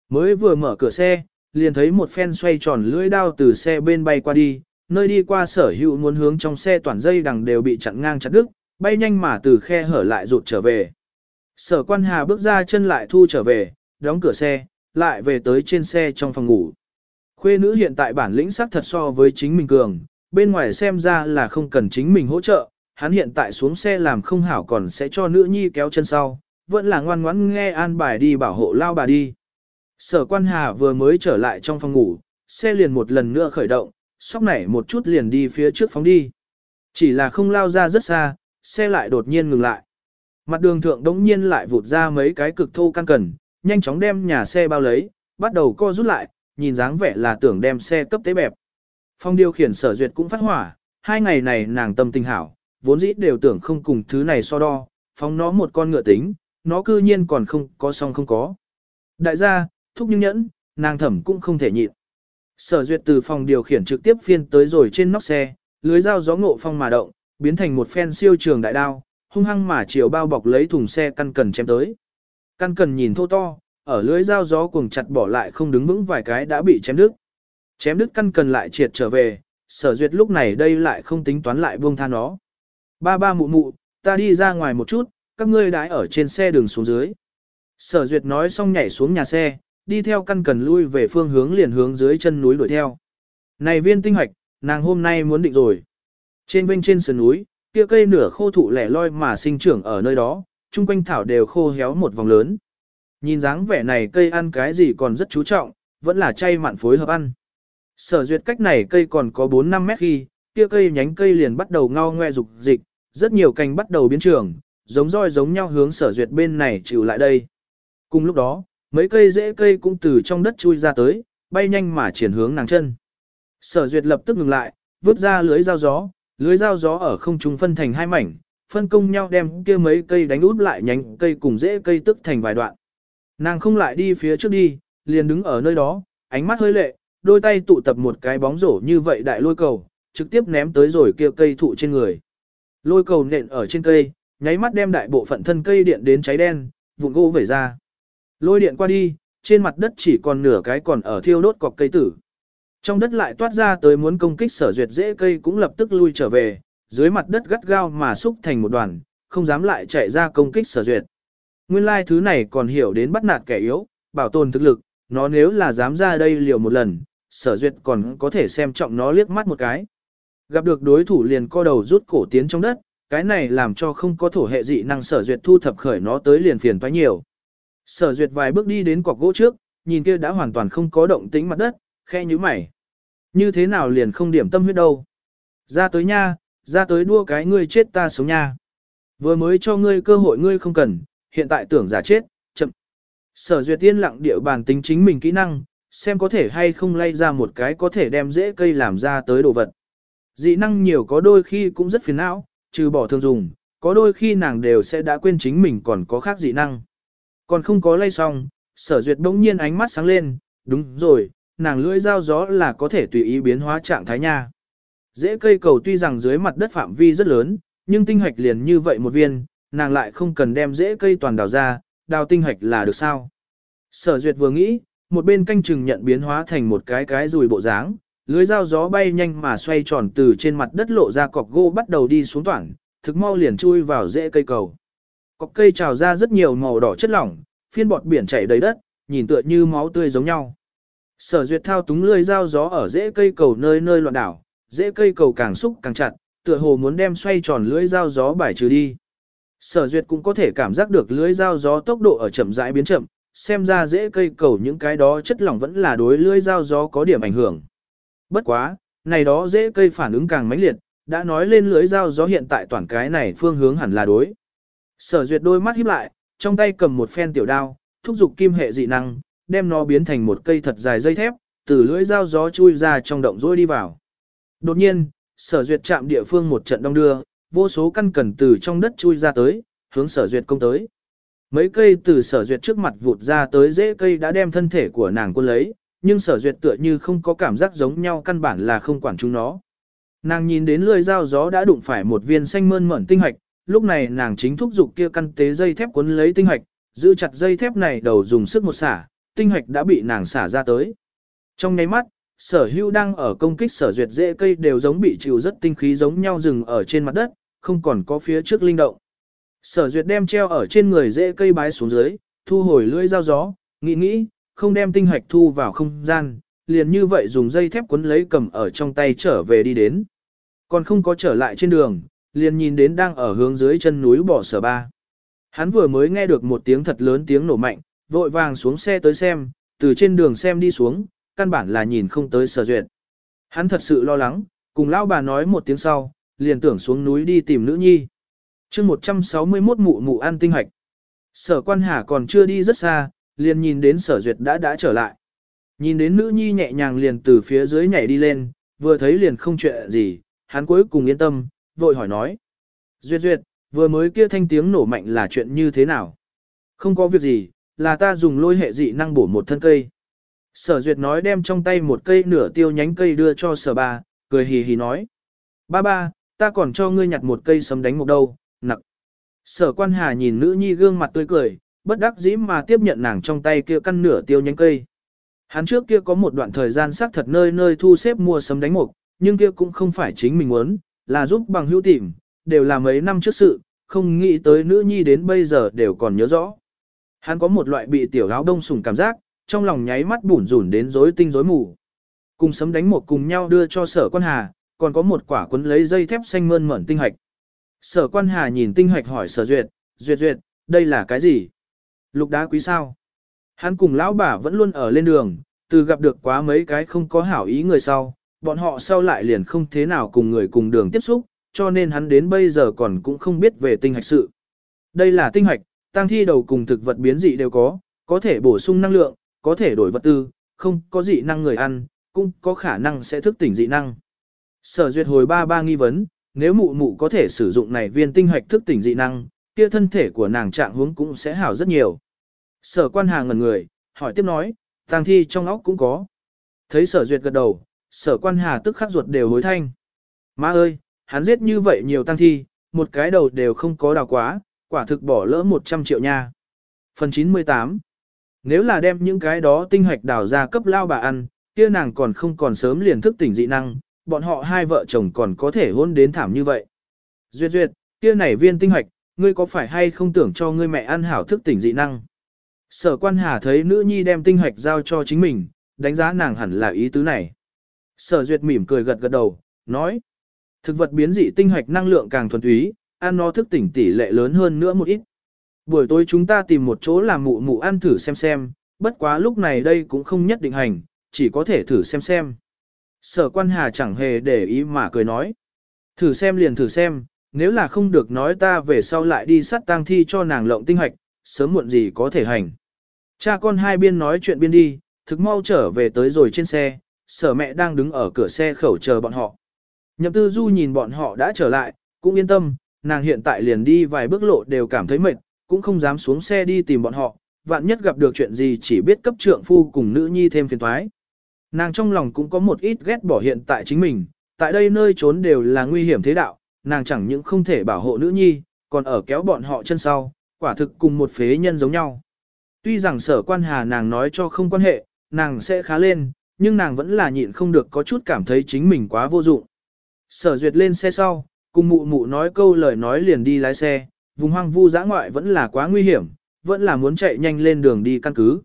Mới vừa mở cửa xe, liền thấy một phen xoay tròn lưỡi đao từ xe bên bay qua đi, nơi đi qua sở hữu muốn hướng trong xe toàn dây đằng đều bị chặn ngang chặt đứt, bay nhanh mà từ khe hở lại rụt trở về. Sở quan hà bước ra chân lại thu trở về, đóng cửa xe, lại về tới trên xe trong phòng ngủ. Khuê nữ hiện tại bản lĩnh sắc thật so với chính mình cường, bên ngoài xem ra là không cần chính mình hỗ trợ, hắn hiện tại xuống xe làm không hảo còn sẽ cho nữ nhi kéo chân sau, vẫn là ngoan ngoãn nghe an bài đi bảo hộ lao bà đi. Sở quan hà vừa mới trở lại trong phòng ngủ, xe liền một lần nữa khởi động, sóc nảy một chút liền đi phía trước phóng đi. Chỉ là không lao ra rất xa, xe lại đột nhiên ngừng lại. Mặt đường thượng đống nhiên lại vụt ra mấy cái cực thô căn cần, nhanh chóng đem nhà xe bao lấy, bắt đầu co rút lại, nhìn dáng vẻ là tưởng đem xe cấp tế bẹp. Phong điều khiển sở duyệt cũng phát hỏa, hai ngày này nàng tâm tình hảo, vốn dĩ đều tưởng không cùng thứ này so đo, phóng nó một con ngựa tính, nó cư nhiên còn không có song không có. Đại gia, thúc nhưng nhẫn, nàng thẩm cũng không thể nhịn. Sở duyệt từ phòng điều khiển trực tiếp phiên tới rồi trên nóc xe, lưới dao gió ngộ phong mà động, biến thành một phen siêu trường đại đao, hung hăng mà chiều bao bọc lấy thùng xe căn cần chém tới. Căn cần nhìn thô to, ở lưới dao gió cuồng chặt bỏ lại không đứng vững vài cái đã bị chém đứt. Chém đứt căn cần lại triệt trở về, sở duyệt lúc này đây lại không tính toán lại buông tha nó. Ba ba mụ mụ, ta đi ra ngoài một chút, các ngươi đãi ở trên xe đường xuống dưới. Sở duyệt nói xong nhảy xuống nhà xe, đi theo căn cần lui về phương hướng liền hướng dưới chân núi đuổi theo. Này viên tinh hoạch, nàng hôm nay muốn định rồi. Trên bên trên sườn núi, kia cây nửa khô thụ lẻ loi mà sinh trưởng ở nơi đó, chung quanh thảo đều khô héo một vòng lớn. Nhìn dáng vẻ này cây ăn cái gì còn rất chú trọng, vẫn là chay mặn phối hợp ăn. Sở duyệt cách này cây còn có 4-5 mét khi, kia cây nhánh cây liền bắt đầu ngao ngoe dục dịch, rất nhiều cành bắt đầu biến trường, giống roi giống nhau hướng sở duyệt bên này chịu lại đây. Cùng lúc đó, mấy cây rễ cây cũng từ trong đất chui ra tới, bay nhanh mà triển hướng nàng chân. Sở duyệt lập tức ngừng lại, vứt ra lưới dao gió, lưới dao gió ở không trung phân thành hai mảnh, phân công nhau đem kia mấy cây đánh út lại nhánh cây cùng rễ cây tức thành vài đoạn. Nàng không lại đi phía trước đi, liền đứng ở nơi đó, ánh mắt hơi lệ, đôi tay tụ tập một cái bóng rổ như vậy đại lôi cầu, trực tiếp ném tới rồi kia cây thụ trên người. Lôi cầu nện ở trên cây, nháy mắt đem đại bộ phận thân cây điện đến cháy đen, vụn gỗ vẩy ra. Lôi điện qua đi, trên mặt đất chỉ còn nửa cái còn ở thiêu đốt cọc cây tử. Trong đất lại toát ra tới muốn công kích sở duyệt dễ cây cũng lập tức lui trở về, dưới mặt đất gắt gao mà xúc thành một đoàn, không dám lại chạy ra công kích sở duyệt. Nguyên lai thứ này còn hiểu đến bắt nạt kẻ yếu, bảo tồn thực lực, nó nếu là dám ra đây liều một lần, sở duyệt còn có thể xem trọng nó liếc mắt một cái. Gặp được đối thủ liền co đầu rút cổ tiến trong đất, cái này làm cho không có thổ hệ dị năng sở duyệt thu thập khởi nó tới liền phiền toái nhiều. Sở duyệt vài bước đi đến cọc gỗ trước, nhìn kia đã hoàn toàn không có động tĩnh mặt đất, khe như mày. Như thế nào liền không điểm tâm huyết đâu. Ra tới nha, ra tới đua cái ngươi chết ta sống nha. Vừa mới cho ngươi cơ hội ngươi không cần, hiện tại tưởng giả chết, chậm. Sở duyệt tiên lặng địa bàn tính chính mình kỹ năng, xem có thể hay không lay ra một cái có thể đem dễ cây làm ra tới đồ vật. Dị năng nhiều có đôi khi cũng rất phiền não, trừ bỏ thường dùng, có đôi khi nàng đều sẽ đã quên chính mình còn có khác dị năng. Còn không có lay xong, sở duyệt bỗng nhiên ánh mắt sáng lên, đúng rồi, nàng lưỡi dao gió là có thể tùy ý biến hóa trạng thái nha. Dễ cây cầu tuy rằng dưới mặt đất phạm vi rất lớn, nhưng tinh hoạch liền như vậy một viên, nàng lại không cần đem dễ cây toàn đào ra, đào tinh hoạch là được sao. Sở duyệt vừa nghĩ, một bên canh chừng nhận biến hóa thành một cái cái rùi bộ dáng, lưới dao gió bay nhanh mà xoay tròn từ trên mặt đất lộ ra cọc gỗ bắt đầu đi xuống toảng, thực mau liền chui vào rễ cây cầu. Cọc cây trào ra rất nhiều màu đỏ chất lỏng, phiên bọt biển chảy đầy đất, nhìn tựa như máu tươi giống nhau. Sở duyệt thao túng lưỡi dao gió ở rễ cây cầu nơi nơi loạn đảo, rễ cây cầu càng xúc càng chặt, tựa hồ muốn đem xoay tròn lưỡi dao gió bài trừ đi. Sở duyệt cũng có thể cảm giác được lưỡi dao gió tốc độ ở chậm rãi biến chậm, xem ra dễ cây cầu những cái đó chất lỏng vẫn là đối lưỡi dao gió có điểm ảnh hưởng. Bất quá, này đó dễ cây phản ứng càng mãnh liệt, đã nói lên lưỡi dao gió hiện tại toàn cái này phương hướng hẳn là đối. Sở duyệt đôi mắt híp lại, trong tay cầm một phen tiểu đao, thúc giục kim hệ dị năng, đem nó biến thành một cây thật dài dây thép, từ lưỡi dao gió chui ra trong động rôi đi vào. Đột nhiên, sở duyệt chạm địa phương một trận đông đưa, vô số căn cần từ trong đất chui ra tới, hướng sở duyệt công tới. Mấy cây từ sở duyệt trước mặt vụt ra tới dễ cây đã đem thân thể của nàng quân lấy, nhưng sở duyệt tựa như không có cảm giác giống nhau căn bản là không quản chúng nó. Nàng nhìn đến lưỡi dao gió đã đụng phải một viên xanh mơn mởn tinh hạch, lúc này nàng chính thúc dục kia căn tế dây thép cuốn lấy tinh hạch, giữ chặt dây thép này đầu dùng sức một xả, tinh hạch đã bị nàng xả ra tới. Trong nháy mắt, sở hưu đang ở công kích sở duyệt dễ cây đều giống bị chịu rất tinh khí giống nhau dừng ở trên mặt đất, không còn có phía trước linh động. Sở duyệt đem treo ở trên người dễ cây bái xuống dưới, thu hồi lưỡi dao gió, nghĩ nghĩ, không đem tinh hạch thu vào không gian, liền như vậy dùng dây thép cuốn lấy cầm ở trong tay trở về đi đến. Còn không có trở lại trên đường, liền nhìn đến đang ở hướng dưới chân núi bỏ sở ba. Hắn vừa mới nghe được một tiếng thật lớn tiếng nổ mạnh, vội vàng xuống xe tới xem, từ trên đường xem đi xuống, căn bản là nhìn không tới sở duyệt. Hắn thật sự lo lắng, cùng lão bà nói một tiếng sau, liền tưởng xuống núi đi tìm nữ nhi. chương 161 mụ mụ ăn tinh hoạch. Sở quan hà còn chưa đi rất xa, liền nhìn đến sở duyệt đã đã trở lại. Nhìn đến nữ nhi nhẹ nhàng liền từ phía dưới nhảy đi lên, vừa thấy liền không chuyện gì, hắn cuối cùng yên tâm, vội hỏi nói. Duyệt duyệt, vừa mới kia thanh tiếng nổ mạnh là chuyện như thế nào? Không có việc gì, là ta dùng lôi hệ dị năng bổ một thân cây. Sở duyệt nói đem trong tay một cây nửa tiêu nhánh cây đưa cho sở ba, cười hì hì nói. Ba ba, ta còn cho ngươi nhặt một cây sấm đánh một đâu, nặng. Sở quan hà nhìn nữ nhi gương mặt tươi cười, bất đắc dĩ mà tiếp nhận nàng trong tay kia căn nửa tiêu nhánh cây. Hắn trước kia có một đoạn thời gian xác thật nơi nơi thu xếp mua sấm đánh mục, nhưng kia cũng không phải chính mình muốn, là giúp bằng hữu tìm, đều là mấy năm trước sự, không nghĩ tới nữ nhi đến bây giờ đều còn nhớ rõ. Hắn có một loại bị tiểu áo đông sùng cảm giác, trong lòng nháy mắt bủn rủn đến rối tinh rối mù. Cùng sấm đánh một cùng nhau đưa cho sở quan hà, còn có một quả quấn lấy dây thép xanh mơn mởn tinh hạch. Sở quan hà nhìn tinh hạch hỏi sở duyệt, duyệt duyệt, đây là cái gì? Lục đá quý sao? Hắn cùng lão bà vẫn luôn ở lên đường, từ gặp được quá mấy cái không có hảo ý người sau, bọn họ sau lại liền không thế nào cùng người cùng đường tiếp xúc, cho nên hắn đến bây giờ còn cũng không biết về tinh hạch sự. Đây là tinh hạch, tăng thi đầu cùng thực vật biến dị đều có, có thể bổ sung năng lượng, có thể đổi vật tư, không có dị năng người ăn, cũng có khả năng sẽ thức tỉnh dị năng. Sở duyệt hồi ba ba nghi vấn, nếu mụ mụ có thể sử dụng này viên tinh hạch thức tỉnh dị năng, kia thân thể của nàng trạng huống cũng sẽ hảo rất nhiều. Sở quan hàng ngần người, hỏi tiếp nói, tăng thi trong óc cũng có. Thấy sở duyệt gật đầu, sở quan hà tức khắc ruột đều hối thanh. Má ơi, hắn giết như vậy nhiều tang thi, một cái đầu đều không có đào quá, quả thực bỏ lỡ 100 triệu nha. Phần 98 Nếu là đem những cái đó tinh hoạch đào ra cấp lao bà ăn, kia nàng còn không còn sớm liền thức tỉnh dị năng, bọn họ hai vợ chồng còn có thể hôn đến thảm như vậy. Duyệt duyệt, kia này viên tinh hoạch, ngươi có phải hay không tưởng cho ngươi mẹ ăn hảo thức tỉnh dị năng? Sở quan hà thấy nữ nhi đem tinh hoạch giao cho chính mình, đánh giá nàng hẳn là ý tứ này. Sở duyệt mỉm cười gật gật đầu, nói. Thực vật biến dị tinh hoạch năng lượng càng thuần túy, ăn nó thức tỉnh tỷ lệ lớn hơn nữa một ít. Buổi tối chúng ta tìm một chỗ làm mụ mụ ăn thử xem xem, bất quá lúc này đây cũng không nhất định hành, chỉ có thể thử xem xem. Sở quan hà chẳng hề để ý mà cười nói. Thử xem liền thử xem, nếu là không được nói ta về sau lại đi sát tang thi cho nàng lộng tinh hoạch, sớm muộn gì có thể hành. Cha con hai biên nói chuyện biên đi, thực mau trở về tới rồi trên xe, sở mẹ đang đứng ở cửa xe khẩu chờ bọn họ. Nhậm tư du nhìn bọn họ đã trở lại, cũng yên tâm, nàng hiện tại liền đi vài bước lộ đều cảm thấy mệt, cũng không dám xuống xe đi tìm bọn họ, vạn nhất gặp được chuyện gì chỉ biết cấp trượng phu cùng nữ nhi thêm phiền thoái. Nàng trong lòng cũng có một ít ghét bỏ hiện tại chính mình, tại đây nơi trốn đều là nguy hiểm thế đạo, nàng chẳng những không thể bảo hộ nữ nhi, còn ở kéo bọn họ chân sau, quả thực cùng một phế nhân giống nhau. Tuy rằng sở quan hà nàng nói cho không quan hệ, nàng sẽ khá lên, nhưng nàng vẫn là nhịn không được có chút cảm thấy chính mình quá vô dụng. Sở duyệt lên xe sau, cùng mụ mụ nói câu lời nói liền đi lái xe, vùng hoang vu dã ngoại vẫn là quá nguy hiểm, vẫn là muốn chạy nhanh lên đường đi căn cứ.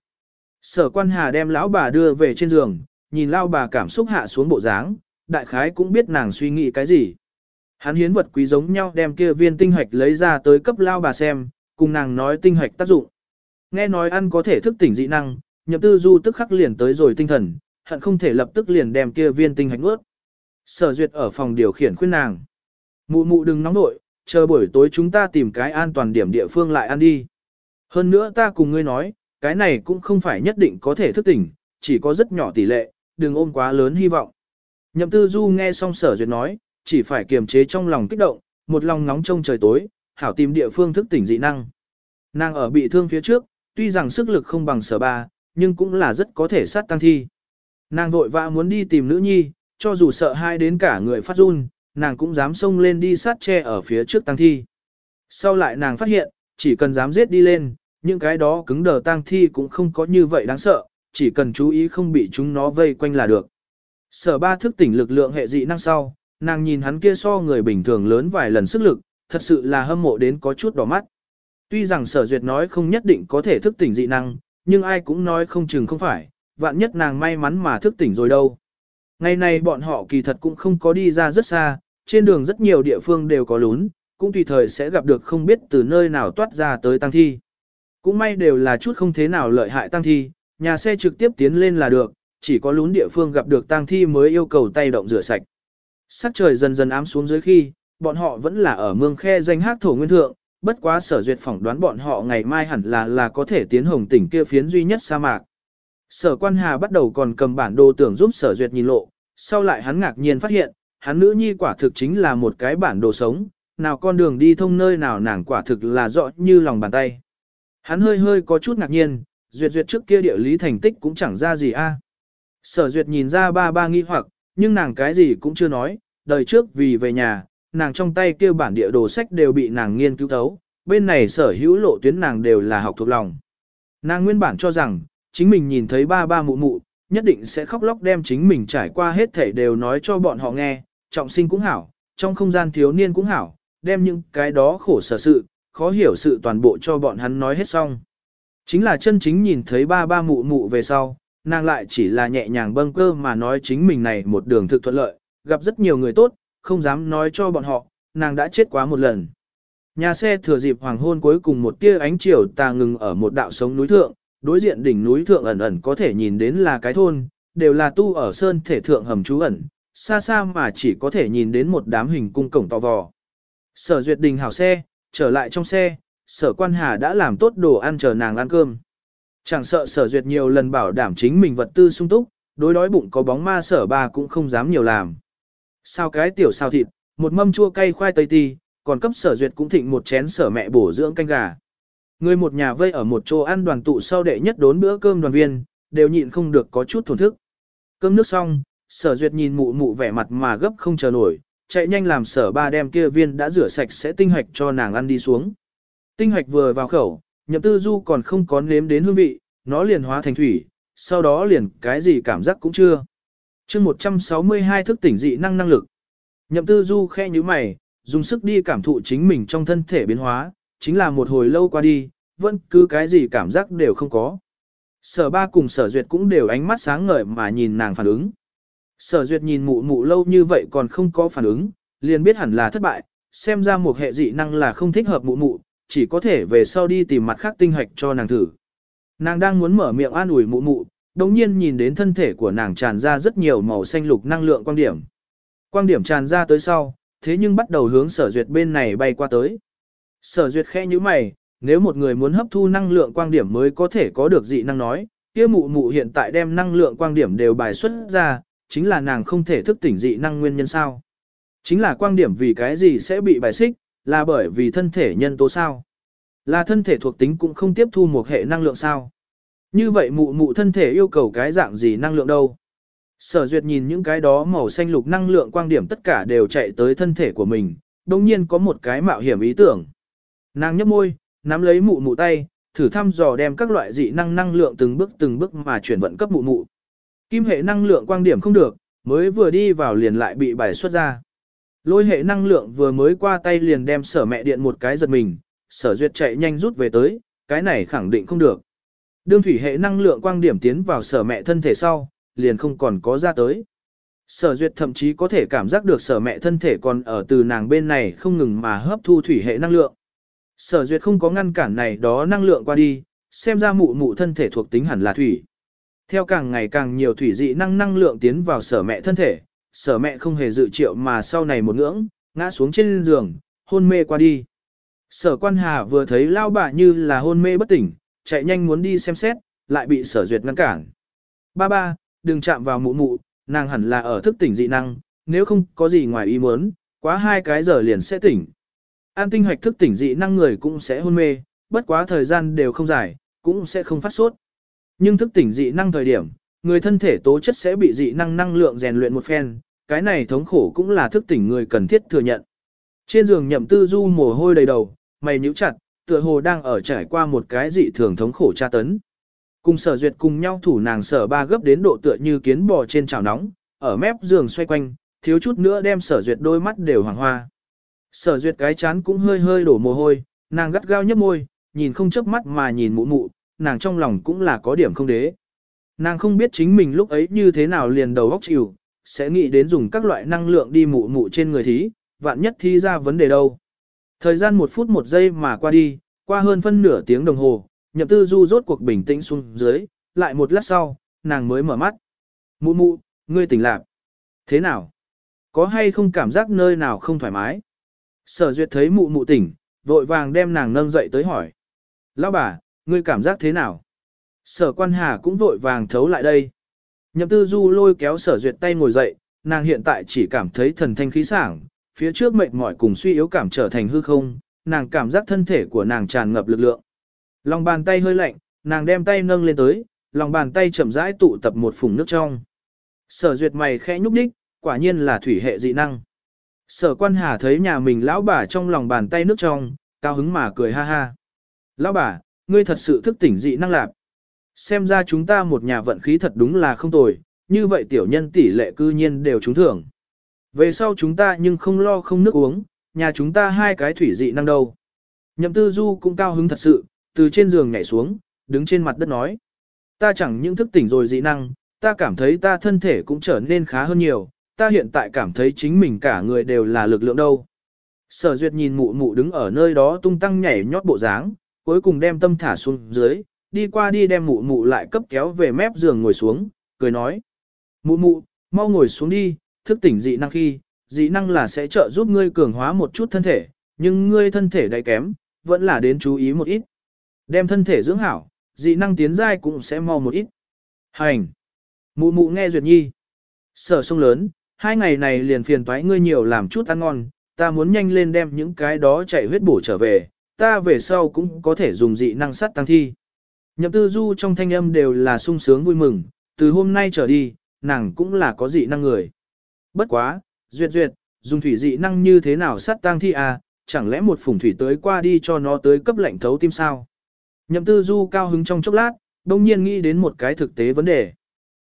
Sở quan hà đem lão bà đưa về trên giường, nhìn lao bà cảm xúc hạ xuống bộ dáng, đại khái cũng biết nàng suy nghĩ cái gì. Hắn hiến vật quý giống nhau đem kia viên tinh hạch lấy ra tới cấp lao bà xem, cùng nàng nói tinh hạch tác dụng. Nghe nói ăn có thể thức tỉnh dị năng, nhập tư du tức khắc liền tới rồi tinh thần, hận không thể lập tức liền đem kia viên tinh hạch nuốt. Sở duyệt ở phòng điều khiển khuyên nàng. Mụ mụ đừng nóng nội, chờ buổi tối chúng ta tìm cái an toàn điểm địa phương lại ăn đi. Hơn nữa ta cùng ngươi nói, cái này cũng không phải nhất định có thể thức tỉnh, chỉ có rất nhỏ tỷ lệ, đừng ôm quá lớn hy vọng. Nhậm tư du nghe xong sở duyệt nói, chỉ phải kiềm chế trong lòng kích động, một lòng nóng trong trời tối, hảo tìm địa phương thức tỉnh dị năng. Nàng ở bị thương phía trước, tuy rằng sức lực không bằng sở ba, nhưng cũng là rất có thể sát tăng thi. Nàng vội vã muốn đi tìm nữ nhi, cho dù sợ hai đến cả người phát run, nàng cũng dám xông lên đi sát che ở phía trước tăng thi. Sau lại nàng phát hiện, chỉ cần dám giết đi lên, những cái đó cứng đờ tăng thi cũng không có như vậy đáng sợ, chỉ cần chú ý không bị chúng nó vây quanh là được. Sở ba thức tỉnh lực lượng hệ dị năng sau, nàng nhìn hắn kia so người bình thường lớn vài lần sức lực, thật sự là hâm mộ đến có chút đỏ mắt. Tuy rằng sở duyệt nói không nhất định có thể thức tỉnh dị năng, nhưng ai cũng nói không chừng không phải, vạn nhất nàng may mắn mà thức tỉnh rồi đâu. Ngày này bọn họ kỳ thật cũng không có đi ra rất xa, trên đường rất nhiều địa phương đều có lún, cũng tùy thời sẽ gặp được không biết từ nơi nào toát ra tới tăng thi. Cũng may đều là chút không thế nào lợi hại tăng thi, nhà xe trực tiếp tiến lên là được, chỉ có lún địa phương gặp được tăng thi mới yêu cầu tay động rửa sạch. Sắc trời dần dần ám xuống dưới khi, bọn họ vẫn là ở mương khe danh hát thổ nguyên thượng, bất quá sở duyệt phỏng đoán bọn họ ngày mai hẳn là là có thể tiến hồng tỉnh kia phiến duy nhất sa mạc. Sở quan hà bắt đầu còn cầm bản đồ tưởng giúp sở duyệt nhìn lộ, sau lại hắn ngạc nhiên phát hiện, hắn nữ nhi quả thực chính là một cái bản đồ sống, nào con đường đi thông nơi nào nàng quả thực là rõ như lòng bàn tay. Hắn hơi hơi có chút ngạc nhiên, duyệt duyệt trước kia địa lý thành tích cũng chẳng ra gì a. À. Sở duyệt nhìn ra ba ba nghi hoặc, nhưng nàng cái gì cũng chưa nói, đời trước vì về nhà, nàng trong tay kia bản địa đồ sách đều bị nàng nghiên cứu thấu, bên này sở hữu lộ tuyến nàng đều là học thuộc lòng. Nàng nguyên bản cho rằng, chính mình nhìn thấy ba ba mụ mụ, nhất định sẽ khóc lóc đem chính mình trải qua hết thể đều nói cho bọn họ nghe, trọng sinh cũng hảo, trong không gian thiếu niên cũng hảo, đem những cái đó khổ sở sự, khó hiểu sự toàn bộ cho bọn hắn nói hết xong. Chính là chân chính nhìn thấy ba ba mụ mụ về sau, nàng lại chỉ là nhẹ nhàng bâng cơ mà nói chính mình này một đường thực thuận lợi, gặp rất nhiều người tốt, không dám nói cho bọn họ, nàng đã chết quá một lần. Nhà xe thừa dịp hoàng hôn cuối cùng một tia ánh chiều tà ngừng ở một đạo sống núi thượng, đối diện đỉnh núi thượng ẩn ẩn có thể nhìn đến là cái thôn, đều là tu ở sơn thể thượng hầm trú ẩn, xa xa mà chỉ có thể nhìn đến một đám hình cung cổng to vò. Sở duyệt đình hảo xe, trở lại trong xe, sở quan hà đã làm tốt đồ ăn chờ nàng ăn cơm. Chẳng sợ sở duyệt nhiều lần bảo đảm chính mình vật tư sung túc, đối đói bụng có bóng ma sở ba cũng không dám nhiều làm. Sao cái tiểu sao thịt, một mâm chua cay khoai tây ti, còn cấp sở duyệt cũng thịnh một chén sở mẹ bổ dưỡng canh gà. Người một nhà vây ở một chỗ ăn đoàn tụ sau đệ nhất đốn bữa cơm đoàn viên, đều nhịn không được có chút thổn thức. Cơm nước xong, sở duyệt nhìn mụ mụ vẻ mặt mà gấp không chờ nổi, chạy nhanh làm sở ba đem kia viên đã rửa sạch sẽ tinh hoạch cho nàng ăn đi xuống. Tinh hoạch vừa vào khẩu, nhậm tư du còn không có nếm đến hương vị, nó liền hóa thành thủy, sau đó liền cái gì cảm giác cũng chưa. chương 162 thức tỉnh dị năng năng lực. Nhậm tư du khe như mày, dùng sức đi cảm thụ chính mình trong thân thể biến hóa, chính là một hồi lâu qua đi, vẫn cứ cái gì cảm giác đều không có. Sở ba cùng sở duyệt cũng đều ánh mắt sáng ngời mà nhìn nàng phản ứng. Sở duyệt nhìn mụ mụ lâu như vậy còn không có phản ứng, liền biết hẳn là thất bại, xem ra một hệ dị năng là không thích hợp mụ mụ, chỉ có thể về sau đi tìm mặt khác tinh hoạch cho nàng thử. Nàng đang muốn mở miệng an ủi mụ mụ, đồng nhiên nhìn đến thân thể của nàng tràn ra rất nhiều màu xanh lục năng lượng quang điểm. Quang điểm tràn ra tới sau, thế nhưng bắt đầu hướng sở duyệt bên này bay qua tới. Sở duyệt khẽ như mày, nếu một người muốn hấp thu năng lượng quang điểm mới có thể có được dị năng nói, kia mụ mụ hiện tại đem năng lượng quang điểm đều bài xuất ra, chính là nàng không thể thức tỉnh dị năng nguyên nhân sao. Chính là quang điểm vì cái gì sẽ bị bài xích, là bởi vì thân thể nhân tố sao. Là thân thể thuộc tính cũng không tiếp thu một hệ năng lượng sao. Như vậy mụ mụ thân thể yêu cầu cái dạng gì năng lượng đâu. Sở duyệt nhìn những cái đó màu xanh lục năng lượng quang điểm tất cả đều chạy tới thân thể của mình, đồng nhiên có một cái mạo hiểm ý tưởng. Nàng nhấp môi, nắm lấy mụ mụ tay, thử thăm dò đem các loại dị năng năng lượng từng bước từng bước mà chuyển vận cấp mụ mụ. Kim hệ năng lượng quang điểm không được, mới vừa đi vào liền lại bị bài xuất ra. Lôi hệ năng lượng vừa mới qua tay liền đem sở mẹ điện một cái giật mình, sở duyệt chạy nhanh rút về tới, cái này khẳng định không được. Đương thủy hệ năng lượng quang điểm tiến vào sở mẹ thân thể sau, liền không còn có ra tới. Sở duyệt thậm chí có thể cảm giác được sở mẹ thân thể còn ở từ nàng bên này không ngừng mà hấp thu thủy hệ năng lượng. Sở duyệt không có ngăn cản này đó năng lượng qua đi, xem ra mụ mụ thân thể thuộc tính hẳn là thủy. Theo càng ngày càng nhiều thủy dị năng năng lượng tiến vào sở mẹ thân thể, sở mẹ không hề dự triệu mà sau này một ngưỡng, ngã xuống trên giường, hôn mê qua đi. Sở quan hà vừa thấy lao bà như là hôn mê bất tỉnh, chạy nhanh muốn đi xem xét, lại bị sở duyệt ngăn cản. Ba ba, đừng chạm vào mụ mụ, nàng hẳn là ở thức tỉnh dị năng, nếu không có gì ngoài ý muốn, quá hai cái giờ liền sẽ tỉnh. An tinh hoạch thức tỉnh dị năng người cũng sẽ hôn mê, bất quá thời gian đều không dài, cũng sẽ không phát sốt. Nhưng thức tỉnh dị năng thời điểm, người thân thể tố chất sẽ bị dị năng năng lượng rèn luyện một phen, cái này thống khổ cũng là thức tỉnh người cần thiết thừa nhận. Trên giường nhậm tư du mồ hôi đầy đầu, mày nhíu chặt, tựa hồ đang ở trải qua một cái dị thường thống khổ tra tấn. Cùng sở duyệt cùng nhau thủ nàng sở ba gấp đến độ tựa như kiến bò trên chảo nóng, ở mép giường xoay quanh, thiếu chút nữa đem sở duyệt đôi mắt đều hoàng hoa. Sở duyệt cái chán cũng hơi hơi đổ mồ hôi, nàng gắt gao nhấp môi, nhìn không chớp mắt mà nhìn mụ mụ, nàng trong lòng cũng là có điểm không đế. Nàng không biết chính mình lúc ấy như thế nào liền đầu góc chịu, sẽ nghĩ đến dùng các loại năng lượng đi mụ mụ trên người thí, vạn nhất thi ra vấn đề đâu. Thời gian một phút một giây mà qua đi, qua hơn phân nửa tiếng đồng hồ, nhậm tư du rốt cuộc bình tĩnh xuống dưới, lại một lát sau, nàng mới mở mắt. Mụ mụ, ngươi tỉnh lạc. Thế nào? Có hay không cảm giác nơi nào không thoải mái? Sở duyệt thấy mụ mụ tỉnh, vội vàng đem nàng nâng dậy tới hỏi. Lão bà, ngươi cảm giác thế nào? Sở quan hà cũng vội vàng thấu lại đây. Nhậm tư du lôi kéo sở duyệt tay ngồi dậy, nàng hiện tại chỉ cảm thấy thần thanh khí sảng, phía trước mệt mỏi cùng suy yếu cảm trở thành hư không, nàng cảm giác thân thể của nàng tràn ngập lực lượng. Lòng bàn tay hơi lạnh, nàng đem tay nâng lên tới, lòng bàn tay chậm rãi tụ tập một phùng nước trong. Sở duyệt mày khẽ nhúc đích, quả nhiên là thủy hệ dị năng. Sở quan hà thấy nhà mình lão bà trong lòng bàn tay nước trong, cao hứng mà cười ha ha. Lão bà, ngươi thật sự thức tỉnh dị năng lạc. Xem ra chúng ta một nhà vận khí thật đúng là không tồi, như vậy tiểu nhân tỷ lệ cư nhiên đều trúng thưởng. Về sau chúng ta nhưng không lo không nước uống, nhà chúng ta hai cái thủy dị năng đâu. Nhậm tư du cũng cao hứng thật sự, từ trên giường nhảy xuống, đứng trên mặt đất nói. Ta chẳng những thức tỉnh rồi dị năng, ta cảm thấy ta thân thể cũng trở nên khá hơn nhiều, ta hiện tại cảm thấy chính mình cả người đều là lực lượng đâu. Sở duyệt nhìn mụ mụ đứng ở nơi đó tung tăng nhảy nhót bộ dáng, cuối cùng đem tâm thả xuống dưới, đi qua đi đem mụ mụ lại cấp kéo về mép giường ngồi xuống, cười nói. Mụ mụ, mau ngồi xuống đi, thức tỉnh dị năng khi, dị năng là sẽ trợ giúp ngươi cường hóa một chút thân thể, nhưng ngươi thân thể đầy kém, vẫn là đến chú ý một ít. Đem thân thể dưỡng hảo, dị năng tiến giai cũng sẽ mau một ít. Hành! Mụ mụ nghe Duyệt Nhi. Sở sông lớn, hai ngày này liền phiền toái ngươi nhiều làm chút ăn ngon, ta muốn nhanh lên đem những cái đó chạy huyết bổ trở về, ta về sau cũng có thể dùng dị năng sắt tăng thi. Nhậm tư du trong thanh âm đều là sung sướng vui mừng, từ hôm nay trở đi, nàng cũng là có dị năng người. Bất quá, duyệt duyệt, dùng thủy dị năng như thế nào sắt tăng thi à, chẳng lẽ một phủng thủy tới qua đi cho nó tới cấp lạnh thấu tim sao? Nhậm tư du cao hứng trong chốc lát, đông nhiên nghĩ đến một cái thực tế vấn đề.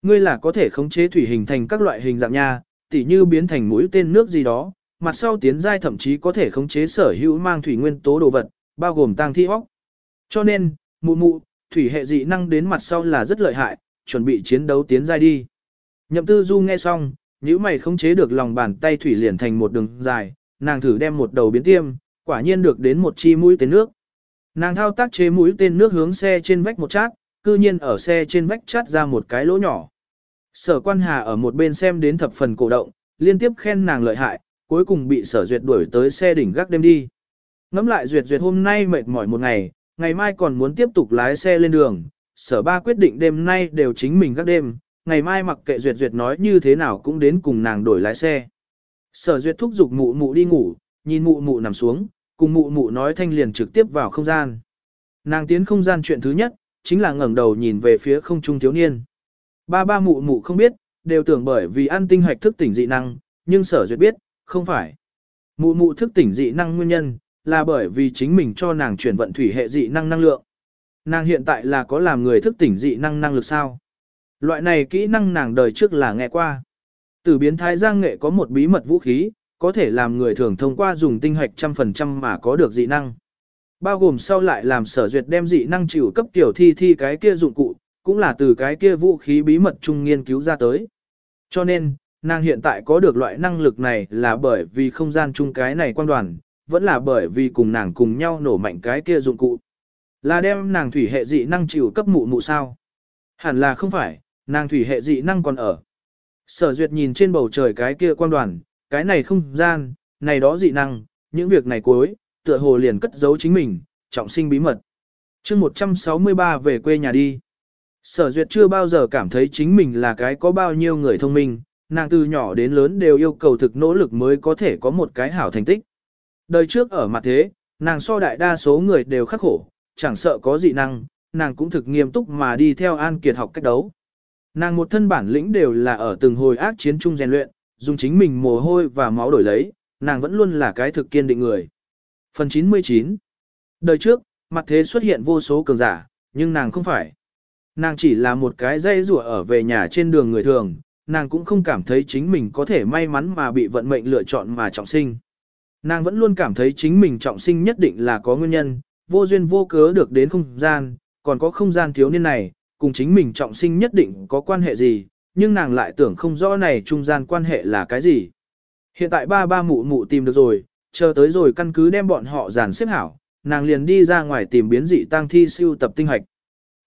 Ngươi là có thể khống chế thủy hình thành các loại hình dạng nha, tỉ như biến thành mũi tên nước gì đó, mặt sau tiến giai thậm chí có thể khống chế sở hữu mang thủy nguyên tố đồ vật, bao gồm tang thi óc. Cho nên, mụ mụ, thủy hệ dị năng đến mặt sau là rất lợi hại, chuẩn bị chiến đấu tiến giai đi. Nhậm tư du nghe xong, nếu mày khống chế được lòng bàn tay thủy liền thành một đường dài, nàng thử đem một đầu biến tiêm, quả nhiên được đến một chi mũi tên nước. Nàng thao tác chế mũi tên nước hướng xe trên vách một chát, cư nhiên ở xe trên vách chát ra một cái lỗ nhỏ. Sở quan hà ở một bên xem đến thập phần cổ động, liên tiếp khen nàng lợi hại, cuối cùng bị sở duyệt đuổi tới xe đỉnh gác đêm đi. Ngắm lại duyệt duyệt hôm nay mệt mỏi một ngày, ngày mai còn muốn tiếp tục lái xe lên đường, sở ba quyết định đêm nay đều chính mình gác đêm, ngày mai mặc kệ duyệt duyệt nói như thế nào cũng đến cùng nàng đổi lái xe. Sở duyệt thúc giục mụ mụ đi ngủ, nhìn mụ mụ nằm xuống, cùng mụ mụ nói thanh liền trực tiếp vào không gian. Nàng tiến không gian chuyện thứ nhất, chính là ngẩng đầu nhìn về phía không trung thiếu niên. Ba ba mụ mụ không biết, đều tưởng bởi vì ăn tinh hoạch thức tỉnh dị năng, nhưng sở duyệt biết, không phải. Mụ mụ thức tỉnh dị năng nguyên nhân, là bởi vì chính mình cho nàng chuyển vận thủy hệ dị năng năng lượng. Nàng hiện tại là có làm người thức tỉnh dị năng năng lực sao? Loại này kỹ năng nàng đời trước là nghe qua. Từ biến thái giang nghệ có một bí mật vũ khí, có thể làm người thường thông qua dùng tinh hoạch trăm phần trăm mà có được dị năng. Bao gồm sau lại làm sở duyệt đem dị năng chịu cấp tiểu thi thi cái kia dụng cụ, cũng là từ cái kia vũ khí bí mật chung nghiên cứu ra tới. Cho nên, nàng hiện tại có được loại năng lực này là bởi vì không gian chung cái này quan đoàn, vẫn là bởi vì cùng nàng cùng nhau nổ mạnh cái kia dụng cụ. Là đem nàng thủy hệ dị năng chịu cấp mụ mụ sao? Hẳn là không phải, nàng thủy hệ dị năng còn ở. Sở duyệt nhìn trên bầu trời cái kia quan đoàn, cái này không gian, này đó dị năng, những việc này cuối, tựa hồ liền cất giấu chính mình, trọng sinh bí mật. chương 163 về quê nhà đi. Sở duyệt chưa bao giờ cảm thấy chính mình là cái có bao nhiêu người thông minh, nàng từ nhỏ đến lớn đều yêu cầu thực nỗ lực mới có thể có một cái hảo thành tích. Đời trước ở mặt thế, nàng so đại đa số người đều khắc khổ, chẳng sợ có dị năng, nàng cũng thực nghiêm túc mà đi theo An Kiệt học cách đấu. Nàng một thân bản lĩnh đều là ở từng hồi ác chiến Chung rèn luyện, dùng chính mình mồ hôi và máu đổi lấy, nàng vẫn luôn là cái thực kiên định người. Phần 99 Đời trước, mặt thế xuất hiện vô số cường giả, nhưng nàng không phải. Nàng chỉ là một cái dây rùa ở về nhà trên đường người thường, nàng cũng không cảm thấy chính mình có thể may mắn mà bị vận mệnh lựa chọn mà trọng sinh. Nàng vẫn luôn cảm thấy chính mình trọng sinh nhất định là có nguyên nhân, vô duyên vô cớ được đến không gian, còn có không gian thiếu niên này, cùng chính mình trọng sinh nhất định có quan hệ gì, nhưng nàng lại tưởng không rõ này trung gian quan hệ là cái gì. Hiện tại ba ba mụ mụ tìm được rồi, chờ tới rồi căn cứ đem bọn họ dàn xếp hảo, nàng liền đi ra ngoài tìm biến dị tăng thi siêu tập tinh hạch.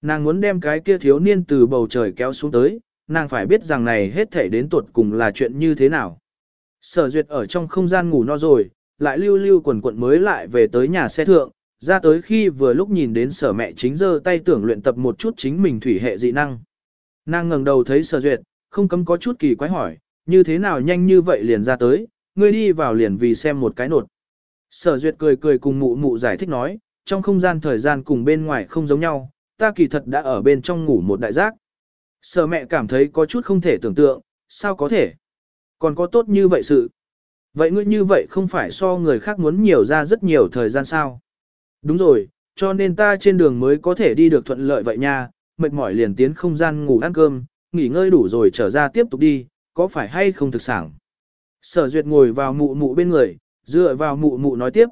Nàng muốn đem cái kia thiếu niên từ bầu trời kéo xuống tới, nàng phải biết rằng này hết thể đến tuột cùng là chuyện như thế nào. Sở duyệt ở trong không gian ngủ no rồi, lại lưu lưu quần quận mới lại về tới nhà xe thượng, ra tới khi vừa lúc nhìn đến sở mẹ chính giơ tay tưởng luyện tập một chút chính mình thủy hệ dị năng. Nàng ngẩng đầu thấy sở duyệt, không cấm có chút kỳ quái hỏi, như thế nào nhanh như vậy liền ra tới, ngươi đi vào liền vì xem một cái nột. Sở duyệt cười cười cùng mụ mụ giải thích nói, trong không gian thời gian cùng bên ngoài không giống nhau, ta kỳ thật đã ở bên trong ngủ một đại giác. Sở mẹ cảm thấy có chút không thể tưởng tượng, sao có thể? Còn có tốt như vậy sự? Vậy ngươi như vậy không phải so người khác muốn nhiều ra rất nhiều thời gian sao? Đúng rồi, cho nên ta trên đường mới có thể đi được thuận lợi vậy nha, mệt mỏi liền tiến không gian ngủ ăn cơm, nghỉ ngơi đủ rồi trở ra tiếp tục đi, có phải hay không thực sản. Sở duyệt ngồi vào mụ mụ bên người, dựa vào mụ mụ nói tiếp.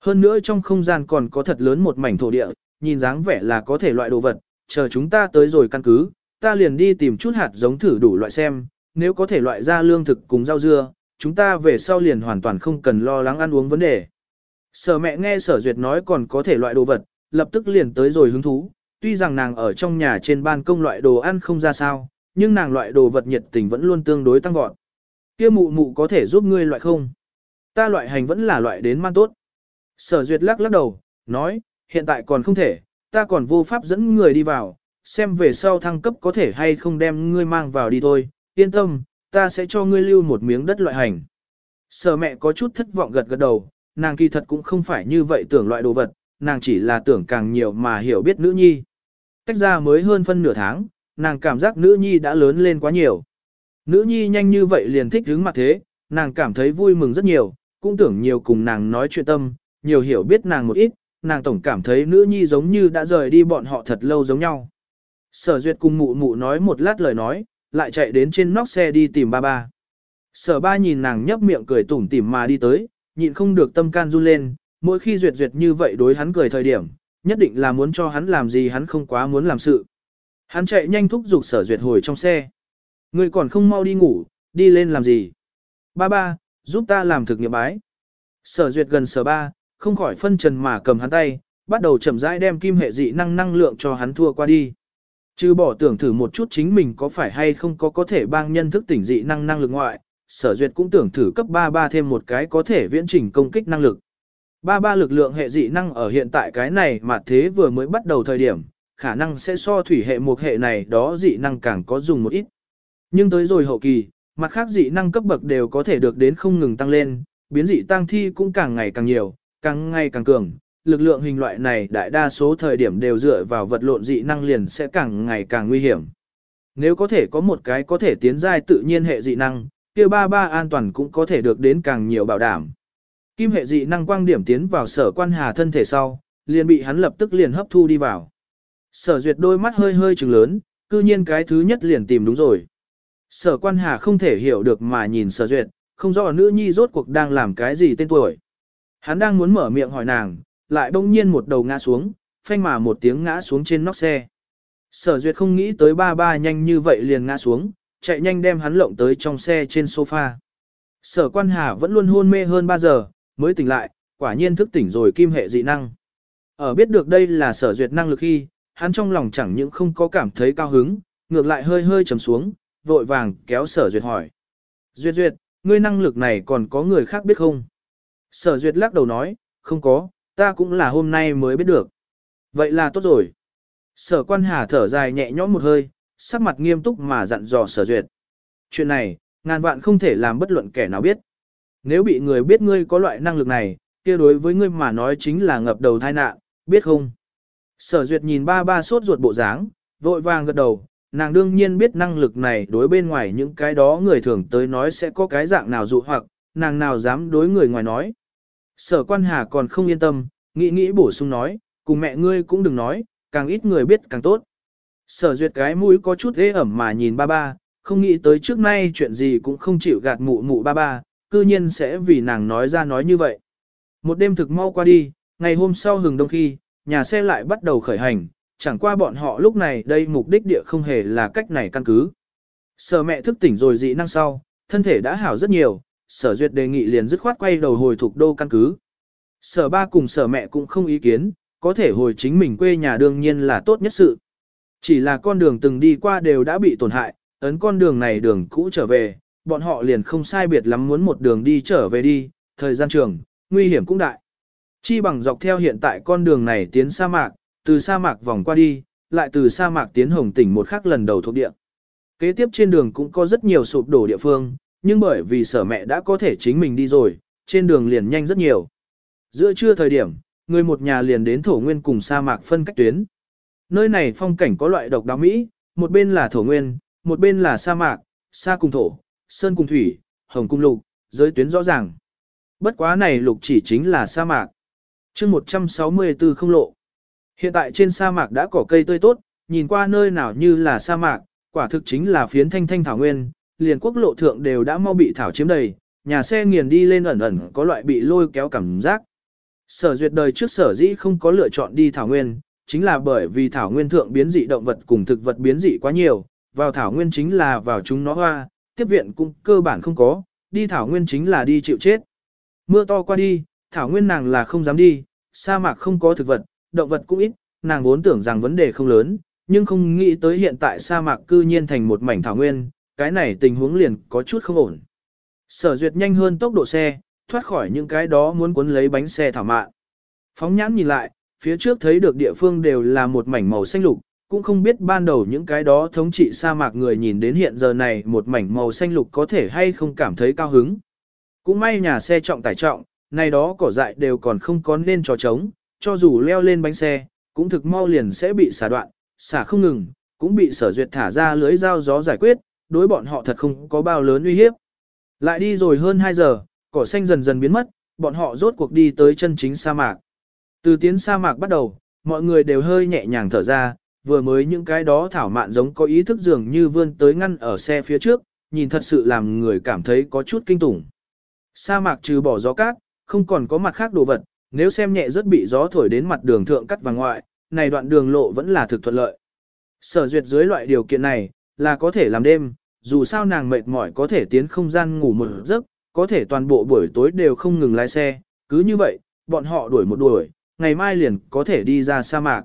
Hơn nữa trong không gian còn có thật lớn một mảnh thổ địa, nhìn dáng vẻ là có thể loại đồ vật, chờ chúng ta tới rồi căn cứ, ta liền đi tìm chút hạt giống thử đủ loại xem, nếu có thể loại ra lương thực cùng rau dưa, chúng ta về sau liền hoàn toàn không cần lo lắng ăn uống vấn đề. Sở mẹ nghe sở duyệt nói còn có thể loại đồ vật, lập tức liền tới rồi hứng thú, tuy rằng nàng ở trong nhà trên ban công loại đồ ăn không ra sao, nhưng nàng loại đồ vật nhiệt tình vẫn luôn tương đối tăng vọt. Kia mụ mụ có thể giúp ngươi loại không? Ta loại hành vẫn là loại đến man tốt. Sở duyệt lắc lắc đầu, nói, hiện tại còn không thể, ta còn vô pháp dẫn người đi vào, xem về sau thăng cấp có thể hay không đem ngươi mang vào đi thôi, yên tâm, ta sẽ cho ngươi lưu một miếng đất loại hành. Sở mẹ có chút thất vọng gật gật đầu, nàng kỳ thật cũng không phải như vậy tưởng loại đồ vật, nàng chỉ là tưởng càng nhiều mà hiểu biết nữ nhi. Cách ra mới hơn phân nửa tháng, nàng cảm giác nữ nhi đã lớn lên quá nhiều. Nữ nhi nhanh như vậy liền thích hướng mặt thế, nàng cảm thấy vui mừng rất nhiều, cũng tưởng nhiều cùng nàng nói chuyện tâm, nhiều hiểu biết nàng một ít, nàng tổng cảm thấy nữ nhi giống như đã rời đi bọn họ thật lâu giống nhau. Sở duyệt cùng mụ mụ nói một lát lời nói, lại chạy đến trên nóc xe đi tìm ba ba. Sở ba nhìn nàng nhấp miệng cười tủm tỉm mà đi tới, nhịn không được tâm can run lên, mỗi khi duyệt duyệt như vậy đối hắn cười thời điểm, nhất định là muốn cho hắn làm gì hắn không quá muốn làm sự. Hắn chạy nhanh thúc giục sở duyệt hồi trong xe. Người còn không mau đi ngủ, đi lên làm gì? Ba ba, giúp ta làm thực nghiệm bái. Sở duyệt gần sở ba, không khỏi phân trần mà cầm hắn tay, bắt đầu chậm rãi đem kim hệ dị năng năng lượng cho hắn thua qua đi. Chứ bỏ tưởng thử một chút chính mình có phải hay không có có thể bang nhân thức tỉnh dị năng năng lực ngoại, sở duyệt cũng tưởng thử cấp 33 thêm một cái có thể viễn trình công kích năng lực. 33 lực lượng hệ dị năng ở hiện tại cái này mà thế vừa mới bắt đầu thời điểm, khả năng sẽ so thủy hệ một hệ này đó dị năng càng có dùng một ít. Nhưng tới rồi hậu kỳ, mặt khác dị năng cấp bậc đều có thể được đến không ngừng tăng lên, biến dị tăng thi cũng càng ngày càng nhiều, càng ngày càng cường, lực lượng hình loại này đại đa số thời điểm đều dựa vào vật lộn dị năng liền sẽ càng ngày càng nguy hiểm. Nếu có thể có một cái có thể tiến giai tự nhiên hệ dị năng, kia ba ba an toàn cũng có thể được đến càng nhiều bảo đảm. Kim hệ dị năng quang điểm tiến vào sở quan hà thân thể sau, liền bị hắn lập tức liền hấp thu đi vào. Sở duyệt đôi mắt hơi hơi trừng lớn, cư nhiên cái thứ nhất liền tìm đúng rồi. Sở quan hà không thể hiểu được mà nhìn sở duyệt, không rõ nữ nhi rốt cuộc đang làm cái gì tên tuổi. Hắn đang muốn mở miệng hỏi nàng, lại bỗng nhiên một đầu ngã xuống, phanh mà một tiếng ngã xuống trên nóc xe. Sở duyệt không nghĩ tới ba ba nhanh như vậy liền ngã xuống, chạy nhanh đem hắn lộng tới trong xe trên sofa. Sở quan hà vẫn luôn hôn mê hơn 3 giờ, mới tỉnh lại, quả nhiên thức tỉnh rồi kim hệ dị năng. Ở biết được đây là sở duyệt năng lực khi, hắn trong lòng chẳng những không có cảm thấy cao hứng, ngược lại hơi hơi trầm xuống, vội vàng kéo sở duyệt hỏi. Duyệt duyệt, ngươi năng lực này còn có người khác biết không? Sở duyệt lắc đầu nói, không có, ta cũng là hôm nay mới biết được. Vậy là tốt rồi. Sở quan hà thở dài nhẹ nhõm một hơi, sắc mặt nghiêm túc mà dặn dò sở duyệt. Chuyện này, ngàn vạn không thể làm bất luận kẻ nào biết. Nếu bị người biết ngươi có loại năng lực này, kia đối với ngươi mà nói chính là ngập đầu tai nạn, biết không? Sở duyệt nhìn ba ba sốt ruột bộ dáng, vội vàng gật đầu, nàng đương nhiên biết năng lực này đối bên ngoài những cái đó người thường tới nói sẽ có cái dạng nào dụ hoặc, nàng nào dám đối người ngoài nói. Sở quan hà còn không yên tâm, nghĩ nghĩ bổ sung nói, cùng mẹ ngươi cũng đừng nói, càng ít người biết càng tốt. Sở duyệt cái mũi có chút ghê ẩm mà nhìn ba ba, không nghĩ tới trước nay chuyện gì cũng không chịu gạt mụ mụ ba ba, cư nhiên sẽ vì nàng nói ra nói như vậy. Một đêm thực mau qua đi, ngày hôm sau hừng đông khi, nhà xe lại bắt đầu khởi hành, chẳng qua bọn họ lúc này đây mục đích địa không hề là cách này căn cứ. Sở mẹ thức tỉnh rồi dị năng sau, thân thể đã hảo rất nhiều, sở duyệt đề nghị liền dứt khoát quay đầu hồi thuộc đô căn cứ. Sở ba cùng sở mẹ cũng không ý kiến, có thể hồi chính mình quê nhà đương nhiên là tốt nhất sự. Chỉ là con đường từng đi qua đều đã bị tổn hại, ấn con đường này đường cũ trở về, bọn họ liền không sai biệt lắm muốn một đường đi trở về đi, thời gian trường, nguy hiểm cũng đại. Chi bằng dọc theo hiện tại con đường này tiến sa mạc, từ sa mạc vòng qua đi, lại từ sa mạc tiến hồng tỉnh một khắc lần đầu thuộc địa. Kế tiếp trên đường cũng có rất nhiều sụp đổ địa phương, nhưng bởi vì sở mẹ đã có thể chính mình đi rồi, trên đường liền nhanh rất nhiều. Giữa trưa thời điểm, người một nhà liền đến thổ nguyên cùng sa mạc phân cách tuyến. Nơi này phong cảnh có loại độc đáo Mỹ, một bên là thổ nguyên, một bên là sa mạc, sa cùng thổ, sơn cùng thủy, hồng cùng lục, giới tuyến rõ ràng. Bất quá này lục chỉ chính là sa mạc. chương 164 không lộ. Hiện tại trên sa mạc đã có cây tươi tốt, nhìn qua nơi nào như là sa mạc, quả thực chính là phiến thanh thanh thảo nguyên, liền quốc lộ thượng đều đã mau bị thảo chiếm đầy, nhà xe nghiền đi lên ẩn ẩn có loại bị lôi kéo cảm giác. Sở duyệt đời trước sở dĩ không có lựa chọn đi thảo nguyên, chính là bởi vì thảo nguyên thượng biến dị động vật cùng thực vật biến dị quá nhiều, vào thảo nguyên chính là vào chúng nó hoa, tiếp viện cũng cơ bản không có, đi thảo nguyên chính là đi chịu chết. Mưa to qua đi, thảo nguyên nàng là không dám đi, sa mạc không có thực vật, động vật cũng ít, nàng vốn tưởng rằng vấn đề không lớn, nhưng không nghĩ tới hiện tại sa mạc cư nhiên thành một mảnh thảo nguyên, cái này tình huống liền có chút không ổn. Sở duyệt nhanh hơn tốc độ xe, thoát khỏi những cái đó muốn cuốn lấy bánh xe thảo mạn. Phóng nhãn nhìn lại, phía trước thấy được địa phương đều là một mảnh màu xanh lục, cũng không biết ban đầu những cái đó thống trị sa mạc người nhìn đến hiện giờ này một mảnh màu xanh lục có thể hay không cảm thấy cao hứng. Cũng may nhà xe trọng tải trọng, này đó cỏ dại đều còn không có nên trò trống, cho dù leo lên bánh xe, cũng thực mau liền sẽ bị xả đoạn, xả không ngừng, cũng bị sở duyệt thả ra lưới dao gió giải quyết, đối bọn họ thật không có bao lớn uy hiếp. Lại đi rồi hơn 2 giờ, cỏ xanh dần dần biến mất, bọn họ rốt cuộc đi tới chân chính sa mạc. Từ tiến sa mạc bắt đầu, mọi người đều hơi nhẹ nhàng thở ra, vừa mới những cái đó thảo mạn giống có ý thức dường như vươn tới ngăn ở xe phía trước, nhìn thật sự làm người cảm thấy có chút kinh tủng. Sa mạc trừ bỏ gió cát, không còn có mặt khác đồ vật, nếu xem nhẹ rất bị gió thổi đến mặt đường thượng cắt và ngoại, này đoạn đường lộ vẫn là thực thuận lợi. Sở duyệt dưới loại điều kiện này, là có thể làm đêm, dù sao nàng mệt mỏi có thể tiến không gian ngủ một giấc, có thể toàn bộ buổi tối đều không ngừng lái xe, cứ như vậy, bọn họ đuổi một đuổi, ngày mai liền có thể đi ra sa mạc.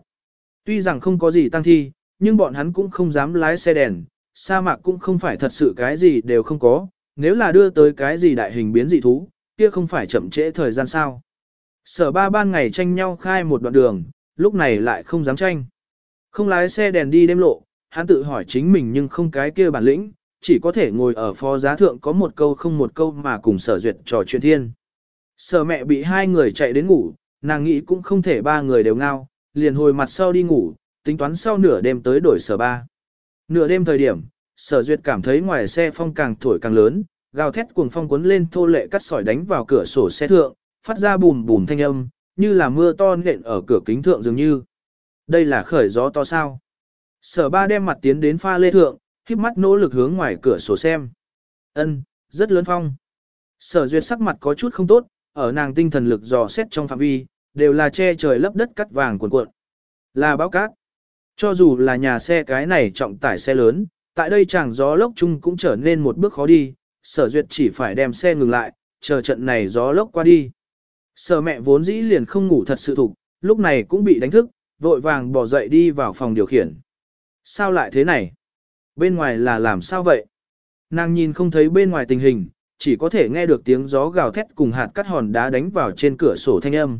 Tuy rằng không có gì tăng thi, nhưng bọn hắn cũng không dám lái xe đèn, sa mạc cũng không phải thật sự cái gì đều không có, nếu là đưa tới cái gì đại hình biến dị thú, kia không phải chậm trễ thời gian sao. Sở ba ban ngày tranh nhau khai một đoạn đường, lúc này lại không dám tranh. Không lái xe đèn đi đêm lộ, hắn tự hỏi chính mình nhưng không cái kia bản lĩnh, chỉ có thể ngồi ở phó giá thượng có một câu không một câu mà cùng sở duyệt trò chuyện thiên. Sở mẹ bị hai người chạy đến ngủ, nàng nghĩ cũng không thể ba người đều ngao, liền hồi mặt sau đi ngủ, tính toán sau nửa đêm tới đổi sở ba. Nửa đêm thời điểm, sở duyệt cảm thấy ngoài xe phong càng thổi càng lớn, gào thét cuồng phong cuốn lên thô lệ cắt sỏi đánh vào cửa sổ xe thượng, phát ra bùm bùm thanh âm, như là mưa to nện ở cửa kính thượng dường như. Đây là khởi gió to sao. Sở ba đem mặt tiến đến pha lê thượng, khiếp mắt nỗ lực hướng ngoài cửa sổ xem. Ân, rất lớn phong. Sở duyệt sắc mặt có chút không tốt, ở nàng tinh thần lực dò xét trong phạm vi, đều là che trời lấp đất cắt vàng cuộn cuộn. Là báo cát. Cho dù là nhà xe cái này trọng tải xe lớn, tại đây chẳng gió lốc chung cũng trở nên một bước khó đi, sở duyệt chỉ phải đem xe ngừng lại, chờ trận này gió lốc qua đi. Sở mẹ vốn dĩ liền không ngủ thật sự thục, lúc này cũng bị đánh thức, vội vàng bỏ dậy đi vào phòng điều khiển. Sao lại thế này? Bên ngoài là làm sao vậy? Nàng nhìn không thấy bên ngoài tình hình, chỉ có thể nghe được tiếng gió gào thét cùng hạt cắt hòn đá đánh vào trên cửa sổ thanh âm.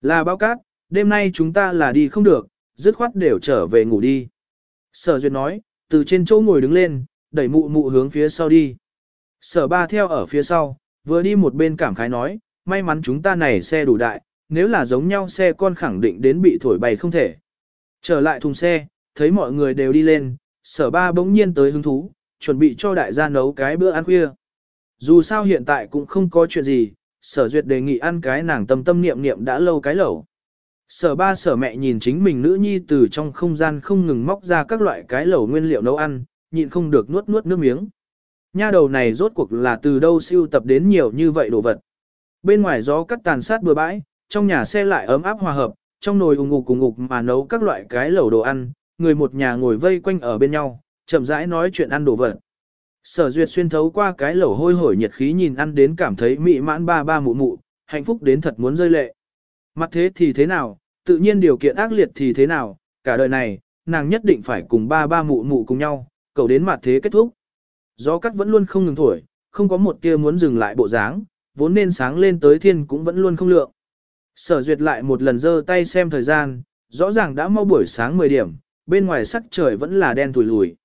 Là báo cát, đêm nay chúng ta là đi không được, dứt khoát đều trở về ngủ đi. Sở Duyệt nói, từ trên chỗ ngồi đứng lên, đẩy mụ mụ hướng phía sau đi. Sở ba theo ở phía sau, vừa đi một bên cảm khái nói, may mắn chúng ta này xe đủ đại, nếu là giống nhau xe con khẳng định đến bị thổi bay không thể. Trở lại thùng xe, thấy mọi người đều đi lên, sở ba bỗng nhiên tới hứng thú, chuẩn bị cho đại gia nấu cái bữa ăn khuya. Dù sao hiện tại cũng không có chuyện gì, sở duyệt đề nghị ăn cái nàng tâm tâm niệm niệm đã lâu cái lẩu. Sở ba sở mẹ nhìn chính mình nữ nhi từ trong không gian không ngừng móc ra các loại cái lẩu nguyên liệu nấu ăn, nhịn không được nuốt nuốt nước miếng. Nha đầu này rốt cuộc là từ đâu siêu tập đến nhiều như vậy đồ vật. Bên ngoài gió cắt tàn sát bừa bãi, trong nhà xe lại ấm áp hòa hợp, trong nồi ủng ngục cùng ngục mà nấu các loại cái lẩu đồ ăn, người một nhà ngồi vây quanh ở bên nhau, chậm rãi nói chuyện ăn đồ vật. Sở duyệt xuyên thấu qua cái lẩu hôi hổi nhiệt khí nhìn ăn đến cảm thấy mị mãn ba ba mụ mụ, hạnh phúc đến thật muốn rơi lệ. Mặt thế thì thế nào, tự nhiên điều kiện ác liệt thì thế nào, cả đời này, nàng nhất định phải cùng ba ba mụ mụ cùng nhau, cầu đến mặt thế kết thúc. Gió cắt vẫn luôn không ngừng thổi, không có một tia muốn dừng lại bộ dáng, vốn nên sáng lên tới thiên cũng vẫn luôn không lượng. Sở duyệt lại một lần giơ tay xem thời gian, rõ ràng đã mau buổi sáng 10 điểm, bên ngoài sắc trời vẫn là đen thủi lùi.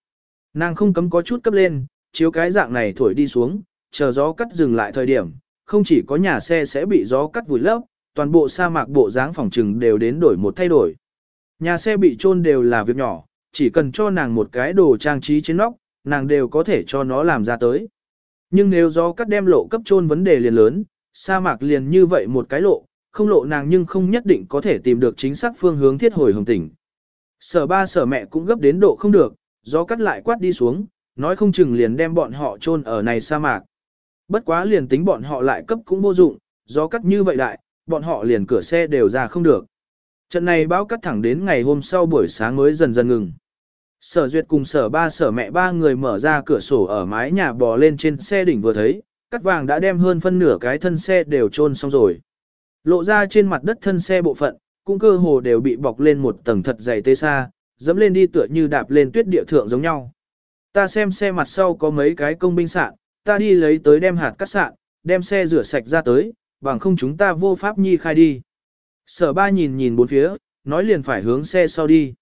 Nàng không cấm có chút cấp lên, chiếu cái dạng này thổi đi xuống, chờ gió cắt dừng lại thời điểm, không chỉ có nhà xe sẽ bị gió cắt vùi lấp, toàn bộ sa mạc bộ dáng phòng trừng đều đến đổi một thay đổi. Nhà xe bị trôn đều là việc nhỏ, chỉ cần cho nàng một cái đồ trang trí trên nóc, nàng đều có thể cho nó làm ra tới. Nhưng nếu gió cắt đem lộ cấp trôn vấn đề liền lớn, sa mạc liền như vậy một cái lộ, không lộ nàng nhưng không nhất định có thể tìm được chính xác phương hướng thiết hồi hồng tỉnh. Sở ba sở mẹ cũng gấp đến độ không được, gió cắt lại quát đi xuống, nói không chừng liền đem bọn họ chôn ở này sa mạc. Bất quá liền tính bọn họ lại cấp cũng vô dụng, gió cắt như vậy đại, bọn họ liền cửa xe đều ra không được. Trận này báo cắt thẳng đến ngày hôm sau buổi sáng mới dần dần ngừng. Sở duyệt cùng sở ba sở mẹ ba người mở ra cửa sổ ở mái nhà bò lên trên xe đỉnh vừa thấy, cắt vàng đã đem hơn phân nửa cái thân xe đều trôn xong rồi. Lộ ra trên mặt đất thân xe bộ phận, cũng cơ hồ đều bị bọc lên một tầng thật dày tê xa, dẫm lên đi tựa như đạp lên tuyết địa thượng giống nhau. Ta xem xe mặt sau có mấy cái công binh sạn, ta đi lấy tới đem hạt cắt sạn, đem xe rửa sạch ra tới, bằng không chúng ta vô pháp nhi khai đi. Sở ba nhìn nhìn bốn phía, nói liền phải hướng xe sau đi.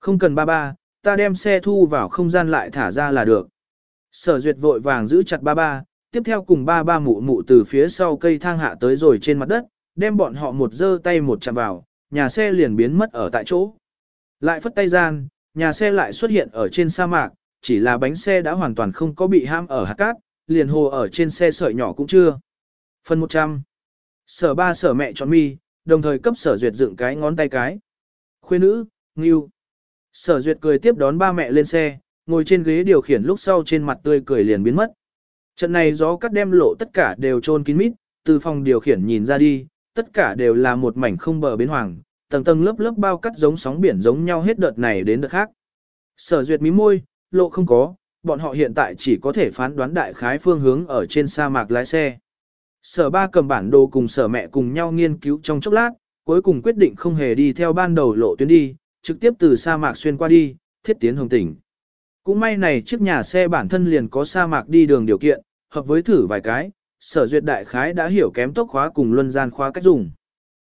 Không cần ba ba, ta đem xe thu vào không gian lại thả ra là được. Sở duyệt vội vàng giữ chặt ba ba, tiếp theo cùng ba ba mụ mụ từ phía sau cây thang hạ tới rồi trên mặt đất, đem bọn họ một giơ tay một chạm vào, nhà xe liền biến mất ở tại chỗ. Lại phất tay gian, nhà xe lại xuất hiện ở trên sa mạc, chỉ là bánh xe đã hoàn toàn không có bị ham ở hạt cát, liền hồ ở trên xe sợi nhỏ cũng chưa. Phần 100. Sở ba sở mẹ chọn mi, đồng thời cấp sở duyệt dựng cái ngón tay cái. Khuê nữ, nghiêu. Sở duyệt cười tiếp đón ba mẹ lên xe, ngồi trên ghế điều khiển lúc sau trên mặt tươi cười liền biến mất. Trận này gió cắt đem lộ tất cả đều trôn kín mít, từ phòng điều khiển nhìn ra đi, tất cả đều là một mảnh không bờ bến hoàng, tầng tầng lớp lớp bao cắt giống sóng biển giống nhau hết đợt này đến đợt khác. Sở duyệt mí môi, lộ không có, bọn họ hiện tại chỉ có thể phán đoán đại khái phương hướng ở trên sa mạc lái xe. Sở ba cầm bản đồ cùng sở mẹ cùng nhau nghiên cứu trong chốc lát, cuối cùng quyết định không hề đi theo ban đầu lộ tuyến đi, trực tiếp từ sa mạc xuyên qua đi, thiết tiến hồng tỉnh. Cũng may này chiếc nhà xe bản thân liền có sa mạc đi đường điều kiện, hợp với thử vài cái, sở duyệt đại khái đã hiểu kém tốc khóa cùng luân gian khóa cách dùng.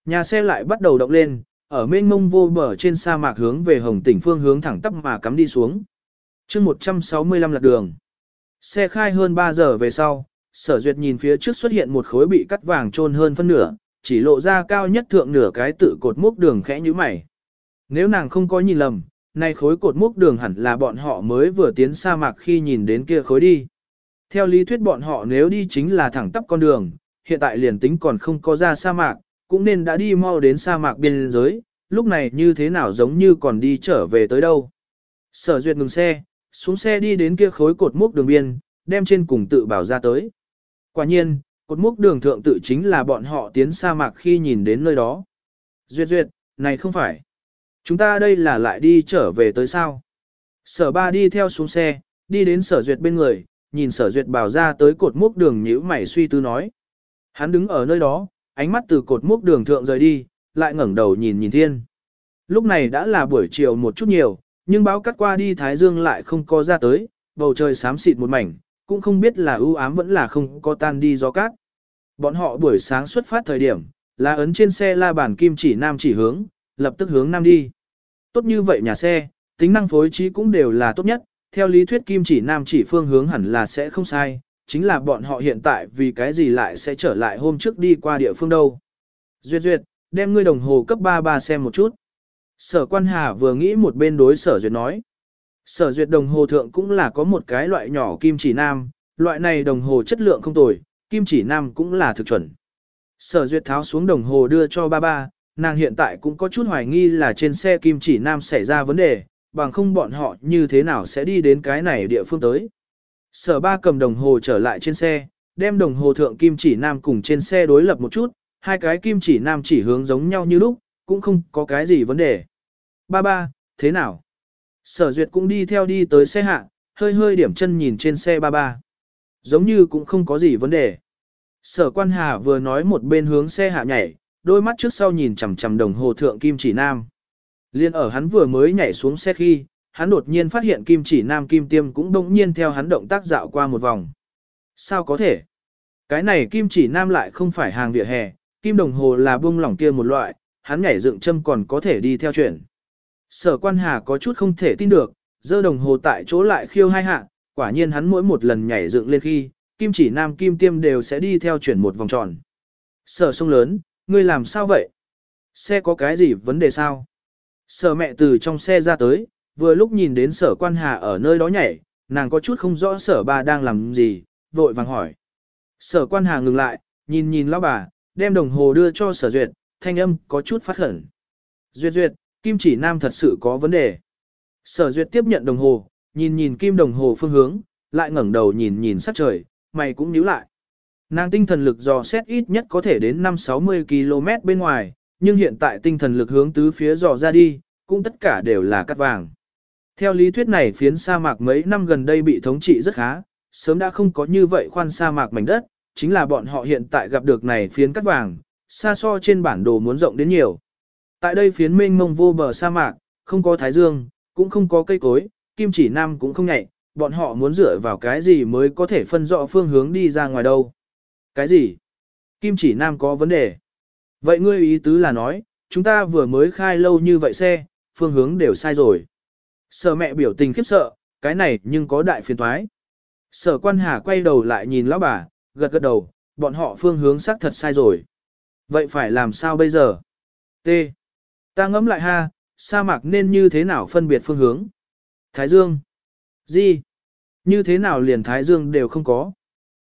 Nhà xe lại bắt đầu động lên, ở mênh mông vô bờ trên sa mạc hướng về hồng tỉnh phương hướng thẳng tắp mà cắm đi xuống. chương 165 lạc đường. Xe khai hơn 3 giờ về sau, sở duyệt nhìn phía trước xuất hiện một khối bị cắt vàng trôn hơn phân nửa, chỉ lộ ra cao nhất thượng nửa cái tự cột mốc đường khẽ như mày. Nếu nàng không có nhìn lầm, nay khối cột mốc đường hẳn là bọn họ mới vừa tiến sa mạc khi nhìn đến kia khối đi. Theo lý thuyết bọn họ nếu đi chính là thẳng tắp con đường, hiện tại liền tính còn không có ra sa mạc, cũng nên đã đi mau đến sa mạc biên giới, lúc này như thế nào giống như còn đi trở về tới đâu. Sở duyệt ngừng xe, xuống xe đi đến kia khối cột mốc đường biên, đem trên cùng tự bảo ra tới. Quả nhiên, cột mốc đường thượng tự chính là bọn họ tiến sa mạc khi nhìn đến nơi đó. Duyệt duyệt, này không phải. Chúng ta đây là lại đi trở về tới sao. Sở ba đi theo xuống xe, đi đến sở duyệt bên người, nhìn sở duyệt bảo ra tới cột mốc đường nhíu mày suy tư nói. Hắn đứng ở nơi đó, ánh mắt từ cột mốc đường thượng rời đi, lại ngẩng đầu nhìn nhìn thiên. Lúc này đã là buổi chiều một chút nhiều, nhưng báo cắt qua đi Thái Dương lại không có ra tới, bầu trời xám xịt một mảnh, cũng không biết là ưu ám vẫn là không có tan đi gió cát. Bọn họ buổi sáng xuất phát thời điểm, là ấn trên xe la bản kim chỉ nam chỉ hướng, lập tức hướng nam đi. Tốt như vậy nhà xe, tính năng phối trí cũng đều là tốt nhất, theo lý thuyết kim chỉ nam chỉ phương hướng hẳn là sẽ không sai, chính là bọn họ hiện tại vì cái gì lại sẽ trở lại hôm trước đi qua địa phương đâu. Duyệt duyệt, đem ngươi đồng hồ cấp 33 xem một chút. Sở quan hà vừa nghĩ một bên đối sở duyệt nói. Sở duyệt đồng hồ thượng cũng là có một cái loại nhỏ kim chỉ nam, loại này đồng hồ chất lượng không tồi, kim chỉ nam cũng là thực chuẩn. Sở duyệt tháo xuống đồng hồ đưa cho ba ba, nàng hiện tại cũng có chút hoài nghi là trên xe kim chỉ nam xảy ra vấn đề, bằng không bọn họ như thế nào sẽ đi đến cái này địa phương tới. Sở ba cầm đồng hồ trở lại trên xe, đem đồng hồ thượng kim chỉ nam cùng trên xe đối lập một chút, hai cái kim chỉ nam chỉ hướng giống nhau như lúc, cũng không có cái gì vấn đề. Ba ba, thế nào? Sở duyệt cũng đi theo đi tới xe hạ, hơi hơi điểm chân nhìn trên xe ba ba. Giống như cũng không có gì vấn đề. Sở quan hà vừa nói một bên hướng xe hạ nhảy, đôi mắt trước sau nhìn chằm chằm đồng hồ thượng kim chỉ nam. Liên ở hắn vừa mới nhảy xuống xe khi, hắn đột nhiên phát hiện kim chỉ nam kim tiêm cũng đông nhiên theo hắn động tác dạo qua một vòng. Sao có thể? Cái này kim chỉ nam lại không phải hàng vỉa hè, kim đồng hồ là buông lỏng kia một loại, hắn nhảy dựng châm còn có thể đi theo chuyển Sở quan hà có chút không thể tin được, dơ đồng hồ tại chỗ lại khiêu hai hạ, quả nhiên hắn mỗi một lần nhảy dựng lên khi, kim chỉ nam kim tiêm đều sẽ đi theo chuyển một vòng tròn. Sở sông lớn, ngươi làm sao vậy? Xe có cái gì vấn đề sao? Sở mẹ từ trong xe ra tới, vừa lúc nhìn đến sở quan hà ở nơi đó nhảy, nàng có chút không rõ sở ba đang làm gì, vội vàng hỏi. Sở quan hà ngừng lại, nhìn nhìn lão bà, đem đồng hồ đưa cho sở duyệt, thanh âm có chút phát khẩn. Duyệt duyệt, kim chỉ nam thật sự có vấn đề. Sở duyệt tiếp nhận đồng hồ, nhìn nhìn kim đồng hồ phương hướng, lại ngẩng đầu nhìn nhìn sắc trời, mày cũng nhíu lại. Nàng tinh thần lực dò xét ít nhất có thể đến 5-60 km bên ngoài, nhưng hiện tại tinh thần lực hướng tứ phía dò ra đi, cũng tất cả đều là cắt vàng. Theo lý thuyết này phiến sa mạc mấy năm gần đây bị thống trị rất khá, sớm đã không có như vậy khoan sa mạc mảnh đất, chính là bọn họ hiện tại gặp được này phiến cắt vàng, xa so trên bản đồ muốn rộng đến nhiều. Tại đây phiến mênh mông vô bờ sa mạc, không có thái dương, cũng không có cây cối, kim chỉ nam cũng không nhạy, bọn họ muốn dựa vào cái gì mới có thể phân rõ phương hướng đi ra ngoài đâu. Cái gì? Kim chỉ nam có vấn đề. Vậy ngươi ý tứ là nói, chúng ta vừa mới khai lâu như vậy xe, phương hướng đều sai rồi. Sở mẹ biểu tình khiếp sợ, cái này nhưng có đại phiền toái. Sở quan hà quay đầu lại nhìn lão bà, gật gật đầu, bọn họ phương hướng xác thật sai rồi. Vậy phải làm sao bây giờ? T. Ta ngẫm lại ha, sa mạc nên như thế nào phân biệt phương hướng? Thái Dương. Gì? Như thế nào liền Thái Dương đều không có?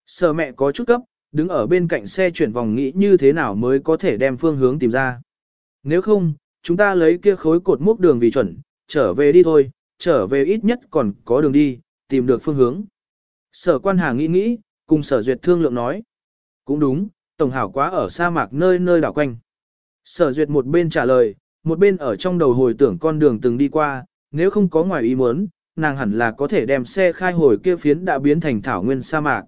Sở mẹ có chút cấp, đứng ở bên cạnh xe chuyển vòng nghĩ như thế nào mới có thể đem phương hướng tìm ra. Nếu không, chúng ta lấy kia khối cột mốc đường vì chuẩn, trở về đi thôi, trở về ít nhất còn có đường đi, tìm được phương hướng. Sở quan hà nghĩ nghĩ, cùng sở duyệt thương lượng nói. Cũng đúng, tổng hảo quá ở sa mạc nơi nơi đảo quanh. Sở duyệt một bên trả lời, một bên ở trong đầu hồi tưởng con đường từng đi qua, nếu không có ngoài ý muốn, nàng hẳn là có thể đem xe khai hồi kia phiến đã biến thành thảo nguyên sa mạc.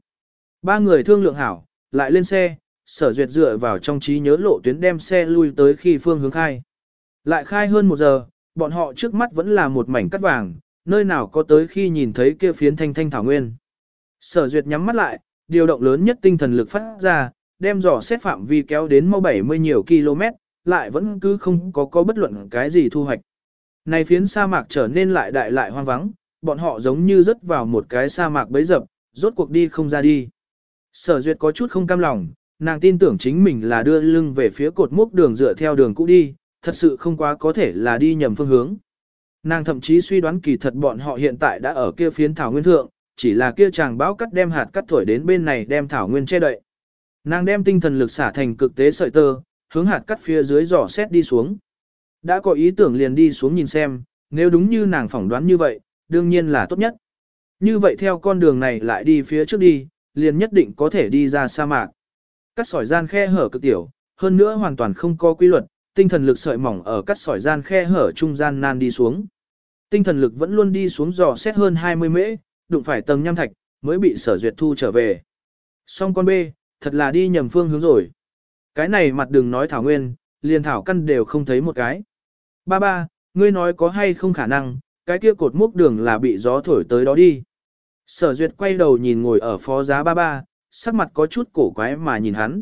Ba người thương lượng hảo, lại lên xe, sở duyệt dựa vào trong trí nhớ lộ tuyến đem xe lui tới khi phương hướng khai. Lại khai hơn một giờ, bọn họ trước mắt vẫn là một mảnh cắt vàng, nơi nào có tới khi nhìn thấy kia phiến thanh thanh thảo nguyên. Sở duyệt nhắm mắt lại, điều động lớn nhất tinh thần lực phát ra, đem dò xét phạm vi kéo đến mau 70 nhiều km, lại vẫn cứ không có có bất luận cái gì thu hoạch. Này phiến sa mạc trở nên lại đại lại hoang vắng, bọn họ giống như rớt vào một cái sa mạc bấy dập, rốt cuộc đi không ra đi. Sở duyệt có chút không cam lòng, nàng tin tưởng chính mình là đưa lưng về phía cột mốc đường dựa theo đường cũ đi, thật sự không quá có thể là đi nhầm phương hướng. Nàng thậm chí suy đoán kỳ thật bọn họ hiện tại đã ở kia phiến thảo nguyên thượng, chỉ là kia chàng bão cắt đem hạt cắt thổi đến bên này đem thảo nguyên che đậy. Nàng đem tinh thần lực xả thành cực tế sợi tơ, hướng hạt cắt phía dưới dò xét đi xuống. Đã có ý tưởng liền đi xuống nhìn xem, nếu đúng như nàng phỏng đoán như vậy, đương nhiên là tốt nhất. Như vậy theo con đường này lại đi phía trước đi, liền nhất định có thể đi ra sa mạc. Cắt sỏi gian khe hở cực tiểu, hơn nữa hoàn toàn không có quy luật, tinh thần lực sợi mỏng ở cắt sỏi gian khe hở trung gian nan đi xuống. Tinh thần lực vẫn luôn đi xuống dò xét hơn 20 mễ, đụng phải tầng nham thạch, mới bị sở duyệt thu trở về. Xong con B, thật là đi nhầm phương hướng rồi. Cái này mặt đừng nói thảo nguyên, liền thảo căn đều không thấy một cái. Ba ba, ngươi nói có hay không khả năng, cái kia cột mốc đường là bị gió thổi tới đó đi. Sở duyệt quay đầu nhìn ngồi ở phó giá ba ba, sắc mặt có chút cổ quái mà nhìn hắn.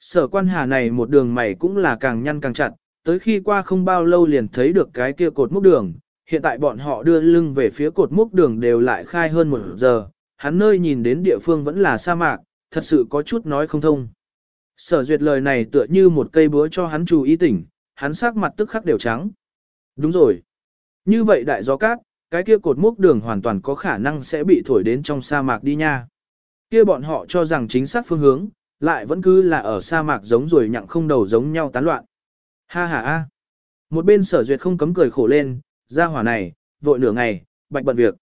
Sở quan hà này một đường mày cũng là càng nhăn càng chặt, tới khi qua không bao lâu liền thấy được cái kia cột múc đường, hiện tại bọn họ đưa lưng về phía cột múc đường đều lại khai hơn một giờ, hắn nơi nhìn đến địa phương vẫn là sa mạc, thật sự có chút nói không thông. Sở duyệt lời này tựa như một cây búa cho hắn chú ý tỉnh, hắn sắc mặt tức khắc đều trắng. Đúng rồi. Như vậy đại gió cát, cái kia cột múc đường hoàn toàn có khả năng sẽ bị thổi đến trong sa mạc đi nha. Kia bọn họ cho rằng chính xác phương hướng, lại vẫn cứ là ở sa mạc giống rồi nhặng không đầu giống nhau tán loạn. Ha ha ha. Một bên sở duyệt không cấm cười khổ lên, ra hỏa này, vội nửa ngày, bạch bận việc.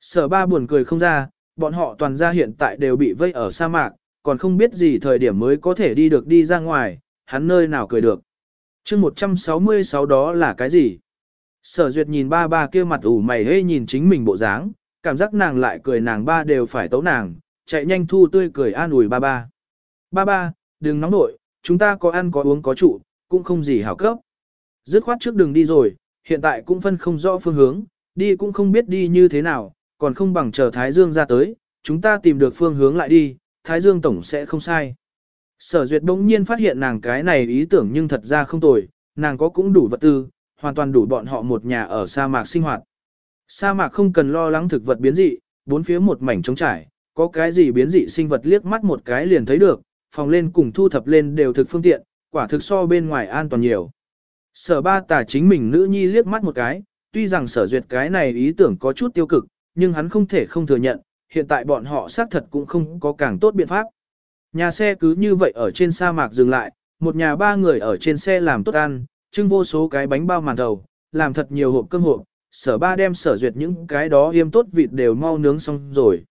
Sở ba buồn cười không ra, bọn họ toàn ra hiện tại đều bị vây ở sa mạc, còn không biết gì thời điểm mới có thể đi được đi ra ngoài, hắn nơi nào cười được. chương 166 đó là cái gì? Sở duyệt nhìn ba ba kia mặt ủ mày hê nhìn chính mình bộ dáng, cảm giác nàng lại cười nàng ba đều phải tấu nàng, chạy nhanh thu tươi cười an ủi ba ba. Ba ba, đừng nóng nội, chúng ta có ăn có uống có trụ, cũng không gì hảo cấp. Dứt khoát trước đường đi rồi, hiện tại cũng phân không rõ phương hướng, đi cũng không biết đi như thế nào, còn không bằng chờ Thái Dương ra tới, chúng ta tìm được phương hướng lại đi, Thái Dương Tổng sẽ không sai. Sở duyệt bỗng nhiên phát hiện nàng cái này ý tưởng nhưng thật ra không tồi, nàng có cũng đủ vật tư, hoàn toàn đủ bọn họ một nhà ở sa mạc sinh hoạt. Sa mạc không cần lo lắng thực vật biến dị, bốn phía một mảnh trống trải, có cái gì biến dị sinh vật liếc mắt một cái liền thấy được, phòng lên cùng thu thập lên đều thực phương tiện, quả thực so bên ngoài an toàn nhiều. Sở ba tả chính mình nữ nhi liếc mắt một cái, tuy rằng sở duyệt cái này ý tưởng có chút tiêu cực, nhưng hắn không thể không thừa nhận, hiện tại bọn họ xác thật cũng không có càng tốt biện pháp. Nhà xe cứ như vậy ở trên sa mạc dừng lại, một nhà ba người ở trên xe làm tốt ăn, trưng vô số cái bánh bao màn đầu, làm thật nhiều hộp cơm hộp, sở ba đem sở duyệt những cái đó yêm tốt vịt đều mau nướng xong rồi.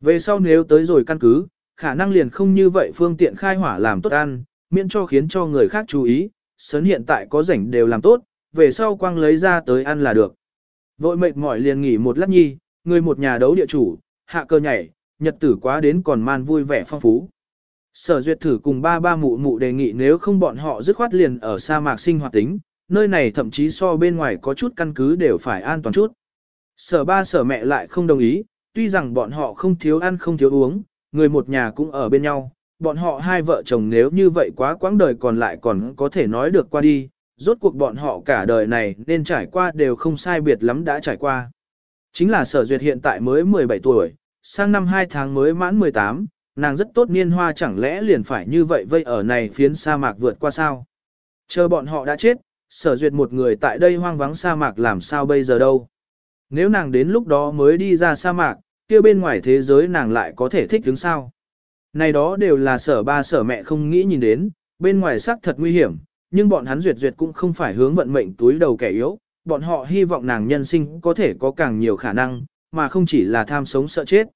Về sau nếu tới rồi căn cứ, khả năng liền không như vậy phương tiện khai hỏa làm tốt ăn, miễn cho khiến cho người khác chú ý, sớn hiện tại có rảnh đều làm tốt, về sau quang lấy ra tới ăn là được. Vội mệt mỏi liền nghỉ một lát nhi, người một nhà đấu địa chủ, hạ cơ nhảy, nhật tử quá đến còn man vui vẻ phong phú. Sở duyệt thử cùng ba ba mụ mụ đề nghị nếu không bọn họ dứt khoát liền ở sa mạc sinh hoạt tính, nơi này thậm chí so bên ngoài có chút căn cứ đều phải an toàn chút. Sở ba sở mẹ lại không đồng ý, tuy rằng bọn họ không thiếu ăn không thiếu uống, người một nhà cũng ở bên nhau, bọn họ hai vợ chồng nếu như vậy quá quãng đời còn lại còn có thể nói được qua đi, rốt cuộc bọn họ cả đời này nên trải qua đều không sai biệt lắm đã trải qua. Chính là sở duyệt hiện tại mới 17 tuổi, sang năm 2 tháng mới mãn 18, nàng rất tốt niên hoa chẳng lẽ liền phải như vậy vây ở này phiến sa mạc vượt qua sao. Chờ bọn họ đã chết, sở duyệt một người tại đây hoang vắng sa mạc làm sao bây giờ đâu. Nếu nàng đến lúc đó mới đi ra sa mạc, kia bên ngoài thế giới nàng lại có thể thích đứng sao. Này đó đều là sở ba sở mẹ không nghĩ nhìn đến, bên ngoài xác thật nguy hiểm, nhưng bọn hắn duyệt duyệt cũng không phải hướng vận mệnh túi đầu kẻ yếu, bọn họ hy vọng nàng nhân sinh có thể có càng nhiều khả năng, mà không chỉ là tham sống sợ chết.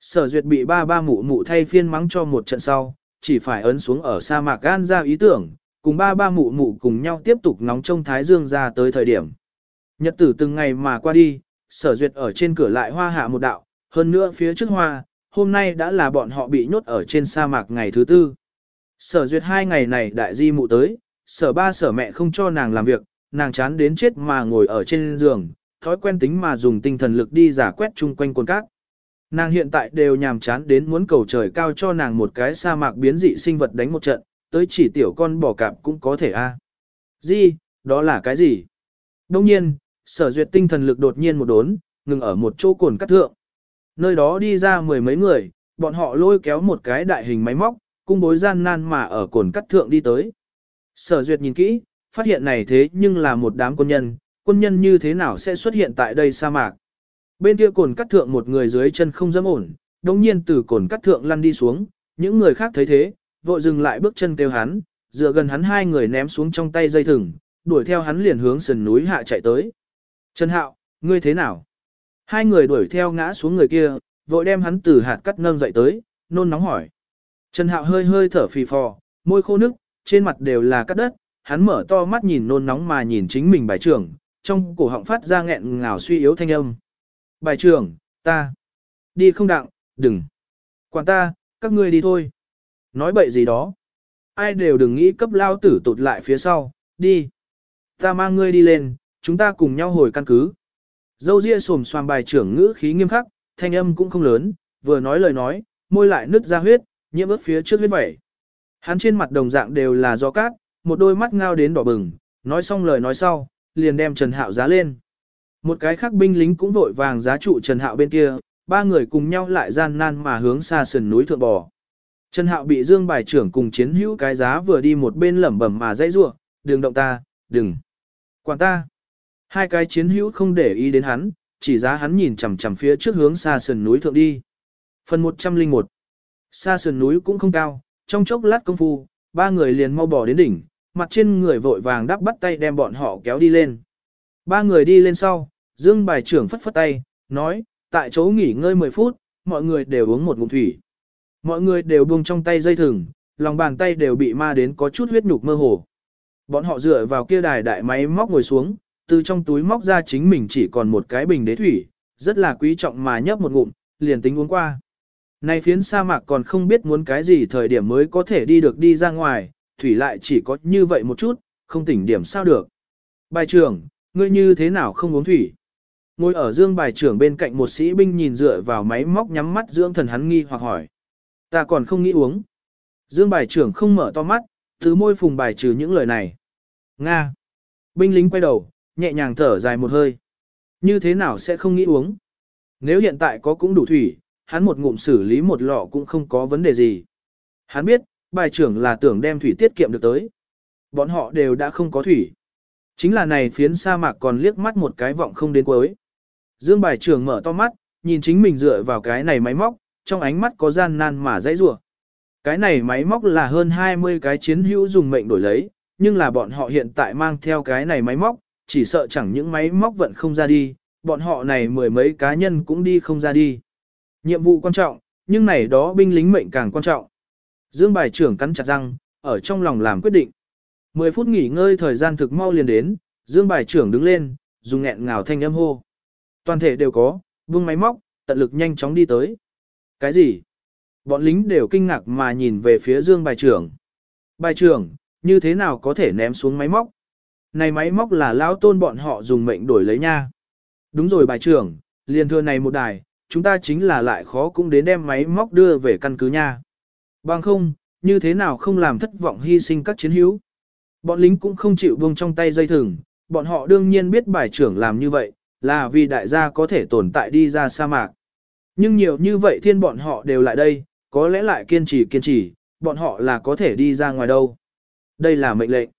Sở duyệt bị ba ba mụ mụ thay phiên mắng cho một trận sau, chỉ phải ấn xuống ở sa mạc gan ra ý tưởng, cùng ba ba mụ mụ cùng nhau tiếp tục nóng trong thái dương ra tới thời điểm. Nhật tử từng ngày mà qua đi, sở duyệt ở trên cửa lại hoa hạ một đạo, hơn nữa phía trước hoa, hôm nay đã là bọn họ bị nhốt ở trên sa mạc ngày thứ tư. Sở duyệt hai ngày này đại di mụ tới, sở ba sở mẹ không cho nàng làm việc, nàng chán đến chết mà ngồi ở trên giường, thói quen tính mà dùng tinh thần lực đi giả quét chung quanh cồn cát. Nàng hiện tại đều nhàm chán đến muốn cầu trời cao cho nàng một cái sa mạc biến dị sinh vật đánh một trận, tới chỉ tiểu con bò cạp cũng có thể a. À. Gì, đó là cái gì? Đông nhiên, sở duyệt tinh thần lực đột nhiên một đốn, ngừng ở một chỗ cồn cắt thượng. Nơi đó đi ra mười mấy người, bọn họ lôi kéo một cái đại hình máy móc, cung bối gian nan mà ở cồn cắt thượng đi tới. Sở duyệt nhìn kỹ, phát hiện này thế nhưng là một đám quân nhân, quân nhân như thế nào sẽ xuất hiện tại đây sa mạc. Bên kia cồn cắt thượng một người dưới chân không dám ổn, đồng nhiên từ cồn cắt thượng lăn đi xuống, những người khác thấy thế, vội dừng lại bước chân kêu hắn, dựa gần hắn hai người ném xuống trong tay dây thừng, đuổi theo hắn liền hướng sườn núi hạ chạy tới. Trần Hạo, ngươi thế nào? Hai người đuổi theo ngã xuống người kia, vội đem hắn từ hạt cắt nâng dậy tới, nôn nóng hỏi. Trần Hạo hơi hơi thở phì phò, môi khô nước, trên mặt đều là cắt đất, hắn mở to mắt nhìn nôn nóng mà nhìn chính mình bài trưởng, trong cổ họng phát ra nghẹn ngào suy yếu thanh âm. Bài trưởng, ta, đi không đặng, đừng. Quản ta, các ngươi đi thôi. Nói bậy gì đó. Ai đều đừng nghĩ cấp lao tử tụt lại phía sau, đi. Ta mang ngươi đi lên, chúng ta cùng nhau hồi căn cứ. Dâu ria xồm xoàm bài trưởng ngữ khí nghiêm khắc, thanh âm cũng không lớn, vừa nói lời nói, môi lại nứt ra huyết, nhiễm ướt phía trước huyết vẩy. Hắn trên mặt đồng dạng đều là do cát, một đôi mắt ngao đến đỏ bừng, nói xong lời nói sau, liền đem Trần Hạo giá lên. Một cái khác binh lính cũng vội vàng giá trụ Trần Hạo bên kia, ba người cùng nhau lại gian nan mà hướng xa sườn núi thượng bò. Trần Hạo bị Dương bài trưởng cùng chiến hữu cái giá vừa đi một bên lẩm bẩm mà dãy rủa, "Đừng động ta, đừng. Quản ta." Hai cái chiến hữu không để ý đến hắn, chỉ giá hắn nhìn chằm chằm phía trước hướng xa sườn núi thượng đi. Phần 101 Xa sườn núi cũng không cao, trong chốc lát công phu, ba người liền mau bỏ đến đỉnh, mặt trên người vội vàng đắp bắt tay đem bọn họ kéo đi lên. Ba người đi lên sau, Dương bài trưởng phất phất tay, nói, tại chỗ nghỉ ngơi 10 phút, mọi người đều uống một ngụm thủy. Mọi người đều buông trong tay dây thừng, lòng bàn tay đều bị ma đến có chút huyết nhục mơ hồ. Bọn họ dựa vào kia đài đại máy móc ngồi xuống, từ trong túi móc ra chính mình chỉ còn một cái bình đế thủy, rất là quý trọng mà nhấp một ngụm, liền tính uống qua. Này phiến sa mạc còn không biết muốn cái gì thời điểm mới có thể đi được đi ra ngoài, thủy lại chỉ có như vậy một chút, không tỉnh điểm sao được. Bài trưởng, ngươi như thế nào không uống thủy? Ngồi ở dương bài trưởng bên cạnh một sĩ binh nhìn dựa vào máy móc nhắm mắt dưỡng thần hắn nghi hoặc hỏi. Ta còn không nghĩ uống. Dương bài trưởng không mở to mắt, từ môi phùng bài trừ những lời này. Nga. Binh lính quay đầu, nhẹ nhàng thở dài một hơi. Như thế nào sẽ không nghĩ uống? Nếu hiện tại có cũng đủ thủy, hắn một ngụm xử lý một lọ cũng không có vấn đề gì. Hắn biết, bài trưởng là tưởng đem thủy tiết kiệm được tới. Bọn họ đều đã không có thủy. Chính là này phiến sa mạc còn liếc mắt một cái vọng không đến cuối. Dương bài trưởng mở to mắt, nhìn chính mình dựa vào cái này máy móc, trong ánh mắt có gian nan mà dãy rủa. Cái này máy móc là hơn 20 cái chiến hữu dùng mệnh đổi lấy, nhưng là bọn họ hiện tại mang theo cái này máy móc, chỉ sợ chẳng những máy móc vận không ra đi, bọn họ này mười mấy cá nhân cũng đi không ra đi. Nhiệm vụ quan trọng, nhưng này đó binh lính mệnh càng quan trọng. Dương bài trưởng cắn chặt răng, ở trong lòng làm quyết định. 10 phút nghỉ ngơi thời gian thực mau liền đến, Dương bài trưởng đứng lên, dùng nghẹn ngào thanh âm hô. Toàn thể đều có, vương máy móc, tận lực nhanh chóng đi tới. Cái gì? Bọn lính đều kinh ngạc mà nhìn về phía Dương bài trưởng. Bài trưởng, như thế nào có thể ném xuống máy móc? Này máy móc là lão tôn bọn họ dùng mệnh đổi lấy nha. Đúng rồi bài trưởng, liền thừa này một đài, chúng ta chính là lại khó cũng đến đem máy móc đưa về căn cứ nha. Bằng không, như thế nào không làm thất vọng hy sinh các chiến hữu. Bọn lính cũng không chịu buông trong tay dây thừng, bọn họ đương nhiên biết bài trưởng làm như vậy, là vì đại gia có thể tồn tại đi ra sa mạc. Nhưng nhiều như vậy thiên bọn họ đều lại đây, có lẽ lại kiên trì kiên trì, bọn họ là có thể đi ra ngoài đâu. Đây là mệnh lệnh.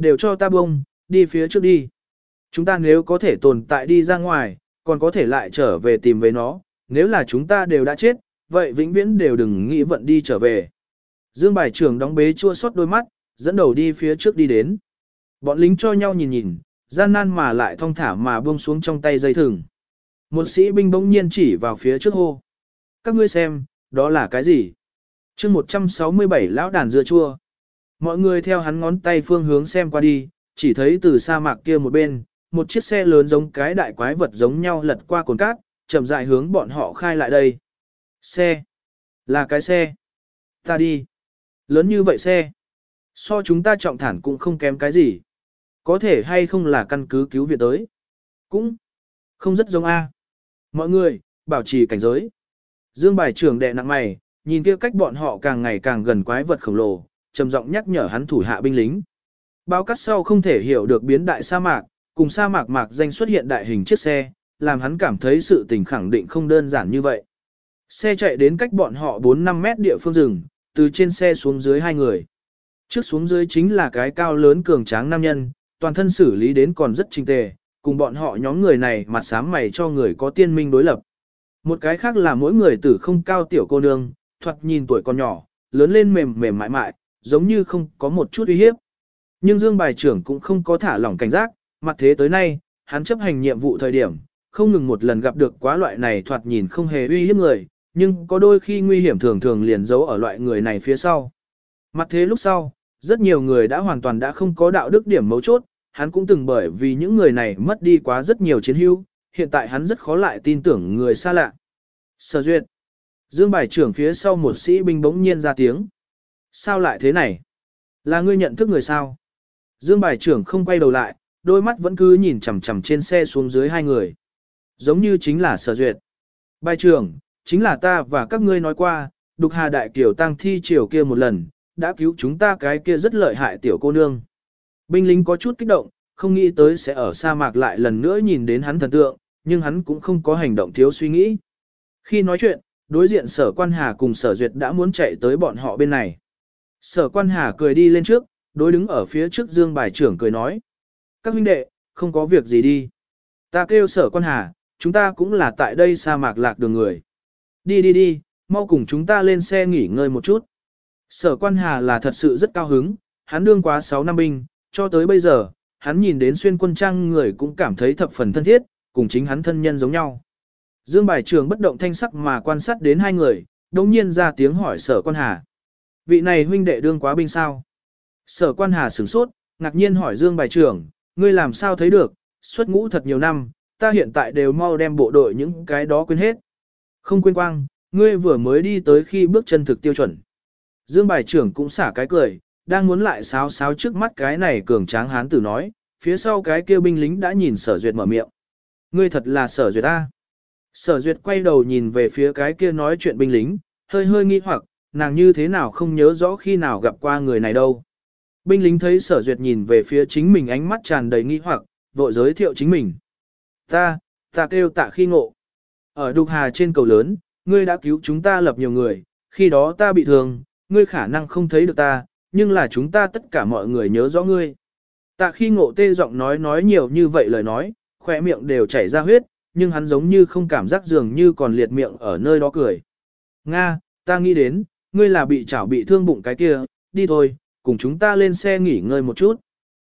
Đều cho ta bông, đi phía trước đi. Chúng ta nếu có thể tồn tại đi ra ngoài, còn có thể lại trở về tìm với nó, nếu là chúng ta đều đã chết, vậy vĩnh viễn đều đừng nghĩ vận đi trở về. Dương bài trưởng đóng bế chua xót đôi mắt, dẫn đầu đi phía trước đi đến. Bọn lính cho nhau nhìn nhìn, gian nan mà lại thong thả mà buông xuống trong tay dây thừng. Một sĩ binh bỗng nhiên chỉ vào phía trước hô. Các ngươi xem, đó là cái gì? chương 167 lão đàn dưa chua. Mọi người theo hắn ngón tay phương hướng xem qua đi, chỉ thấy từ sa mạc kia một bên, một chiếc xe lớn giống cái đại quái vật giống nhau lật qua cồn cát, chậm rãi hướng bọn họ khai lại đây. Xe. Là cái xe. Ta đi. Lớn như vậy xe. So chúng ta trọng thản cũng không kém cái gì. Có thể hay không là căn cứ cứu viện tới. Cũng không rất giống A. Mọi người, bảo trì cảnh giới. Dương bài trưởng đệ nặng mày, nhìn kia cách bọn họ càng ngày càng gần quái vật khổng lồ, trầm giọng nhắc nhở hắn thủ hạ binh lính. Bao cắt sau không thể hiểu được biến đại sa mạc, cùng sa mạc mạc danh xuất hiện đại hình chiếc xe, làm hắn cảm thấy sự tình khẳng định không đơn giản như vậy. Xe chạy đến cách bọn họ 4-5 mét địa phương rừng, từ trên xe xuống dưới hai người. Trước xuống dưới chính là cái cao lớn cường tráng nam nhân, toàn thân xử lý đến còn rất trình tề, cùng bọn họ nhóm người này mặt sám mày cho người có tiên minh đối lập. Một cái khác là mỗi người tử không cao tiểu cô nương, thoạt nhìn tuổi còn nhỏ, lớn lên mềm mềm mại mại, giống như không có một chút uy hiếp. Nhưng Dương bài trưởng cũng không có thả lỏng cảnh giác, mặt thế tới nay, hắn chấp hành nhiệm vụ thời điểm, không ngừng một lần gặp được quá loại này thoạt nhìn không hề uy hiếp người, nhưng có đôi khi nguy hiểm thường thường liền giấu ở loại người này phía sau. Mặt thế lúc sau, rất nhiều người đã hoàn toàn đã không có đạo đức điểm mấu chốt, hắn cũng từng bởi vì những người này mất đi quá rất nhiều chiến hữu, hiện tại hắn rất khó lại tin tưởng người xa lạ. Sở duyệt. Dương bài trưởng phía sau một sĩ binh bỗng nhiên ra tiếng. Sao lại thế này? Là ngươi nhận thức người sao? Dương bài trưởng không quay đầu lại, đôi mắt vẫn cứ nhìn chằm chằm trên xe xuống dưới hai người. Giống như chính là sở duyệt. Bài trưởng, chính là ta và các ngươi nói qua, đục hà đại kiểu tăng thi triều kia một lần, đã cứu chúng ta cái kia rất lợi hại tiểu cô nương. Binh lính có chút kích động, không nghĩ tới sẽ ở sa mạc lại lần nữa nhìn đến hắn thần tượng, nhưng hắn cũng không có hành động thiếu suy nghĩ. Khi nói chuyện, đối diện sở quan hà cùng sở duyệt đã muốn chạy tới bọn họ bên này. Sở quan hà cười đi lên trước, đối đứng ở phía trước dương bài trưởng cười nói. Các huynh đệ, không có việc gì đi. Ta kêu sở quan hà, chúng ta cũng là tại đây sa mạc lạc đường người. Đi đi đi, mau cùng chúng ta lên xe nghỉ ngơi một chút. Sở quan hà là thật sự rất cao hứng, hắn đương quá 6 năm binh, cho tới bây giờ, hắn nhìn đến xuyên quân trang người cũng cảm thấy thập phần thân thiết, cùng chính hắn thân nhân giống nhau. Dương bài trường bất động thanh sắc mà quan sát đến hai người, đồng nhiên ra tiếng hỏi sở quan hà. Vị này huynh đệ đương quá binh sao? Sở quan hà sửng sốt, ngạc nhiên hỏi Dương bài trưởng, ngươi làm sao thấy được, xuất ngũ thật nhiều năm, ta hiện tại đều mau đem bộ đội những cái đó quên hết. Không quên quang, ngươi vừa mới đi tới khi bước chân thực tiêu chuẩn. Dương bài trưởng cũng xả cái cười, đang muốn lại sáo sáo trước mắt cái này cường tráng hán tử nói, phía sau cái kia binh lính đã nhìn sở duyệt mở miệng. Ngươi thật là sở duyệt ta. Sở duyệt quay đầu nhìn về phía cái kia nói chuyện binh lính, hơi hơi nghi hoặc, nàng như thế nào không nhớ rõ khi nào gặp qua người này đâu. Binh lính thấy sở duyệt nhìn về phía chính mình ánh mắt tràn đầy nghi hoặc, vội giới thiệu chính mình. Ta, ta kêu tạ khi ngộ. Ở Đục Hà trên cầu lớn, ngươi đã cứu chúng ta lập nhiều người, khi đó ta bị thương, ngươi khả năng không thấy được ta, nhưng là chúng ta tất cả mọi người nhớ rõ ngươi. Tạ khi ngộ tê giọng nói nói nhiều như vậy lời nói, khỏe miệng đều chảy ra huyết, nhưng hắn giống như không cảm giác dường như còn liệt miệng ở nơi đó cười. Nga, ta nghĩ đến, ngươi là bị chảo bị thương bụng cái kia, đi thôi, cùng chúng ta lên xe nghỉ ngơi một chút.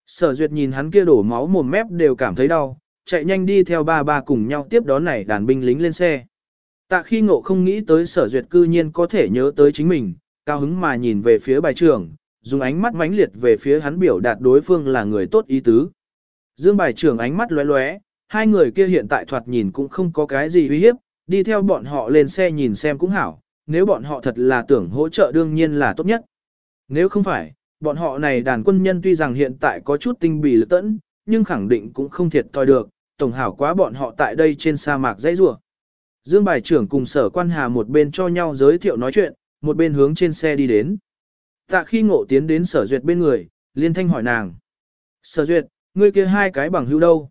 Sở duyệt nhìn hắn kia đổ máu mồm mép đều cảm thấy đau, chạy nhanh đi theo ba ba cùng nhau tiếp đón này đàn binh lính lên xe. Tạ khi ngộ không nghĩ tới sở duyệt cư nhiên có thể nhớ tới chính mình, cao hứng mà nhìn về phía bài trưởng, dùng ánh mắt mãnh liệt về phía hắn biểu đạt đối phương là người tốt ý tứ. Dương bài trưởng ánh mắt lóe lóe, hai người kia hiện tại thoạt nhìn cũng không có cái gì uy hiếp, đi theo bọn họ lên xe nhìn xem cũng hảo, nếu bọn họ thật là tưởng hỗ trợ đương nhiên là tốt nhất. Nếu không phải, bọn họ này đàn quân nhân tuy rằng hiện tại có chút tinh bì lực tẫn, nhưng khẳng định cũng không thiệt thòi được, tổng hảo quá bọn họ tại đây trên sa mạc dãy rùa. Dương bài trưởng cùng sở quan hà một bên cho nhau giới thiệu nói chuyện, một bên hướng trên xe đi đến. Tạ khi ngộ tiến đến sở duyệt bên người, liên thanh hỏi nàng. Sở duyệt, ngươi kia hai cái bằng hữu đâu?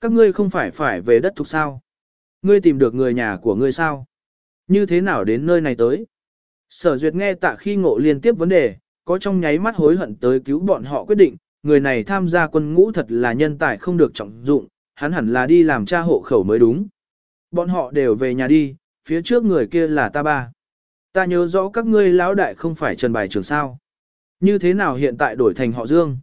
Các ngươi không phải phải về đất thuộc sao? Ngươi tìm được người nhà của ngươi sao? Như thế nào đến nơi này tới? Sở duyệt nghe tạ khi ngộ liên tiếp vấn đề, có trong nháy mắt hối hận tới cứu bọn họ quyết định, người này tham gia quân ngũ thật là nhân tài không được trọng dụng, hắn hẳn là đi làm cha hộ khẩu mới đúng. Bọn họ đều về nhà đi, phía trước người kia là ta ba. Ta nhớ rõ các ngươi lão đại không phải trần bài trường sao. Như thế nào hiện tại đổi thành họ Dương?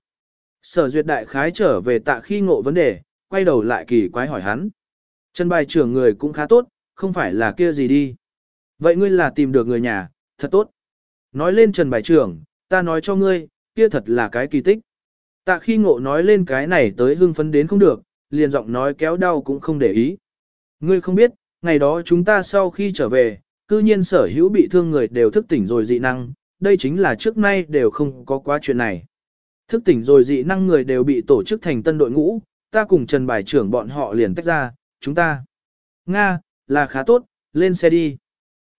Sở duyệt đại khái trở về tạ khi ngộ vấn đề, quay đầu lại kỳ quái hỏi hắn. Trần bài trưởng người cũng khá tốt, không phải là kia gì đi. Vậy ngươi là tìm được người nhà, thật tốt. Nói lên Trần bài trưởng, ta nói cho ngươi, kia thật là cái kỳ tích. Tạ khi ngộ nói lên cái này tới hưng phấn đến không được, liền giọng nói kéo đau cũng không để ý. Ngươi không biết, ngày đó chúng ta sau khi trở về, cư nhiên sở hữu bị thương người đều thức tỉnh rồi dị năng, đây chính là trước nay đều không có quá chuyện này. Thức tỉnh rồi dị năng người đều bị tổ chức thành tân đội ngũ, ta cùng Trần Bài trưởng bọn họ liền tách ra, chúng ta. Nga, là khá tốt, lên xe đi.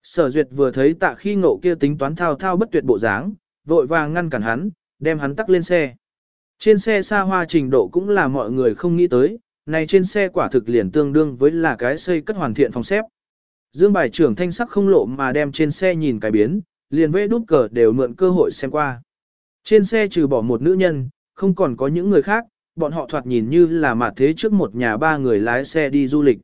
Sở duyệt vừa thấy tạ khi ngộ kia tính toán thao thao bất tuyệt bộ dáng, vội vàng ngăn cản hắn, đem hắn tắc lên xe. Trên xe xa hoa trình độ cũng là mọi người không nghĩ tới, này trên xe quả thực liền tương đương với là cái xây cất hoàn thiện phòng xếp. Dương bài trưởng thanh sắc không lộ mà đem trên xe nhìn cái biến, liền vê đút cờ đều mượn cơ hội xem qua. Trên xe trừ bỏ một nữ nhân, không còn có những người khác, bọn họ thoạt nhìn như là mặt thế trước một nhà ba người lái xe đi du lịch.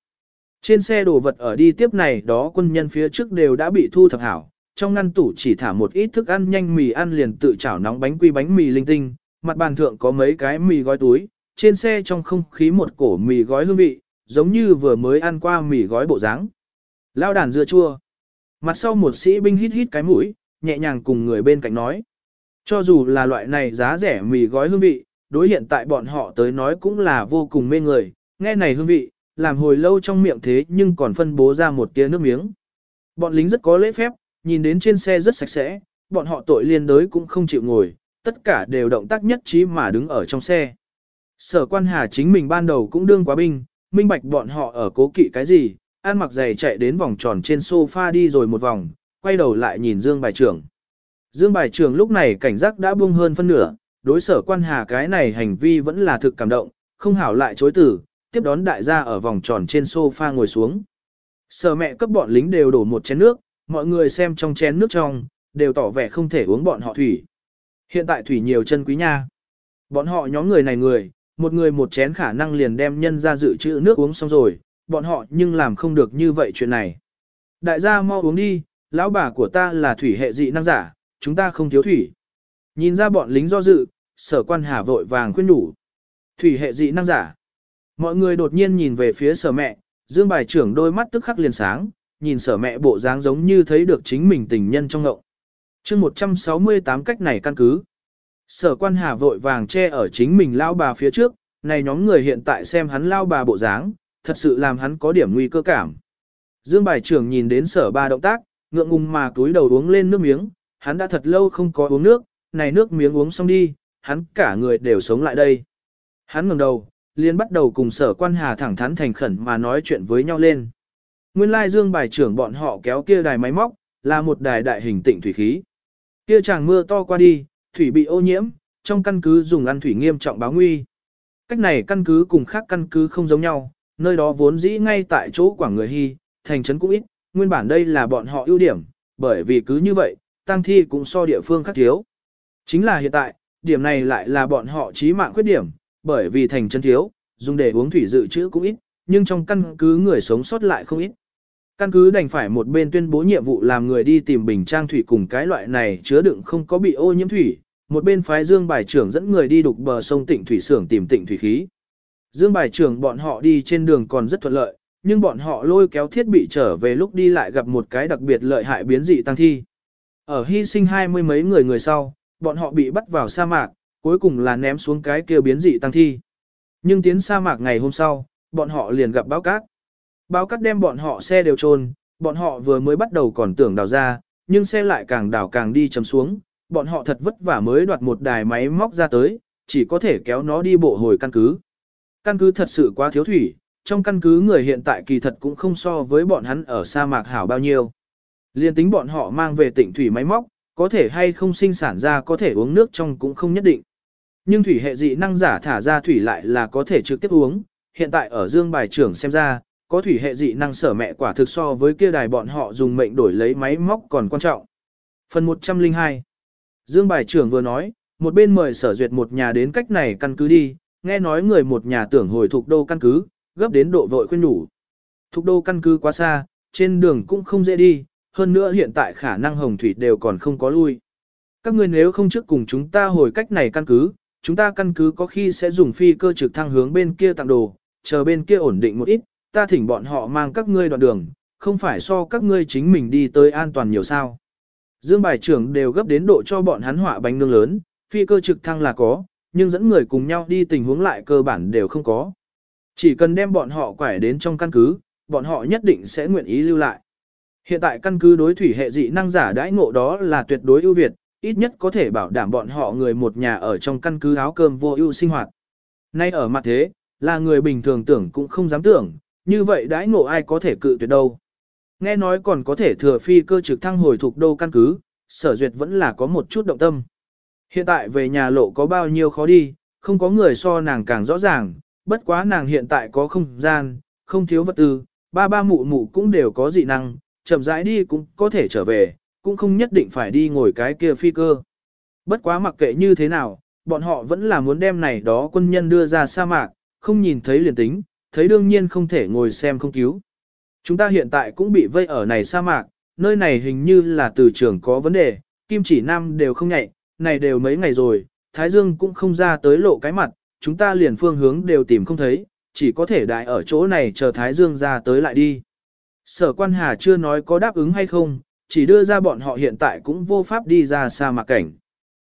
Trên xe đồ vật ở đi tiếp này đó quân nhân phía trước đều đã bị thu thập hảo, trong ngăn tủ chỉ thả một ít thức ăn nhanh mì ăn liền tự chảo nóng bánh quy bánh mì linh tinh, mặt bàn thượng có mấy cái mì gói túi, trên xe trong không khí một cổ mì gói hương vị, giống như vừa mới ăn qua mì gói bộ dáng. Lao đàn dưa chua. Mặt sau một sĩ binh hít hít cái mũi, nhẹ nhàng cùng người bên cạnh nói. Cho dù là loại này giá rẻ mì gói hương vị, đối hiện tại bọn họ tới nói cũng là vô cùng mê người, nghe này hương vị, làm hồi lâu trong miệng thế nhưng còn phân bố ra một tia nước miếng. Bọn lính rất có lễ phép, nhìn đến trên xe rất sạch sẽ, bọn họ tội liên đới cũng không chịu ngồi, tất cả đều động tác nhất trí mà đứng ở trong xe. Sở quan hà chính mình ban đầu cũng đương quá binh, minh bạch bọn họ ở cố kỵ cái gì, an mặc giày chạy đến vòng tròn trên sofa đi rồi một vòng, quay đầu lại nhìn Dương bài trưởng. Dương bài trưởng lúc này cảnh giác đã buông hơn phân nửa, đối sở quan hà cái này hành vi vẫn là thực cảm động, không hảo lại chối tử, tiếp đón đại gia ở vòng tròn trên sofa ngồi xuống. Sở mẹ cấp bọn lính đều đổ một chén nước, mọi người xem trong chén nước trong, đều tỏ vẻ không thể uống bọn họ thủy. Hiện tại thủy nhiều chân quý nha. Bọn họ nhóm người này người, một người một chén khả năng liền đem nhân ra dự trữ nước uống xong rồi, bọn họ nhưng làm không được như vậy chuyện này. Đại gia mau uống đi, lão bà của ta là thủy hệ dị năng giả, chúng ta không thiếu thủy. Nhìn ra bọn lính do dự, sở quan hà vội vàng khuyên đủ. Thủy hệ dị năng giả. Mọi người đột nhiên nhìn về phía sở mẹ, dương bài trưởng đôi mắt tức khắc liền sáng, nhìn sở mẹ bộ dáng giống như thấy được chính mình tình nhân trong ngậu. chương 168 cách này căn cứ. Sở quan hà vội vàng che ở chính mình lao bà phía trước, này nhóm người hiện tại xem hắn lao bà bộ dáng, thật sự làm hắn có điểm nguy cơ cảm. Dương bài trưởng nhìn đến sở ba động tác, ngượng ngùng mà túi đầu uống lên nước miếng, hắn đã thật lâu không có uống nước, này nước miếng uống xong đi, hắn cả người đều sống lại đây. Hắn ngẩng đầu, liền bắt đầu cùng sở quan hà thẳng thắn thành khẩn mà nói chuyện với nhau lên. Nguyên lai dương bài trưởng bọn họ kéo kia đài máy móc, là một đài đại hình tịnh thủy khí. Kia chàng mưa to qua đi, thủy bị ô nhiễm, trong căn cứ dùng ăn thủy nghiêm trọng báo nguy. Cách này căn cứ cùng khác căn cứ không giống nhau, nơi đó vốn dĩ ngay tại chỗ quảng người hy, thành trấn cũng ít, nguyên bản đây là bọn họ ưu điểm, bởi vì cứ như vậy, tăng thi cũng so địa phương khác thiếu. Chính là hiện tại, điểm này lại là bọn họ chí mạng khuyết điểm, bởi vì thành chân thiếu, dùng để uống thủy dự trữ cũng ít, nhưng trong căn cứ người sống sót lại không ít. Căn cứ đành phải một bên tuyên bố nhiệm vụ làm người đi tìm bình trang thủy cùng cái loại này chứa đựng không có bị ô nhiễm thủy, một bên phái Dương bài trưởng dẫn người đi đục bờ sông Tịnh thủy xưởng tìm Tịnh thủy khí. Dương bài trưởng bọn họ đi trên đường còn rất thuận lợi, nhưng bọn họ lôi kéo thiết bị trở về lúc đi lại gặp một cái đặc biệt lợi hại biến dị tăng thi. Ở hy sinh hai mươi mấy người người sau, bọn họ bị bắt vào sa mạc, cuối cùng là ném xuống cái kia biến dị tăng thi. Nhưng tiến sa mạc ngày hôm sau, bọn họ liền gặp báo cát. Báo cát đem bọn họ xe đều trôn, bọn họ vừa mới bắt đầu còn tưởng đào ra, nhưng xe lại càng đào càng đi chấm xuống, bọn họ thật vất vả mới đoạt một đài máy móc ra tới, chỉ có thể kéo nó đi bộ hồi căn cứ. Căn cứ thật sự quá thiếu thủy, trong căn cứ người hiện tại kỳ thật cũng không so với bọn hắn ở sa mạc hảo bao nhiêu. Liên tính bọn họ mang về tỉnh thủy máy móc, có thể hay không sinh sản ra có thể uống nước trong cũng không nhất định. Nhưng thủy hệ dị năng giả thả ra thủy lại là có thể trực tiếp uống, hiện tại ở dương bài trưởng xem ra, có thủy hệ dị năng sở mẹ quả thực so với kia đài bọn họ dùng mệnh đổi lấy máy móc còn quan trọng. Phần 102 Dương bài trưởng vừa nói, một bên mời sở duyệt một nhà đến cách này căn cứ đi, nghe nói người một nhà tưởng hồi thuộc đô căn cứ, gấp đến độ vội khuyên đủ. Thục đô căn cứ quá xa, trên đường cũng không dễ đi, hơn nữa hiện tại khả năng hồng thủy đều còn không có lui. Các ngươi nếu không trước cùng chúng ta hồi cách này căn cứ, chúng ta căn cứ có khi sẽ dùng phi cơ trực thăng hướng bên kia tặng đồ, chờ bên kia ổn định một ít, ta thỉnh bọn họ mang các ngươi đoạn đường, không phải so các ngươi chính mình đi tới an toàn nhiều sao. Dương bài trưởng đều gấp đến độ cho bọn hắn họa bánh nương lớn, phi cơ trực thăng là có, nhưng dẫn người cùng nhau đi tình huống lại cơ bản đều không có. Chỉ cần đem bọn họ quải đến trong căn cứ, bọn họ nhất định sẽ nguyện ý lưu lại. Hiện tại căn cứ đối thủy hệ dị năng giả đãi ngộ đó là tuyệt đối ưu việt, ít nhất có thể bảo đảm bọn họ người một nhà ở trong căn cứ áo cơm vô ưu sinh hoạt. Nay ở mặt thế, là người bình thường tưởng cũng không dám tưởng, như vậy đãi ngộ ai có thể cự tuyệt đâu. Nghe nói còn có thể thừa phi cơ trực thăng hồi thuộc đô căn cứ, sở duyệt vẫn là có một chút động tâm. Hiện tại về nhà lộ có bao nhiêu khó đi, không có người so nàng càng rõ ràng, bất quá nàng hiện tại có không gian, không thiếu vật tư, ba ba mụ mụ cũng đều có dị năng, chậm rãi đi cũng có thể trở về, cũng không nhất định phải đi ngồi cái kia phi cơ. Bất quá mặc kệ như thế nào, bọn họ vẫn là muốn đem này đó quân nhân đưa ra sa mạc, không nhìn thấy liền tính, thấy đương nhiên không thể ngồi xem không cứu. Chúng ta hiện tại cũng bị vây ở này sa mạc, nơi này hình như là từ trường có vấn đề, kim chỉ nam đều không nhạy, này đều mấy ngày rồi, Thái Dương cũng không ra tới lộ cái mặt, chúng ta liền phương hướng đều tìm không thấy, chỉ có thể đại ở chỗ này chờ Thái Dương ra tới lại đi. Sở quan hà chưa nói có đáp ứng hay không, chỉ đưa ra bọn họ hiện tại cũng vô pháp đi ra xa mạc cảnh.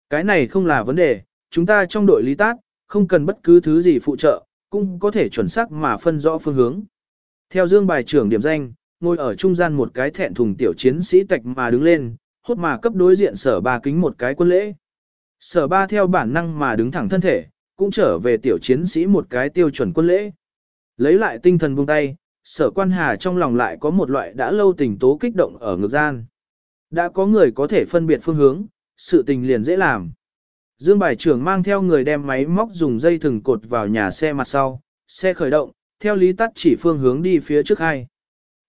Cái này không là vấn đề, chúng ta trong đội lý tác, không cần bất cứ thứ gì phụ trợ, cũng có thể chuẩn xác mà phân rõ phương hướng. Theo dương bài trưởng điểm danh, ngồi ở trung gian một cái thẹn thùng tiểu chiến sĩ tạch mà đứng lên, hốt mà cấp đối diện sở ba kính một cái quân lễ. Sở ba theo bản năng mà đứng thẳng thân thể, cũng trở về tiểu chiến sĩ một cái tiêu chuẩn quân lễ. Lấy lại tinh thần buông tay, sở quan hà trong lòng lại có một loại đã lâu tình tố kích động ở ngược gian. Đã có người có thể phân biệt phương hướng, sự tình liền dễ làm. Dương bài trưởng mang theo người đem máy móc dùng dây thừng cột vào nhà xe mặt sau, xe khởi động, theo lý tắt chỉ phương hướng đi phía trước hai.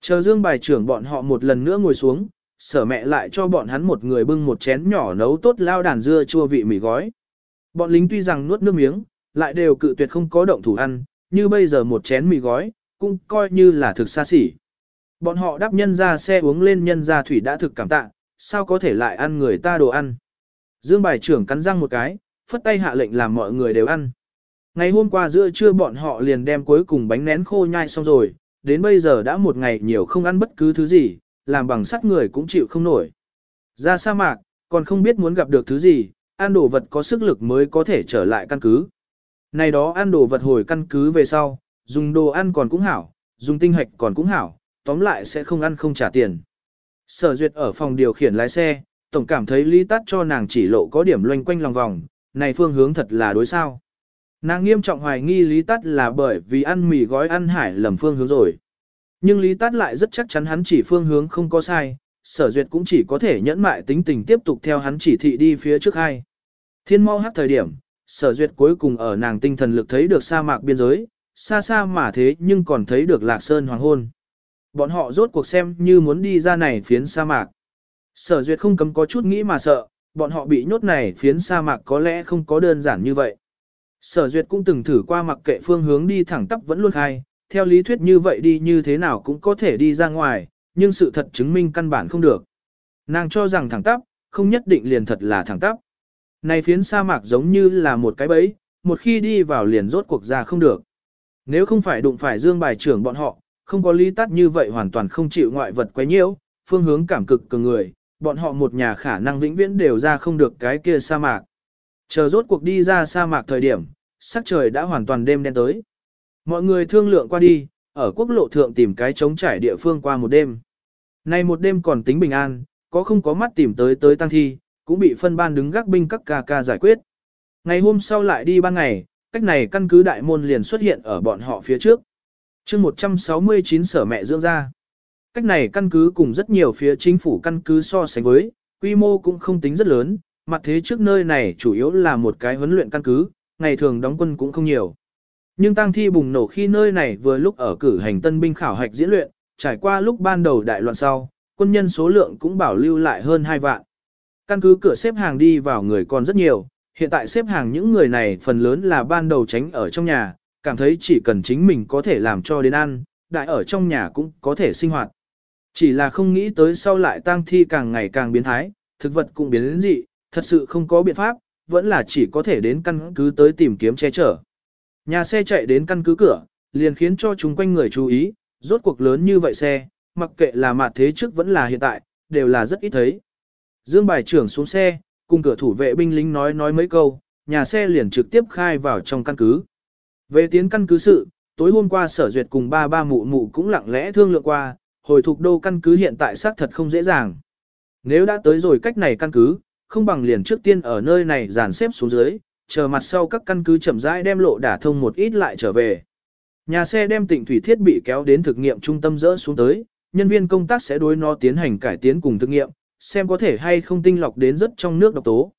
Chờ dương bài trưởng bọn họ một lần nữa ngồi xuống, sở mẹ lại cho bọn hắn một người bưng một chén nhỏ nấu tốt lao đàn dưa chua vị mì gói. Bọn lính tuy rằng nuốt nước miếng, lại đều cự tuyệt không có động thủ ăn, như bây giờ một chén mì gói, cũng coi như là thực xa xỉ. Bọn họ đáp nhân ra xe uống lên nhân ra thủy đã thực cảm tạ, sao có thể lại ăn người ta đồ ăn. Dương bài trưởng cắn răng một cái, phất tay hạ lệnh làm mọi người đều ăn. Ngày hôm qua giữa trưa bọn họ liền đem cuối cùng bánh nén khô nhai xong rồi, đến bây giờ đã một ngày nhiều không ăn bất cứ thứ gì, làm bằng sắt người cũng chịu không nổi. Ra sa mạc, còn không biết muốn gặp được thứ gì, ăn đồ vật có sức lực mới có thể trở lại căn cứ. Này đó ăn đồ vật hồi căn cứ về sau, dùng đồ ăn còn cũng hảo, dùng tinh hạch còn cũng hảo, tóm lại sẽ không ăn không trả tiền. Sở duyệt ở phòng điều khiển lái xe, tổng cảm thấy lý tắt cho nàng chỉ lộ có điểm loanh quanh lòng vòng, này phương hướng thật là đối sao. Nàng nghiêm trọng hoài nghi lý tắt là bởi vì ăn mì gói ăn hải lầm phương hướng rồi. Nhưng lý tắt lại rất chắc chắn hắn chỉ phương hướng không có sai, sở duyệt cũng chỉ có thể nhẫn mại tính tình tiếp tục theo hắn chỉ thị đi phía trước hai. Thiên mau hát thời điểm, sở duyệt cuối cùng ở nàng tinh thần lực thấy được sa mạc biên giới, xa xa mà thế nhưng còn thấy được lạc sơn hoàng hôn. Bọn họ rốt cuộc xem như muốn đi ra này phiến sa mạc. Sở duyệt không cấm có chút nghĩ mà sợ, bọn họ bị nhốt này phiến sa mạc có lẽ không có đơn giản như vậy. Sở duyệt cũng từng thử qua mặc kệ phương hướng đi thẳng tắp vẫn luôn khai, theo lý thuyết như vậy đi như thế nào cũng có thể đi ra ngoài, nhưng sự thật chứng minh căn bản không được. Nàng cho rằng thẳng tắp, không nhất định liền thật là thẳng tắp. Này phiến sa mạc giống như là một cái bẫy, một khi đi vào liền rốt cuộc ra không được. Nếu không phải đụng phải dương bài trưởng bọn họ, không có lý tắt như vậy hoàn toàn không chịu ngoại vật quấy nhiễu, phương hướng cảm cực cường người, bọn họ một nhà khả năng vĩnh viễn đều ra không được cái kia sa mạc. Chờ rốt cuộc đi ra sa mạc thời điểm, sắc trời đã hoàn toàn đêm đen tới. Mọi người thương lượng qua đi, ở quốc lộ thượng tìm cái trống trải địa phương qua một đêm. Nay một đêm còn tính bình an, có không có mắt tìm tới tới tăng thi, cũng bị phân ban đứng gác binh các ca ca giải quyết. Ngày hôm sau lại đi ban ngày, cách này căn cứ đại môn liền xuất hiện ở bọn họ phía trước. chương 169 sở mẹ dưỡng ra. Cách này căn cứ cùng rất nhiều phía chính phủ căn cứ so sánh với, quy mô cũng không tính rất lớn, mặt thế trước nơi này chủ yếu là một cái huấn luyện căn cứ, ngày thường đóng quân cũng không nhiều. Nhưng tang thi bùng nổ khi nơi này vừa lúc ở cử hành tân binh khảo hạch diễn luyện, trải qua lúc ban đầu đại loạn sau, quân nhân số lượng cũng bảo lưu lại hơn 2 vạn. Căn cứ cửa xếp hàng đi vào người còn rất nhiều, hiện tại xếp hàng những người này phần lớn là ban đầu tránh ở trong nhà, cảm thấy chỉ cần chính mình có thể làm cho đến ăn, đại ở trong nhà cũng có thể sinh hoạt. Chỉ là không nghĩ tới sau lại tang thi càng ngày càng biến thái, thực vật cũng biến đến dị, thật sự không có biện pháp, vẫn là chỉ có thể đến căn cứ tới tìm kiếm che chở. Nhà xe chạy đến căn cứ cửa, liền khiến cho chúng quanh người chú ý, rốt cuộc lớn như vậy xe, mặc kệ là mặt thế trước vẫn là hiện tại, đều là rất ít thấy. Dương bài trưởng xuống xe, cùng cửa thủ vệ binh lính nói nói mấy câu, nhà xe liền trực tiếp khai vào trong căn cứ. Về tiến căn cứ sự, tối hôm qua sở duyệt cùng ba ba mụ mụ cũng lặng lẽ thương lượng qua, hồi thuộc đô căn cứ hiện tại xác thật không dễ dàng. Nếu đã tới rồi cách này căn cứ, không bằng liền trước tiên ở nơi này dàn xếp xuống dưới, chờ mặt sau các căn cứ chậm rãi đem lộ đả thông một ít lại trở về. Nhà xe đem tịnh thủy thiết bị kéo đến thực nghiệm trung tâm dỡ xuống tới, nhân viên công tác sẽ đối nó tiến hành cải tiến cùng thực nghiệm, xem có thể hay không tinh lọc đến rất trong nước độc tố.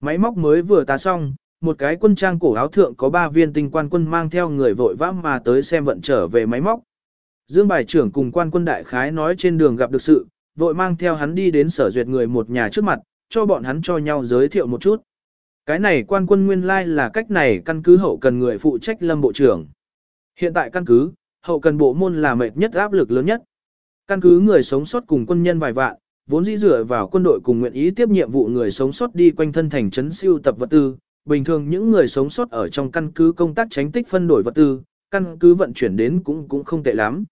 Máy móc mới vừa tá xong, một cái quân trang cổ áo thượng có ba viên tinh quan quân mang theo người vội vã mà tới xem vận trở về máy móc. Dương bài trưởng cùng quan quân đại khái nói trên đường gặp được sự, vội mang theo hắn đi đến sở duyệt người một nhà trước mặt, cho bọn hắn cho nhau giới thiệu một chút. Cái này quan quân nguyên lai like là cách này căn cứ hậu cần người phụ trách lâm bộ trưởng. Hiện tại căn cứ, hậu cần bộ môn là mệt nhất áp lực lớn nhất. Căn cứ người sống sót cùng quân nhân vài vạn, vốn dĩ dựa vào quân đội cùng nguyện ý tiếp nhiệm vụ người sống sót đi quanh thân thành trấn siêu tập vật tư. Bình thường những người sống sót ở trong căn cứ công tác tránh tích phân đổi vật tư, căn cứ vận chuyển đến cũng cũng không tệ lắm.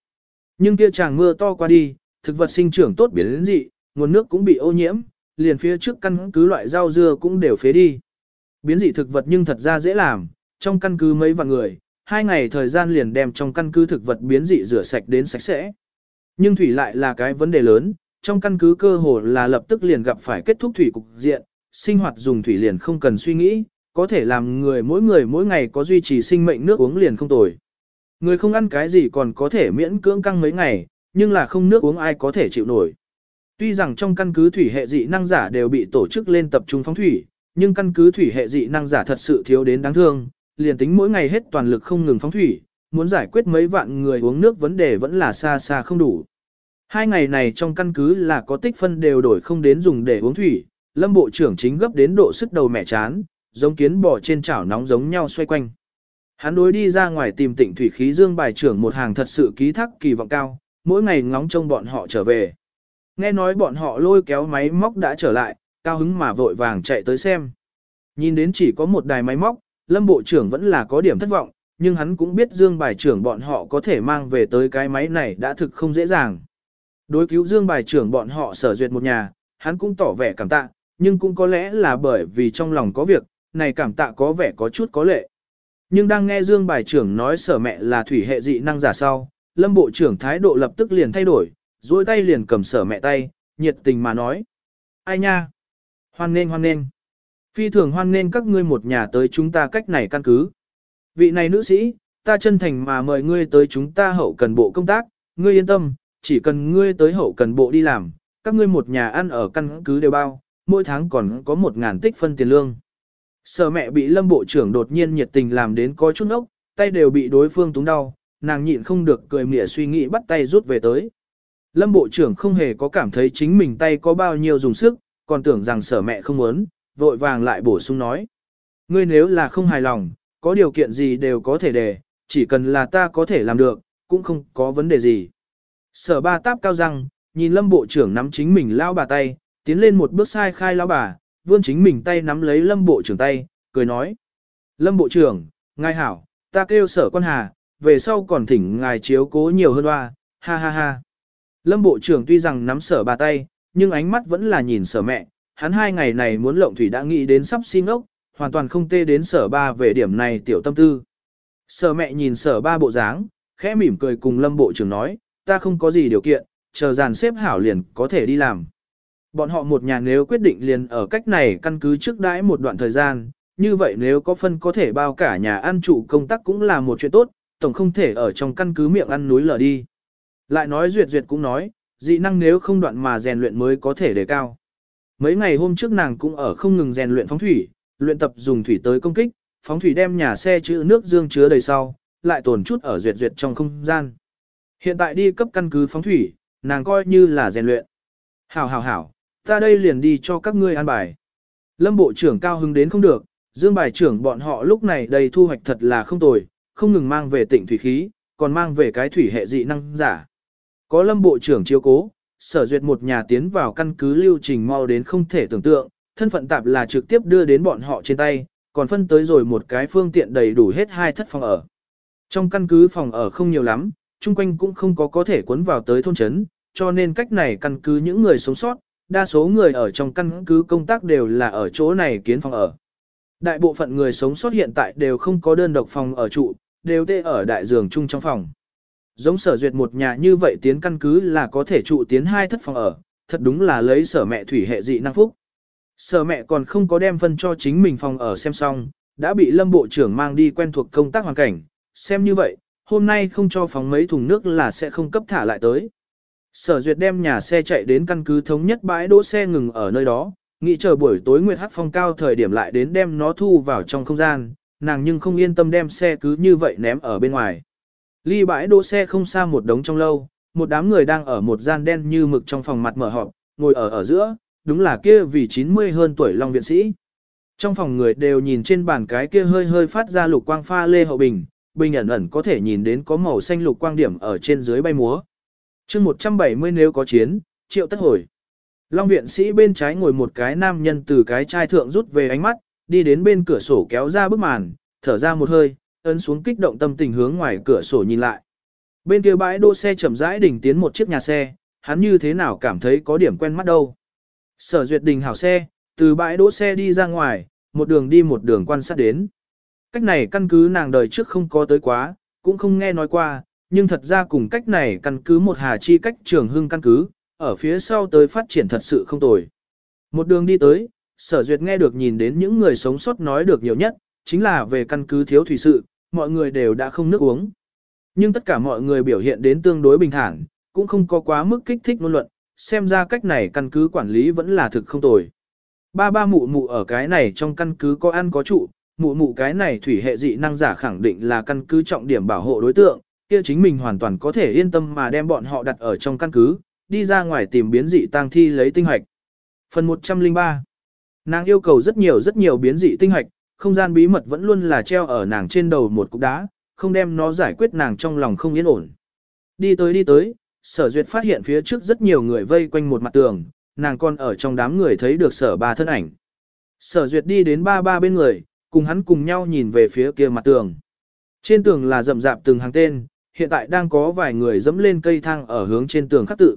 Nhưng kia tràng mưa to qua đi, thực vật sinh trưởng tốt biến đến dị, nguồn nước cũng bị ô nhiễm, liền phía trước căn cứ loại rau dưa cũng đều phế đi. Biến dị thực vật nhưng thật ra dễ làm, trong căn cứ mấy vạn người, hai ngày thời gian liền đem trong căn cứ thực vật biến dị rửa sạch đến sạch sẽ. Nhưng thủy lại là cái vấn đề lớn, trong căn cứ cơ hồ là lập tức liền gặp phải kết thúc thủy cục diện, sinh hoạt dùng thủy liền không cần suy nghĩ, có thể làm người mỗi người mỗi ngày có duy trì sinh mệnh nước uống liền không tồi. Người không ăn cái gì còn có thể miễn cưỡng căng mấy ngày, nhưng là không nước uống ai có thể chịu nổi. Tuy rằng trong căn cứ thủy hệ dị năng giả đều bị tổ chức lên tập trung phóng thủy, nhưng căn cứ thủy hệ dị năng giả thật sự thiếu đến đáng thương, liền tính mỗi ngày hết toàn lực không ngừng phóng thủy, muốn giải quyết mấy vạn người uống nước vấn đề vẫn là xa xa không đủ. Hai ngày này trong căn cứ là có tích phân đều đổi không đến dùng để uống thủy, lâm bộ trưởng chính gấp đến độ sức đầu mẹ chán, giống kiến bò trên chảo nóng giống nhau xoay quanh. Hắn đối đi ra ngoài tìm tịnh thủy khí dương bài trưởng một hàng thật sự ký thác kỳ vọng cao, mỗi ngày ngóng trông bọn họ trở về. Nghe nói bọn họ lôi kéo máy móc đã trở lại, cao hứng mà vội vàng chạy tới xem. Nhìn đến chỉ có một đài máy móc, lâm bộ trưởng vẫn là có điểm thất vọng, nhưng hắn cũng biết dương bài trưởng bọn họ có thể mang về tới cái máy này đã thực không dễ dàng. Đối cứu dương bài trưởng bọn họ sở duyệt một nhà, hắn cũng tỏ vẻ cảm tạ, nhưng cũng có lẽ là bởi vì trong lòng có việc, này cảm tạ có vẻ có chút có lệ. Nhưng đang nghe Dương bài trưởng nói sở mẹ là thủy hệ dị năng giả sau, Lâm bộ trưởng thái độ lập tức liền thay đổi, duỗi tay liền cầm sở mẹ tay, nhiệt tình mà nói. Ai nha? Hoan nên hoan nên. Phi thường hoan nên các ngươi một nhà tới chúng ta cách này căn cứ. Vị này nữ sĩ, ta chân thành mà mời ngươi tới chúng ta hậu cần bộ công tác, ngươi yên tâm, chỉ cần ngươi tới hậu cần bộ đi làm, các ngươi một nhà ăn ở căn cứ đều bao, mỗi tháng còn có một ngàn tích phân tiền lương. Sở mẹ bị lâm bộ trưởng đột nhiên nhiệt tình làm đến có chút ốc, tay đều bị đối phương túng đau, nàng nhịn không được cười mỉa suy nghĩ bắt tay rút về tới. Lâm bộ trưởng không hề có cảm thấy chính mình tay có bao nhiêu dùng sức, còn tưởng rằng sở mẹ không muốn, vội vàng lại bổ sung nói. Ngươi nếu là không hài lòng, có điều kiện gì đều có thể đề, chỉ cần là ta có thể làm được, cũng không có vấn đề gì. Sở ba táp cao răng, nhìn lâm bộ trưởng nắm chính mình lao bà tay, tiến lên một bước sai khai lao bà, vươn chính mình tay nắm lấy lâm bộ trưởng tay, cười nói. Lâm bộ trưởng, ngài hảo, ta kêu sở quan hà, về sau còn thỉnh ngài chiếu cố nhiều hơn hoa, ha ha ha. Lâm bộ trưởng tuy rằng nắm sở bà tay, nhưng ánh mắt vẫn là nhìn sở mẹ, hắn hai ngày này muốn lộng thủy đã nghĩ đến sắp xin ốc, hoàn toàn không tê đến sở ba về điểm này tiểu tâm tư. Sở mẹ nhìn sở ba bộ dáng, khẽ mỉm cười cùng lâm bộ trưởng nói, ta không có gì điều kiện, chờ dàn xếp hảo liền có thể đi làm. Bọn họ một nhà nếu quyết định liền ở cách này căn cứ trước đãi một đoạn thời gian, như vậy nếu có phân có thể bao cả nhà ăn trụ công tác cũng là một chuyện tốt, tổng không thể ở trong căn cứ miệng ăn núi lở đi. Lại nói duyệt duyệt cũng nói, dị năng nếu không đoạn mà rèn luyện mới có thể đề cao. Mấy ngày hôm trước nàng cũng ở không ngừng rèn luyện phóng thủy, luyện tập dùng thủy tới công kích, phóng thủy đem nhà xe chữ nước dương chứa đầy sau, lại tồn chút ở duyệt duyệt trong không gian. Hiện tại đi cấp căn cứ phóng thủy, nàng coi như là rèn luyện. Hảo hảo hảo, ta đây liền đi cho các ngươi an bài. Lâm bộ trưởng cao hứng đến không được, dương bài trưởng bọn họ lúc này đầy thu hoạch thật là không tồi, không ngừng mang về tỉnh thủy khí, còn mang về cái thủy hệ dị năng giả. Có lâm bộ trưởng chiếu cố, sở duyệt một nhà tiến vào căn cứ lưu trình mau đến không thể tưởng tượng, thân phận tạp là trực tiếp đưa đến bọn họ trên tay, còn phân tới rồi một cái phương tiện đầy đủ hết hai thất phòng ở. Trong căn cứ phòng ở không nhiều lắm, chung quanh cũng không có có thể cuốn vào tới thôn trấn, cho nên cách này căn cứ những người sống sót, đa số người ở trong căn cứ công tác đều là ở chỗ này kiến phòng ở. Đại bộ phận người sống sót hiện tại đều không có đơn độc phòng ở trụ, đều tê ở đại giường chung trong phòng. Giống sở duyệt một nhà như vậy tiến căn cứ là có thể trụ tiến hai thất phòng ở, thật đúng là lấy sở mẹ thủy hệ dị năng phúc. Sở mẹ còn không có đem phân cho chính mình phòng ở xem xong, đã bị lâm bộ trưởng mang đi quen thuộc công tác hoàn cảnh, xem như vậy, hôm nay không cho phóng mấy thùng nước là sẽ không cấp thả lại tới. Sở duyệt đem nhà xe chạy đến căn cứ thống nhất bãi đỗ xe ngừng ở nơi đó, nghĩ chờ buổi tối Nguyệt Hắc Phong cao thời điểm lại đến đem nó thu vào trong không gian, nàng nhưng không yên tâm đem xe cứ như vậy ném ở bên ngoài. Ly bãi đỗ xe không xa một đống trong lâu, một đám người đang ở một gian đen như mực trong phòng mặt mở họp, ngồi ở ở giữa, đúng là kia vì 90 hơn tuổi Long viện sĩ. Trong phòng người đều nhìn trên bàn cái kia hơi hơi phát ra lục quang pha lê hậu bình, bình ẩn ẩn có thể nhìn đến có màu xanh lục quang điểm ở trên dưới bay múa. chương 170 nếu có chiến, triệu tất hồi. Long viện sĩ bên trái ngồi một cái nam nhân từ cái chai thượng rút về ánh mắt, đi đến bên cửa sổ kéo ra bức màn, thở ra một hơi, ấn xuống kích động tâm tình hướng ngoài cửa sổ nhìn lại. Bên kia bãi đỗ xe chậm rãi đỉnh tiến một chiếc nhà xe, hắn như thế nào cảm thấy có điểm quen mắt đâu. Sở duyệt đình hảo xe, từ bãi đỗ xe đi ra ngoài, một đường đi một đường quan sát đến. Cách này căn cứ nàng đời trước không có tới quá, cũng không nghe nói qua, nhưng thật ra cùng cách này căn cứ một hà chi cách trường hưng căn cứ, ở phía sau tới phát triển thật sự không tồi. Một đường đi tới, sở duyệt nghe được nhìn đến những người sống sót nói được nhiều nhất, chính là về căn cứ thiếu thủy sự, mọi người đều đã không nước uống. Nhưng tất cả mọi người biểu hiện đến tương đối bình thản, cũng không có quá mức kích thích ngôn luận, xem ra cách này căn cứ quản lý vẫn là thực không tồi. Ba ba mụ mụ ở cái này trong căn cứ có ăn có trụ, mụ mụ cái này thủy hệ dị năng giả khẳng định là căn cứ trọng điểm bảo hộ đối tượng, kia chính mình hoàn toàn có thể yên tâm mà đem bọn họ đặt ở trong căn cứ, đi ra ngoài tìm biến dị tang thi lấy tinh hoạch. Phần 103 Nàng yêu cầu rất nhiều rất nhiều biến dị tinh hoạch, không gian bí mật vẫn luôn là treo ở nàng trên đầu một cục đá, không đem nó giải quyết nàng trong lòng không yên ổn. Đi tới đi tới, sở duyệt phát hiện phía trước rất nhiều người vây quanh một mặt tường, nàng còn ở trong đám người thấy được sở ba thân ảnh. Sở duyệt đi đến ba ba bên người, cùng hắn cùng nhau nhìn về phía kia mặt tường. Trên tường là rậm rạp từng hàng tên, hiện tại đang có vài người dẫm lên cây thang ở hướng trên tường khắc tự.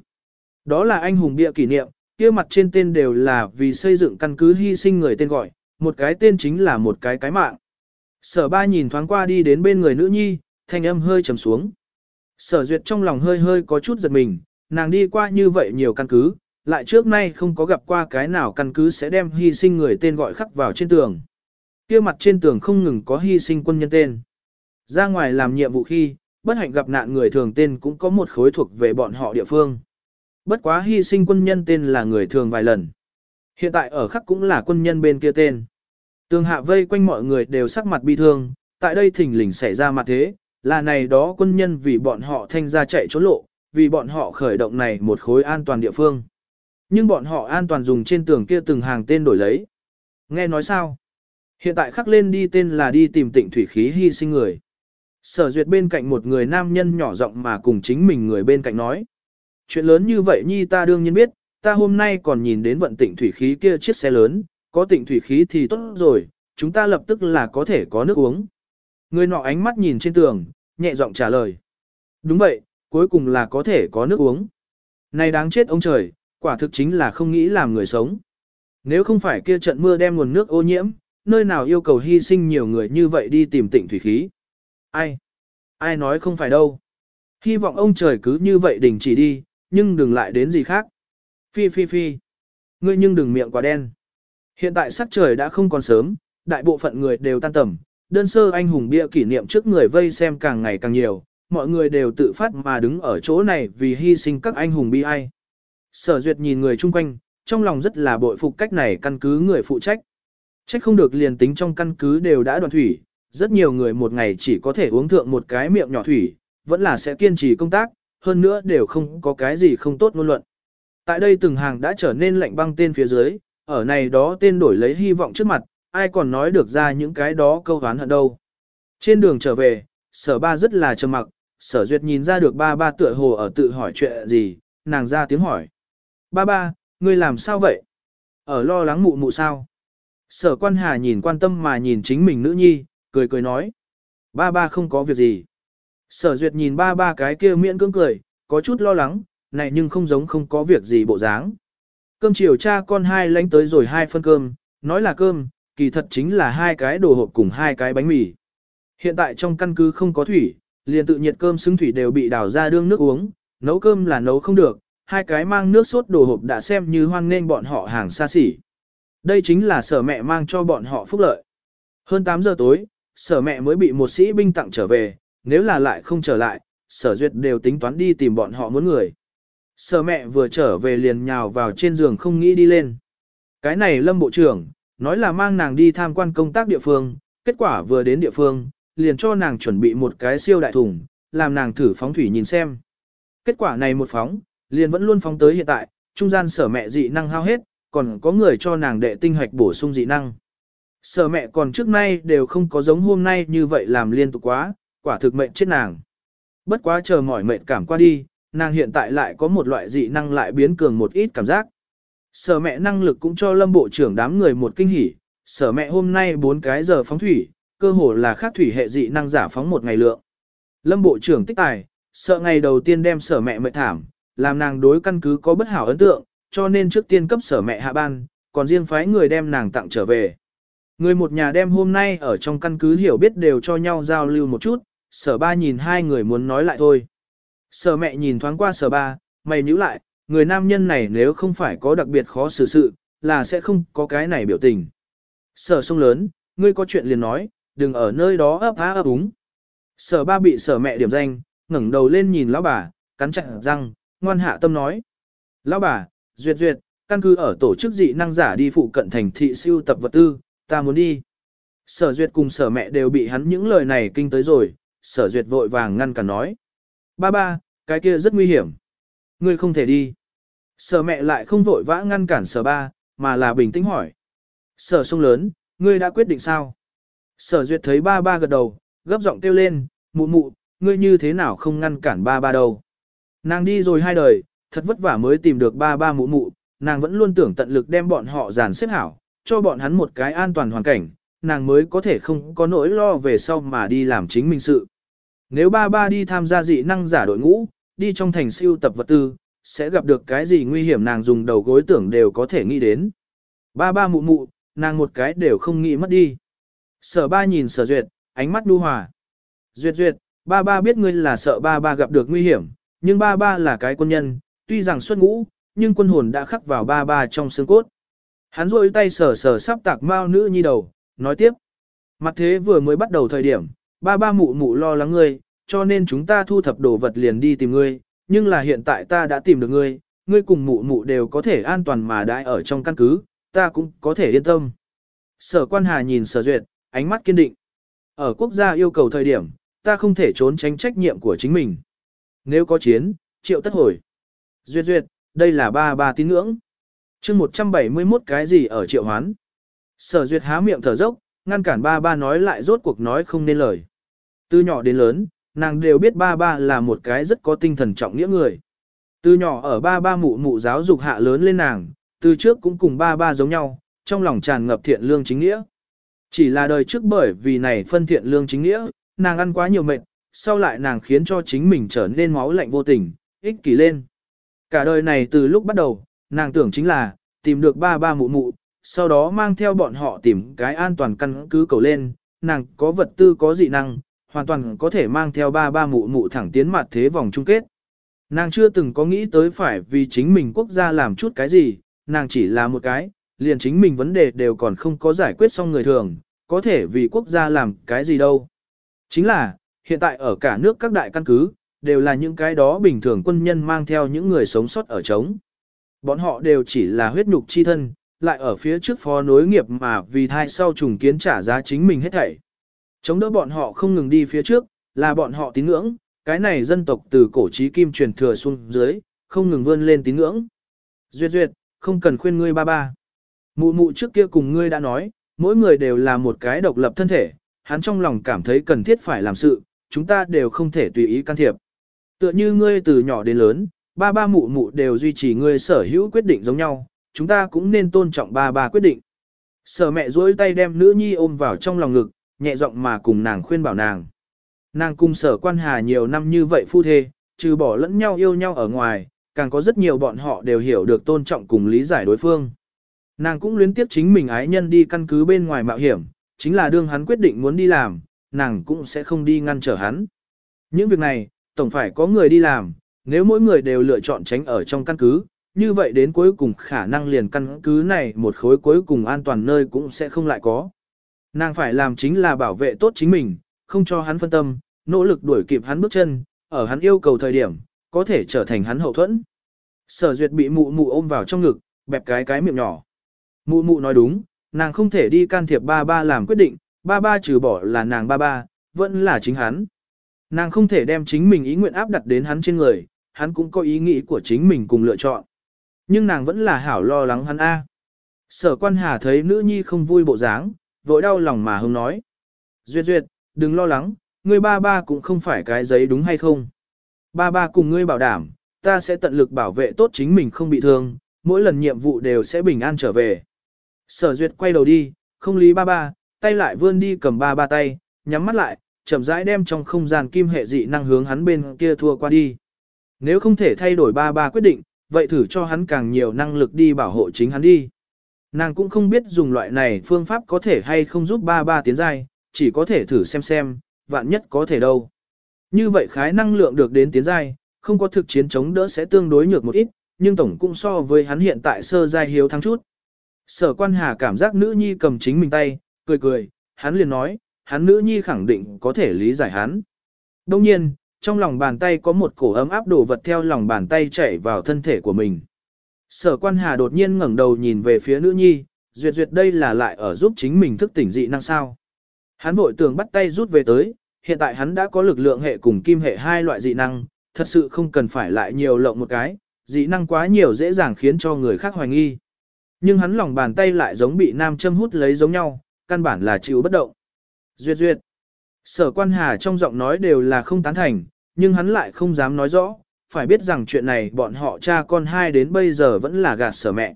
Đó là anh hùng bia kỷ niệm, kia mặt trên tên đều là vì xây dựng căn cứ hy sinh người tên gọi, một cái tên chính là một cái cái mạng. Sở ba nhìn thoáng qua đi đến bên người nữ nhi, thanh âm hơi trầm xuống. Sở duyệt trong lòng hơi hơi có chút giật mình, nàng đi qua như vậy nhiều căn cứ, lại trước nay không có gặp qua cái nào căn cứ sẽ đem hy sinh người tên gọi khắc vào trên tường kia mặt trên tường không ngừng có hy sinh quân nhân tên. Ra ngoài làm nhiệm vụ khi, bất hạnh gặp nạn người thường tên cũng có một khối thuộc về bọn họ địa phương. Bất quá hy sinh quân nhân tên là người thường vài lần. Hiện tại ở khắc cũng là quân nhân bên kia tên. Tường hạ vây quanh mọi người đều sắc mặt bi thương, tại đây thỉnh lình xảy ra mặt thế, là này đó quân nhân vì bọn họ thanh ra chạy trốn lộ, vì bọn họ khởi động này một khối an toàn địa phương. Nhưng bọn họ an toàn dùng trên tường kia từng hàng tên đổi lấy. Nghe nói sao? Hiện tại khắc lên đi tên là đi tìm tịnh thủy khí hy sinh người. Sở duyệt bên cạnh một người nam nhân nhỏ giọng mà cùng chính mình người bên cạnh nói. Chuyện lớn như vậy nhi ta đương nhiên biết, ta hôm nay còn nhìn đến vận tịnh thủy khí kia chiếc xe lớn, có tịnh thủy khí thì tốt rồi, chúng ta lập tức là có thể có nước uống. Người nọ ánh mắt nhìn trên tường, nhẹ giọng trả lời. Đúng vậy, cuối cùng là có thể có nước uống. Này đáng chết ông trời, quả thực chính là không nghĩ làm người sống. Nếu không phải kia trận mưa đem nguồn nước ô nhiễm, nơi nào yêu cầu hy sinh nhiều người như vậy đi tìm tịnh thủy khí. Ai? Ai nói không phải đâu. Hy vọng ông trời cứ như vậy đình chỉ đi, nhưng đừng lại đến gì khác. Phi phi phi. Ngươi nhưng đừng miệng quá đen. Hiện tại sắc trời đã không còn sớm, đại bộ phận người đều tan tầm, đơn sơ anh hùng bia kỷ niệm trước người vây xem càng ngày càng nhiều, mọi người đều tự phát mà đứng ở chỗ này vì hy sinh các anh hùng bi ai. Sở duyệt nhìn người chung quanh, trong lòng rất là bội phục cách này căn cứ người phụ trách. Trách không được liền tính trong căn cứ đều đã đoạn thủy, rất nhiều người một ngày chỉ có thể uống thượng một cái miệng nhỏ thủy, vẫn là sẽ kiên trì công tác, hơn nữa đều không có cái gì không tốt ngôn luận. Tại đây từng hàng đã trở nên lạnh băng tên phía dưới, ở này đó tên đổi lấy hy vọng trước mặt, ai còn nói được ra những cái đó câu hán hận đâu. Trên đường trở về, sở ba rất là trầm mặc, sở duyệt nhìn ra được ba ba tựa hồ ở tự hỏi chuyện gì, nàng ra tiếng hỏi. Ba ba, ngươi làm sao vậy? Ở lo lắng mụ mụ sao? Sở quan hà nhìn quan tâm mà nhìn chính mình nữ nhi, cười cười nói. Ba ba không có việc gì. Sở duyệt nhìn ba ba cái kia miễn cưỡng cười, có chút lo lắng, này nhưng không giống không có việc gì bộ dáng. Cơm chiều cha con hai lánh tới rồi hai phân cơm, nói là cơm, kỳ thật chính là hai cái đồ hộp cùng hai cái bánh mì. Hiện tại trong căn cứ không có thủy, liền tự nhiệt cơm xứng thủy đều bị đảo ra đương nước uống, nấu cơm là nấu không được, hai cái mang nước sốt đồ hộp đã xem như hoang nên bọn họ hàng xa xỉ. Đây chính là sở mẹ mang cho bọn họ phúc lợi. Hơn 8 giờ tối, sở mẹ mới bị một sĩ binh tặng trở về, nếu là lại không trở lại, sở duyệt đều tính toán đi tìm bọn họ muốn người. Sở mẹ vừa trở về liền nhào vào trên giường không nghĩ đi lên. Cái này lâm bộ trưởng, nói là mang nàng đi tham quan công tác địa phương, kết quả vừa đến địa phương, liền cho nàng chuẩn bị một cái siêu đại thùng, làm nàng thử phóng thủy nhìn xem. Kết quả này một phóng, liền vẫn luôn phóng tới hiện tại, trung gian sở mẹ dị năng hao hết, còn có người cho nàng đệ tinh hoạch bổ sung dị năng. Sở mẹ còn trước nay đều không có giống hôm nay như vậy làm liên tục quá, quả thực mệnh chết nàng. Bất quá chờ mỏi mệnh cảm qua đi, nàng hiện tại lại có một loại dị năng lại biến cường một ít cảm giác. Sở mẹ năng lực cũng cho lâm bộ trưởng đám người một kinh hỉ, sở mẹ hôm nay 4 cái giờ phóng thủy, cơ hồ là khác thủy hệ dị năng giả phóng một ngày lượng. Lâm bộ trưởng tích tài, sợ ngày đầu tiên đem sở mẹ mệt thảm, làm nàng đối căn cứ có bất hảo ấn tượng, cho nên trước tiên cấp sở mẹ hạ ban, còn riêng phái người đem nàng tặng trở về. Người một nhà đem hôm nay ở trong căn cứ hiểu biết đều cho nhau giao lưu một chút, sở ba nhìn hai người muốn nói lại thôi. Sở mẹ nhìn thoáng qua sở ba, mày nhíu lại, người nam nhân này nếu không phải có đặc biệt khó xử sự, là sẽ không có cái này biểu tình. Sở sông lớn, ngươi có chuyện liền nói, đừng ở nơi đó ấp á ấp úng. Sở ba bị sở mẹ điểm danh, ngẩng đầu lên nhìn lão bà, cắn chặt răng, ngoan hạ tâm nói. Lão bà, duyệt duyệt, căn cứ ở tổ chức dị năng giả đi phụ cận thành thị siêu tập vật tư, ta muốn đi. Sở duyệt cùng sở mẹ đều bị hắn những lời này kinh tới rồi, sở duyệt vội vàng ngăn cản nói. Ba ba, cái kia rất nguy hiểm. Ngươi không thể đi. Sở mẹ lại không vội vã ngăn cản sở ba, mà là bình tĩnh hỏi. Sở sông lớn, ngươi đã quyết định sao? Sở duyệt thấy ba ba gật đầu, gấp giọng kêu lên, mụ mụ, ngươi như thế nào không ngăn cản ba ba đâu. Nàng đi rồi hai đời, thật vất vả mới tìm được ba ba mụ mụ, nàng vẫn luôn tưởng tận lực đem bọn họ dàn xếp hảo, cho bọn hắn một cái an toàn hoàn cảnh, nàng mới có thể không có nỗi lo về sau mà đi làm chính mình sự. Nếu ba ba đi tham gia dị năng giả đội ngũ, đi trong thành siêu tập vật tư, sẽ gặp được cái gì nguy hiểm nàng dùng đầu gối tưởng đều có thể nghĩ đến. Ba ba mụ mụ, nàng một cái đều không nghĩ mất đi. Sở ba nhìn sở duyệt, ánh mắt đu hòa. Duyệt duyệt, ba ba biết ngươi là sợ ba ba gặp được nguy hiểm, nhưng ba ba là cái quân nhân, tuy rằng xuất ngũ, nhưng quân hồn đã khắc vào ba ba trong xương cốt. Hắn rôi tay sờ sờ sắp tạc mao nữ nhi đầu, nói tiếp. Mặt thế vừa mới bắt đầu thời điểm, ba ba mụ mụ lo lắng ngươi, cho nên chúng ta thu thập đồ vật liền đi tìm ngươi, nhưng là hiện tại ta đã tìm được ngươi, ngươi cùng mụ mụ đều có thể an toàn mà đãi ở trong căn cứ, ta cũng có thể yên tâm. Sở quan hà nhìn sở duyệt, ánh mắt kiên định. Ở quốc gia yêu cầu thời điểm, ta không thể trốn tránh trách nhiệm của chính mình. Nếu có chiến, triệu tất hồi. Duyệt duyệt, đây là ba ba tín ngưỡng. chương 171 cái gì ở triệu hoán. Sở duyệt há miệng thở dốc, ngăn cản ba ba nói lại rốt cuộc nói không nên lời. Từ nhỏ đến lớn, nàng đều biết ba ba là một cái rất có tinh thần trọng nghĩa người. Từ nhỏ ở ba ba mụ mụ giáo dục hạ lớn lên nàng, từ trước cũng cùng ba ba giống nhau, trong lòng tràn ngập thiện lương chính nghĩa. Chỉ là đời trước bởi vì này phân thiện lương chính nghĩa, nàng ăn quá nhiều mệt, sau lại nàng khiến cho chính mình trở nên máu lạnh vô tình, ích kỷ lên. Cả đời này từ lúc bắt đầu, nàng tưởng chính là, tìm được ba ba mụ mụ, sau đó mang theo bọn họ tìm cái an toàn căn cứ cầu lên, nàng có vật tư có dị năng, hoàn toàn có thể mang theo ba ba mụ mụ thẳng tiến mặt thế vòng chung kết. Nàng chưa từng có nghĩ tới phải vì chính mình quốc gia làm chút cái gì, nàng chỉ là một cái, liền chính mình vấn đề đều còn không có giải quyết xong người thường, có thể vì quốc gia làm cái gì đâu. Chính là, hiện tại ở cả nước các đại căn cứ, đều là những cái đó bình thường quân nhân mang theo những người sống sót ở trống. Bọn họ đều chỉ là huyết nhục chi thân, lại ở phía trước phó nối nghiệp mà vì thai sau trùng kiến trả giá chính mình hết thảy. Chống đỡ bọn họ không ngừng đi phía trước, là bọn họ tín ngưỡng, cái này dân tộc từ cổ chí kim truyền thừa xuống dưới, không ngừng vươn lên tín ngưỡng. Duyệt duyệt, không cần khuyên ngươi ba ba. Mụ mụ trước kia cùng ngươi đã nói, mỗi người đều là một cái độc lập thân thể, hắn trong lòng cảm thấy cần thiết phải làm sự, chúng ta đều không thể tùy ý can thiệp. Tựa như ngươi từ nhỏ đến lớn, ba ba mụ mụ đều duy trì ngươi sở hữu quyết định giống nhau, chúng ta cũng nên tôn trọng ba ba quyết định. Sở mẹ duỗi tay đem nữ nhi ôm vào trong lòng ngực, nhẹ giọng mà cùng nàng khuyên bảo nàng. Nàng cùng sở quan hà nhiều năm như vậy phu thê, trừ bỏ lẫn nhau yêu nhau ở ngoài, càng có rất nhiều bọn họ đều hiểu được tôn trọng cùng lý giải đối phương. Nàng cũng luyến tiếp chính mình ái nhân đi căn cứ bên ngoài mạo hiểm, chính là đương hắn quyết định muốn đi làm, nàng cũng sẽ không đi ngăn trở hắn. Những việc này, tổng phải có người đi làm, nếu mỗi người đều lựa chọn tránh ở trong căn cứ, như vậy đến cuối cùng khả năng liền căn cứ này một khối cuối cùng an toàn nơi cũng sẽ không lại có. Nàng phải làm chính là bảo vệ tốt chính mình, không cho hắn phân tâm, nỗ lực đuổi kịp hắn bước chân, ở hắn yêu cầu thời điểm, có thể trở thành hắn hậu thuẫn. Sở duyệt bị mụ mụ ôm vào trong ngực, bẹp cái cái miệng nhỏ. Mụ mụ nói đúng, nàng không thể đi can thiệp ba ba làm quyết định, ba ba trừ bỏ là nàng ba ba, vẫn là chính hắn. Nàng không thể đem chính mình ý nguyện áp đặt đến hắn trên người, hắn cũng có ý nghĩ của chính mình cùng lựa chọn. Nhưng nàng vẫn là hảo lo lắng hắn A. Sở quan hà thấy nữ nhi không vui bộ dáng, vội đau lòng mà hông nói. Duyệt duyệt, đừng lo lắng, ngươi ba ba cũng không phải cái giấy đúng hay không. Ba ba cùng ngươi bảo đảm, ta sẽ tận lực bảo vệ tốt chính mình không bị thương, mỗi lần nhiệm vụ đều sẽ bình an trở về. Sở duyệt quay đầu đi, không lý ba ba, tay lại vươn đi cầm ba ba tay, nhắm mắt lại, chậm rãi đem trong không gian kim hệ dị năng hướng hắn bên kia thua qua đi. Nếu không thể thay đổi ba ba quyết định, vậy thử cho hắn càng nhiều năng lực đi bảo hộ chính hắn đi. Nàng cũng không biết dùng loại này phương pháp có thể hay không giúp ba ba tiến giai, chỉ có thể thử xem xem, vạn nhất có thể đâu. Như vậy khái năng lượng được đến tiến giai, không có thực chiến chống đỡ sẽ tương đối nhược một ít, nhưng tổng cũng so với hắn hiện tại sơ giai hiếu thắng chút. Sở quan hà cảm giác nữ nhi cầm chính mình tay, cười cười, hắn liền nói, hắn nữ nhi khẳng định có thể lý giải hắn. Đông nhiên, trong lòng bàn tay có một cổ ấm áp đồ vật theo lòng bàn tay chảy vào thân thể của mình. Sở quan hà đột nhiên ngẩng đầu nhìn về phía nữ nhi, duyệt duyệt đây là lại ở giúp chính mình thức tỉnh dị năng sao. Hắn vội tường bắt tay rút về tới, hiện tại hắn đã có lực lượng hệ cùng kim hệ hai loại dị năng, thật sự không cần phải lại nhiều lộng một cái, dị năng quá nhiều dễ dàng khiến cho người khác hoài nghi. Nhưng hắn lòng bàn tay lại giống bị nam châm hút lấy giống nhau, căn bản là chịu bất động. Duyệt duyệt. Sở quan hà trong giọng nói đều là không tán thành, nhưng hắn lại không dám nói rõ, phải biết rằng chuyện này bọn họ cha con hai đến bây giờ vẫn là gạt sở mẹ.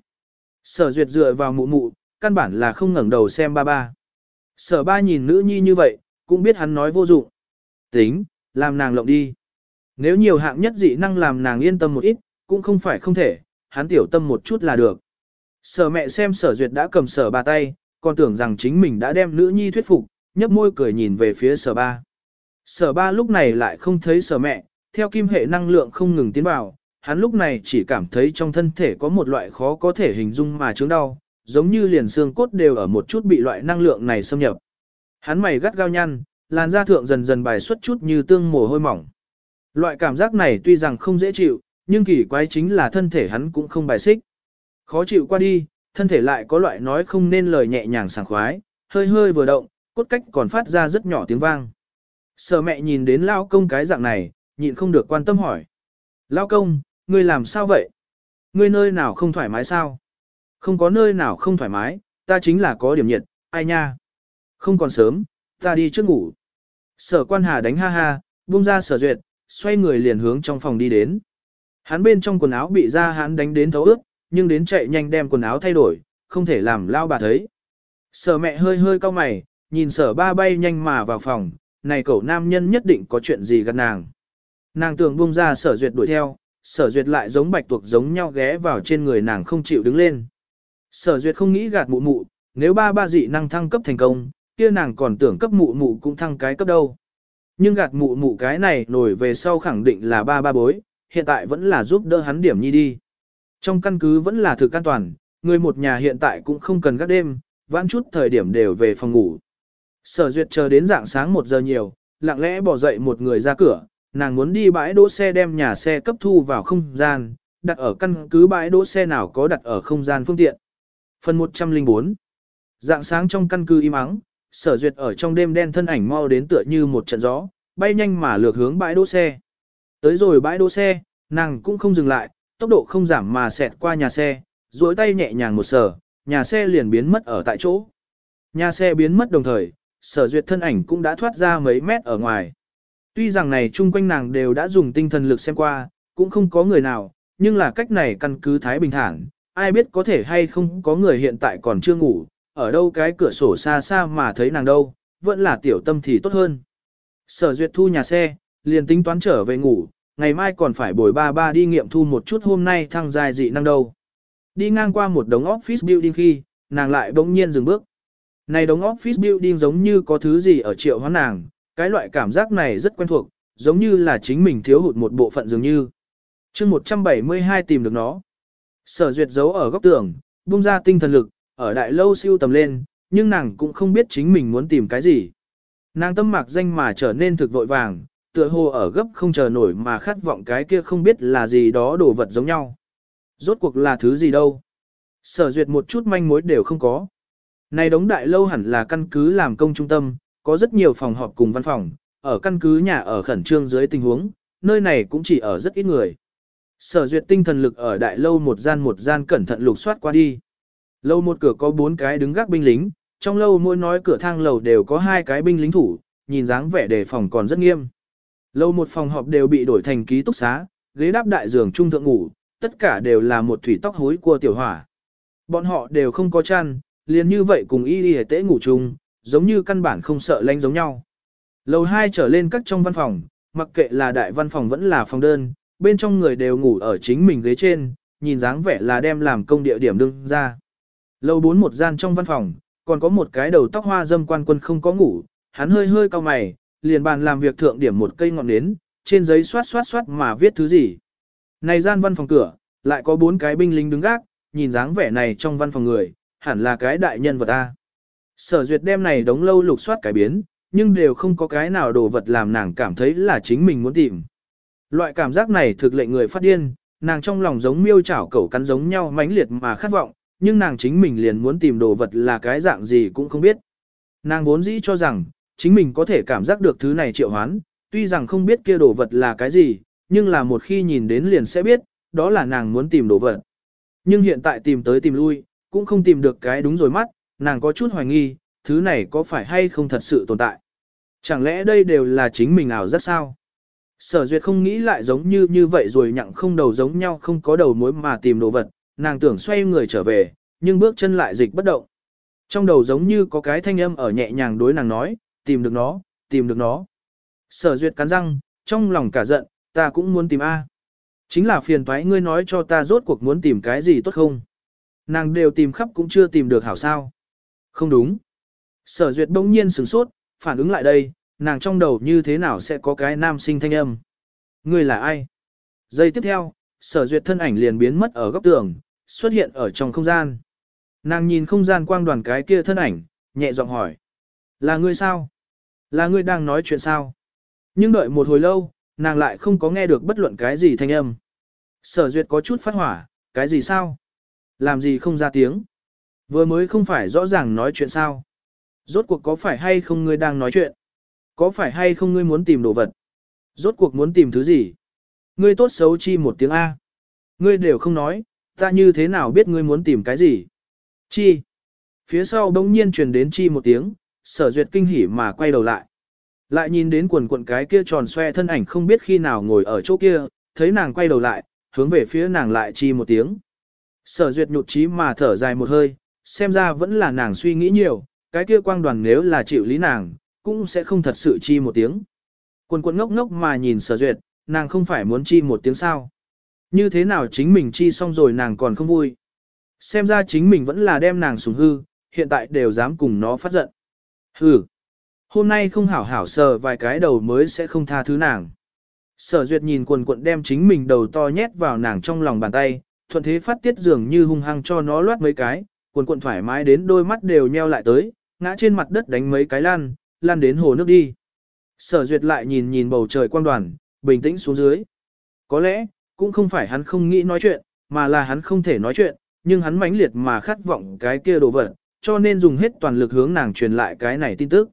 Sở duyệt dựa vào mụ mụ, căn bản là không ngẩng đầu xem ba ba. Sở ba nhìn nữ nhi như vậy, cũng biết hắn nói vô dụng. Tính, làm nàng lộng đi. Nếu nhiều hạng nhất dị năng làm nàng yên tâm một ít, cũng không phải không thể, hắn tiểu tâm một chút là được. Sở mẹ xem sở duyệt đã cầm sở ba tay, còn tưởng rằng chính mình đã đem nữ nhi thuyết phục, nhấp môi cười nhìn về phía sở ba. Sở ba lúc này lại không thấy sở mẹ, theo kim hệ năng lượng không ngừng tiến vào, hắn lúc này chỉ cảm thấy trong thân thể có một loại khó có thể hình dung mà chứng đau, giống như liền xương cốt đều ở một chút bị loại năng lượng này xâm nhập. Hắn mày gắt gao nhăn, làn da thượng dần dần bài xuất chút như tương mồ hôi mỏng. Loại cảm giác này tuy rằng không dễ chịu, nhưng kỳ quái chính là thân thể hắn cũng không bài xích. Khó chịu qua đi, thân thể lại có loại nói không nên lời nhẹ nhàng sảng khoái, hơi hơi vừa động, cốt cách còn phát ra rất nhỏ tiếng vang. Sở mẹ nhìn đến lao công cái dạng này, nhịn không được quan tâm hỏi. Lao công, ngươi làm sao vậy? Ngươi nơi nào không thoải mái sao? Không có nơi nào không thoải mái, ta chính là có điểm nhiệt, ai nha? Không còn sớm, ta đi trước ngủ. Sở quan hà đánh ha ha, buông ra sở duyệt, xoay người liền hướng trong phòng đi đến. Hắn bên trong quần áo bị ra hắn đánh đến thấu ướt, nhưng đến chạy nhanh đem quần áo thay đổi, không thể làm lao bà thấy. Sở mẹ hơi hơi cau mày, nhìn sở ba bay nhanh mà vào phòng, này cậu nam nhân nhất định có chuyện gì gần nàng. Nàng tưởng buông ra sở duyệt đuổi theo, sở duyệt lại giống bạch tuộc giống nhau ghé vào trên người nàng không chịu đứng lên. Sở duyệt không nghĩ gạt mụ mụ, nếu ba ba dị năng thăng cấp thành công, kia nàng còn tưởng cấp mụ mụ cũng thăng cái cấp đâu. Nhưng gạt mụ mụ cái này nổi về sau khẳng định là ba ba bối, hiện tại vẫn là giúp đỡ hắn điểm nhi đi. Trong căn cứ vẫn là thực an toàn, người một nhà hiện tại cũng không cần gác đêm, vãn chút thời điểm đều về phòng ngủ. Sở duyệt chờ đến dạng sáng một giờ nhiều, lặng lẽ bỏ dậy một người ra cửa, nàng muốn đi bãi đỗ xe đem nhà xe cấp thu vào không gian, đặt ở căn cứ bãi đỗ xe nào có đặt ở không gian phương tiện. Phần 104 Dạng sáng trong căn cứ im ắng, sở duyệt ở trong đêm đen thân ảnh mau đến tựa như một trận gió, bay nhanh mà lược hướng bãi đỗ xe. Tới rồi bãi đỗ xe, nàng cũng không dừng lại, tốc độ không giảm mà xẹt qua nhà xe, duỗi tay nhẹ nhàng một sở, nhà xe liền biến mất ở tại chỗ. Nhà xe biến mất đồng thời, sở duyệt thân ảnh cũng đã thoát ra mấy mét ở ngoài. Tuy rằng này chung quanh nàng đều đã dùng tinh thần lực xem qua, cũng không có người nào, nhưng là cách này căn cứ thái bình thản, ai biết có thể hay không có người hiện tại còn chưa ngủ, ở đâu cái cửa sổ xa xa mà thấy nàng đâu, vẫn là tiểu tâm thì tốt hơn. Sở duyệt thu nhà xe, liền tính toán trở về ngủ, ngày mai còn phải bồi ba ba đi nghiệm thu một chút hôm nay thăng dài dị năng đâu. Đi ngang qua một đống office building khi, nàng lại bỗng nhiên dừng bước. Này đống office building giống như có thứ gì ở triệu hóa nàng, cái loại cảm giác này rất quen thuộc, giống như là chính mình thiếu hụt một bộ phận dường như. chương 172 tìm được nó. Sở duyệt giấu ở góc tường, bung ra tinh thần lực, ở đại lâu siêu tầm lên, nhưng nàng cũng không biết chính mình muốn tìm cái gì. Nàng tâm mạc danh mà trở nên thực vội vàng, tựa hồ ở gấp không chờ nổi mà khát vọng cái kia không biết là gì đó đồ vật giống nhau. Rốt cuộc là thứ gì đâu. Sở duyệt một chút manh mối đều không có. Này đống đại lâu hẳn là căn cứ làm công trung tâm, có rất nhiều phòng họp cùng văn phòng, ở căn cứ nhà ở khẩn trương dưới tình huống, nơi này cũng chỉ ở rất ít người. Sở duyệt tinh thần lực ở đại lâu một gian một gian cẩn thận lục soát qua đi. Lâu một cửa có bốn cái đứng gác binh lính, trong lâu mỗi nói cửa thang lầu đều có hai cái binh lính thủ, nhìn dáng vẻ đề phòng còn rất nghiêm. Lâu một phòng họp đều bị đổi thành ký túc xá, ghế đáp đại giường trung thượng ngủ, tất cả đều là một thủy tóc hối của tiểu hỏa. Bọn họ đều không có chăn, liền như vậy cùng y đi tế ngủ chung, giống như căn bản không sợ lanh giống nhau. Lầu 2 trở lên các trong văn phòng, mặc kệ là đại văn phòng vẫn là phòng đơn, bên trong người đều ngủ ở chính mình ghế trên, nhìn dáng vẻ là đem làm công địa điểm đương ra. Lầu 4 một gian trong văn phòng, còn có một cái đầu tóc hoa dâm quan quân không có ngủ, hắn hơi hơi cao mày, liền bàn làm việc thượng điểm một cây ngọn nến, trên giấy xoát xoát xoát mà viết thứ gì. Này gian văn phòng cửa, lại có bốn cái binh lính đứng gác, nhìn dáng vẻ này trong văn phòng người, hẳn là cái đại nhân vật ta. Sở duyệt đem này đống lâu lục soát cái biến, nhưng đều không có cái nào đồ vật làm nàng cảm thấy là chính mình muốn tìm. Loại cảm giác này thực lệnh người phát điên, nàng trong lòng giống miêu chảo cẩu cắn giống nhau mãnh liệt mà khát vọng, nhưng nàng chính mình liền muốn tìm đồ vật là cái dạng gì cũng không biết. Nàng vốn dĩ cho rằng, chính mình có thể cảm giác được thứ này triệu hoán, tuy rằng không biết kia đồ vật là cái gì, nhưng là một khi nhìn đến liền sẽ biết, đó là nàng muốn tìm đồ vật. Nhưng hiện tại tìm tới tìm lui, cũng không tìm được cái đúng rồi mắt, nàng có chút hoài nghi, thứ này có phải hay không thật sự tồn tại. Chẳng lẽ đây đều là chính mình ảo rất sao? Sở duyệt không nghĩ lại giống như như vậy rồi nhặng không đầu giống nhau không có đầu mối mà tìm đồ vật, nàng tưởng xoay người trở về, nhưng bước chân lại dịch bất động. Trong đầu giống như có cái thanh âm ở nhẹ nhàng đối nàng nói, tìm được nó, tìm được nó. Sở duyệt cắn răng, trong lòng cả giận, ta cũng muốn tìm A. Chính là phiền toái ngươi nói cho ta rốt cuộc muốn tìm cái gì tốt không. Nàng đều tìm khắp cũng chưa tìm được hảo sao. Không đúng. Sở duyệt bỗng nhiên sửng sốt, phản ứng lại đây, nàng trong đầu như thế nào sẽ có cái nam sinh thanh âm. người là ai? Giây tiếp theo, sở duyệt thân ảnh liền biến mất ở góc tường, xuất hiện ở trong không gian. Nàng nhìn không gian quang đoàn cái kia thân ảnh, nhẹ giọng hỏi. Là ngươi sao? Là ngươi đang nói chuyện sao? Nhưng đợi một hồi lâu, nàng lại không có nghe được bất luận cái gì thanh âm. Sở duyệt có chút phát hỏa, cái gì sao? Làm gì không ra tiếng? Vừa mới không phải rõ ràng nói chuyện sao? Rốt cuộc có phải hay không ngươi đang nói chuyện? Có phải hay không ngươi muốn tìm đồ vật? Rốt cuộc muốn tìm thứ gì? Ngươi tốt xấu chi một tiếng A. Ngươi đều không nói, ta như thế nào biết ngươi muốn tìm cái gì? Chi. Phía sau đông nhiên truyền đến chi một tiếng, sở duyệt kinh hỉ mà quay đầu lại. Lại nhìn đến quần cuộn cái kia tròn xoe thân ảnh không biết khi nào ngồi ở chỗ kia, thấy nàng quay đầu lại, hướng về phía nàng lại chi một tiếng. Sở duyệt nhụt chí mà thở dài một hơi, xem ra vẫn là nàng suy nghĩ nhiều, cái kia quang đoàn nếu là chịu lý nàng, cũng sẽ không thật sự chi một tiếng. Quần quần ngốc ngốc mà nhìn sở duyệt, nàng không phải muốn chi một tiếng sao. Như thế nào chính mình chi xong rồi nàng còn không vui. Xem ra chính mình vẫn là đem nàng sủng hư, hiện tại đều dám cùng nó phát giận. Hừ, hôm nay không hảo hảo sờ vài cái đầu mới sẽ không tha thứ nàng. Sở duyệt nhìn quần quận đem chính mình đầu to nhét vào nàng trong lòng bàn tay, thuận thế phát tiết dường như hung hăng cho nó loát mấy cái, cuộn cuộn thoải mái đến đôi mắt đều nheo lại tới, ngã trên mặt đất đánh mấy cái lan, lan đến hồ nước đi. Sở duyệt lại nhìn nhìn bầu trời quang đoàn, bình tĩnh xuống dưới. Có lẽ, cũng không phải hắn không nghĩ nói chuyện, mà là hắn không thể nói chuyện, nhưng hắn mãnh liệt mà khát vọng cái kia đồ vật, cho nên dùng hết toàn lực hướng nàng truyền lại cái này tin tức.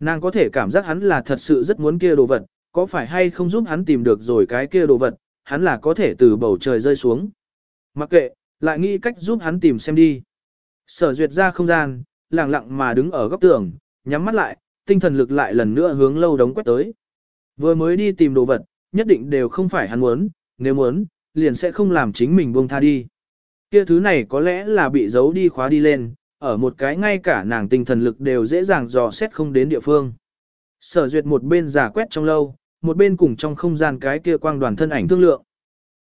Nàng có thể cảm giác hắn là thật sự rất muốn kia đồ vật, có phải hay không giúp hắn tìm được rồi cái kia đồ vật, hắn là có thể từ bầu trời rơi xuống. Mặc kệ, lại nghĩ cách giúp hắn tìm xem đi. Sở duyệt ra không gian, lặng lặng mà đứng ở góc tường, nhắm mắt lại, tinh thần lực lại lần nữa hướng lâu đống quét tới. Vừa mới đi tìm đồ vật, nhất định đều không phải hắn muốn, nếu muốn, liền sẽ không làm chính mình buông tha đi. Kia thứ này có lẽ là bị giấu đi khóa đi lên, ở một cái ngay cả nàng tinh thần lực đều dễ dàng dò xét không đến địa phương. Sở duyệt một bên giả quét trong lâu, một bên cùng trong không gian cái kia quang đoàn thân ảnh thương lượng.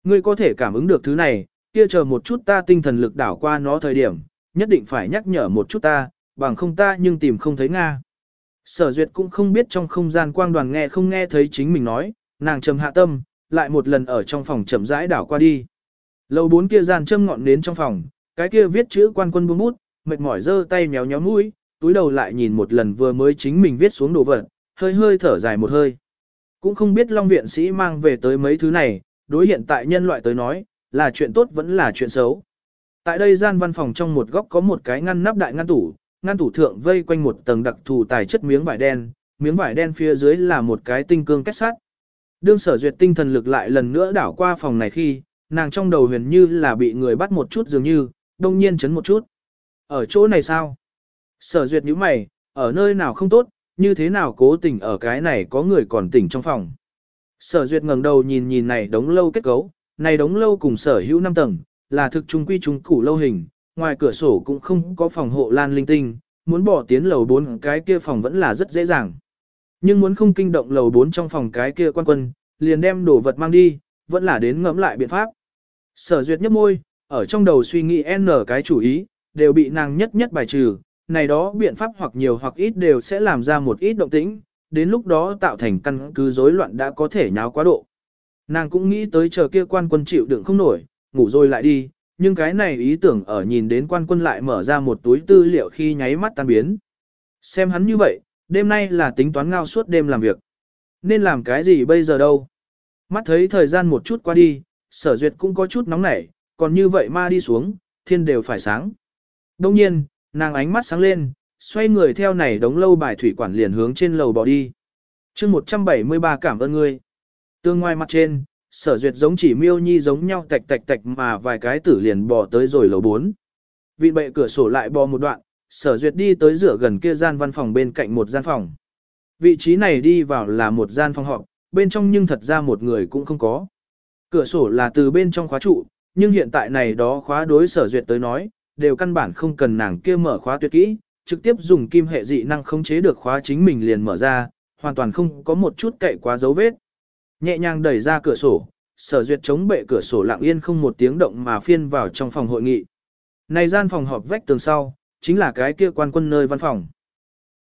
Ngươi có thể cảm ứng được thứ này, kia chờ một chút ta tinh thần lực đảo qua nó thời điểm, nhất định phải nhắc nhở một chút ta, bằng không ta nhưng tìm không thấy Nga. Sở duyệt cũng không biết trong không gian quang đoàn nghe không nghe thấy chính mình nói, nàng trầm hạ tâm, lại một lần ở trong phòng chậm rãi đảo qua đi. Lầu bốn kia gian châm ngọn đến trong phòng, cái kia viết chữ quan quân buông bút, mệt mỏi giơ tay méo nhéo mũi, túi đầu lại nhìn một lần vừa mới chính mình viết xuống đồ vật, hơi hơi thở dài một hơi. Cũng không biết Long viện sĩ mang về tới mấy thứ này, đối hiện tại nhân loại tới nói, là chuyện tốt vẫn là chuyện xấu. Tại đây gian văn phòng trong một góc có một cái ngăn nắp đại ngăn tủ, ngăn tủ thượng vây quanh một tầng đặc thù tài chất miếng vải đen, miếng vải đen phía dưới là một cái tinh cương kết sắt. Đương sở duyệt tinh thần lực lại lần nữa đảo qua phòng này khi, nàng trong đầu huyền như là bị người bắt một chút dường như, đông nhiên chấn một chút. Ở chỗ này sao? Sở duyệt nhíu mày, ở nơi nào không tốt, như thế nào cố tình ở cái này có người còn tỉnh trong phòng. Sở duyệt ngẩng đầu nhìn nhìn này đống lâu kết cấu, này đống lâu cùng sở hữu 5 tầng, là thực trung quy trung củ lâu hình, ngoài cửa sổ cũng không có phòng hộ lan linh tinh, muốn bỏ tiến lầu 4 cái kia phòng vẫn là rất dễ dàng. Nhưng muốn không kinh động lầu 4 trong phòng cái kia quan quân, liền đem đồ vật mang đi, vẫn là đến ngẫm lại biện pháp. Sở duyệt nhấp môi, ở trong đầu suy nghĩ n cái chủ ý, đều bị nàng nhất nhất bài trừ, này đó biện pháp hoặc nhiều hoặc ít đều sẽ làm ra một ít động tĩnh, đến lúc đó tạo thành căn cứ rối loạn đã có thể nháo quá độ. Nàng cũng nghĩ tới chờ kia quan quân chịu đựng không nổi, ngủ rồi lại đi, nhưng cái này ý tưởng ở nhìn đến quan quân lại mở ra một túi tư liệu khi nháy mắt tan biến. Xem hắn như vậy, đêm nay là tính toán ngao suốt đêm làm việc. Nên làm cái gì bây giờ đâu? Mắt thấy thời gian một chút qua đi, sở duyệt cũng có chút nóng nảy, còn như vậy ma đi xuống, thiên đều phải sáng. Đông nhiên, nàng ánh mắt sáng lên, xoay người theo này đống lâu bài thủy quản liền hướng trên lầu bỏ đi. chương 173 cảm ơn ngươi. Tương ngoài mặt trên, sở duyệt giống chỉ miêu nhi giống nhau tạch tạch tạch mà vài cái tử liền bò tới rồi lầu 4. Vị bệ cửa sổ lại bò một đoạn, sở duyệt đi tới rửa gần kia gian văn phòng bên cạnh một gian phòng. Vị trí này đi vào là một gian phòng họp, bên trong nhưng thật ra một người cũng không có. Cửa sổ là từ bên trong khóa trụ, nhưng hiện tại này đó khóa đối sở duyệt tới nói, đều căn bản không cần nàng kia mở khóa tuyệt kỹ, trực tiếp dùng kim hệ dị năng khống chế được khóa chính mình liền mở ra, hoàn toàn không có một chút cậy quá dấu vết. Nhẹ nhàng đẩy ra cửa sổ, sở duyệt chống bệ cửa sổ lặng yên không một tiếng động mà phiên vào trong phòng hội nghị. Này gian phòng họp vách tường sau, chính là cái kia quan quân nơi văn phòng.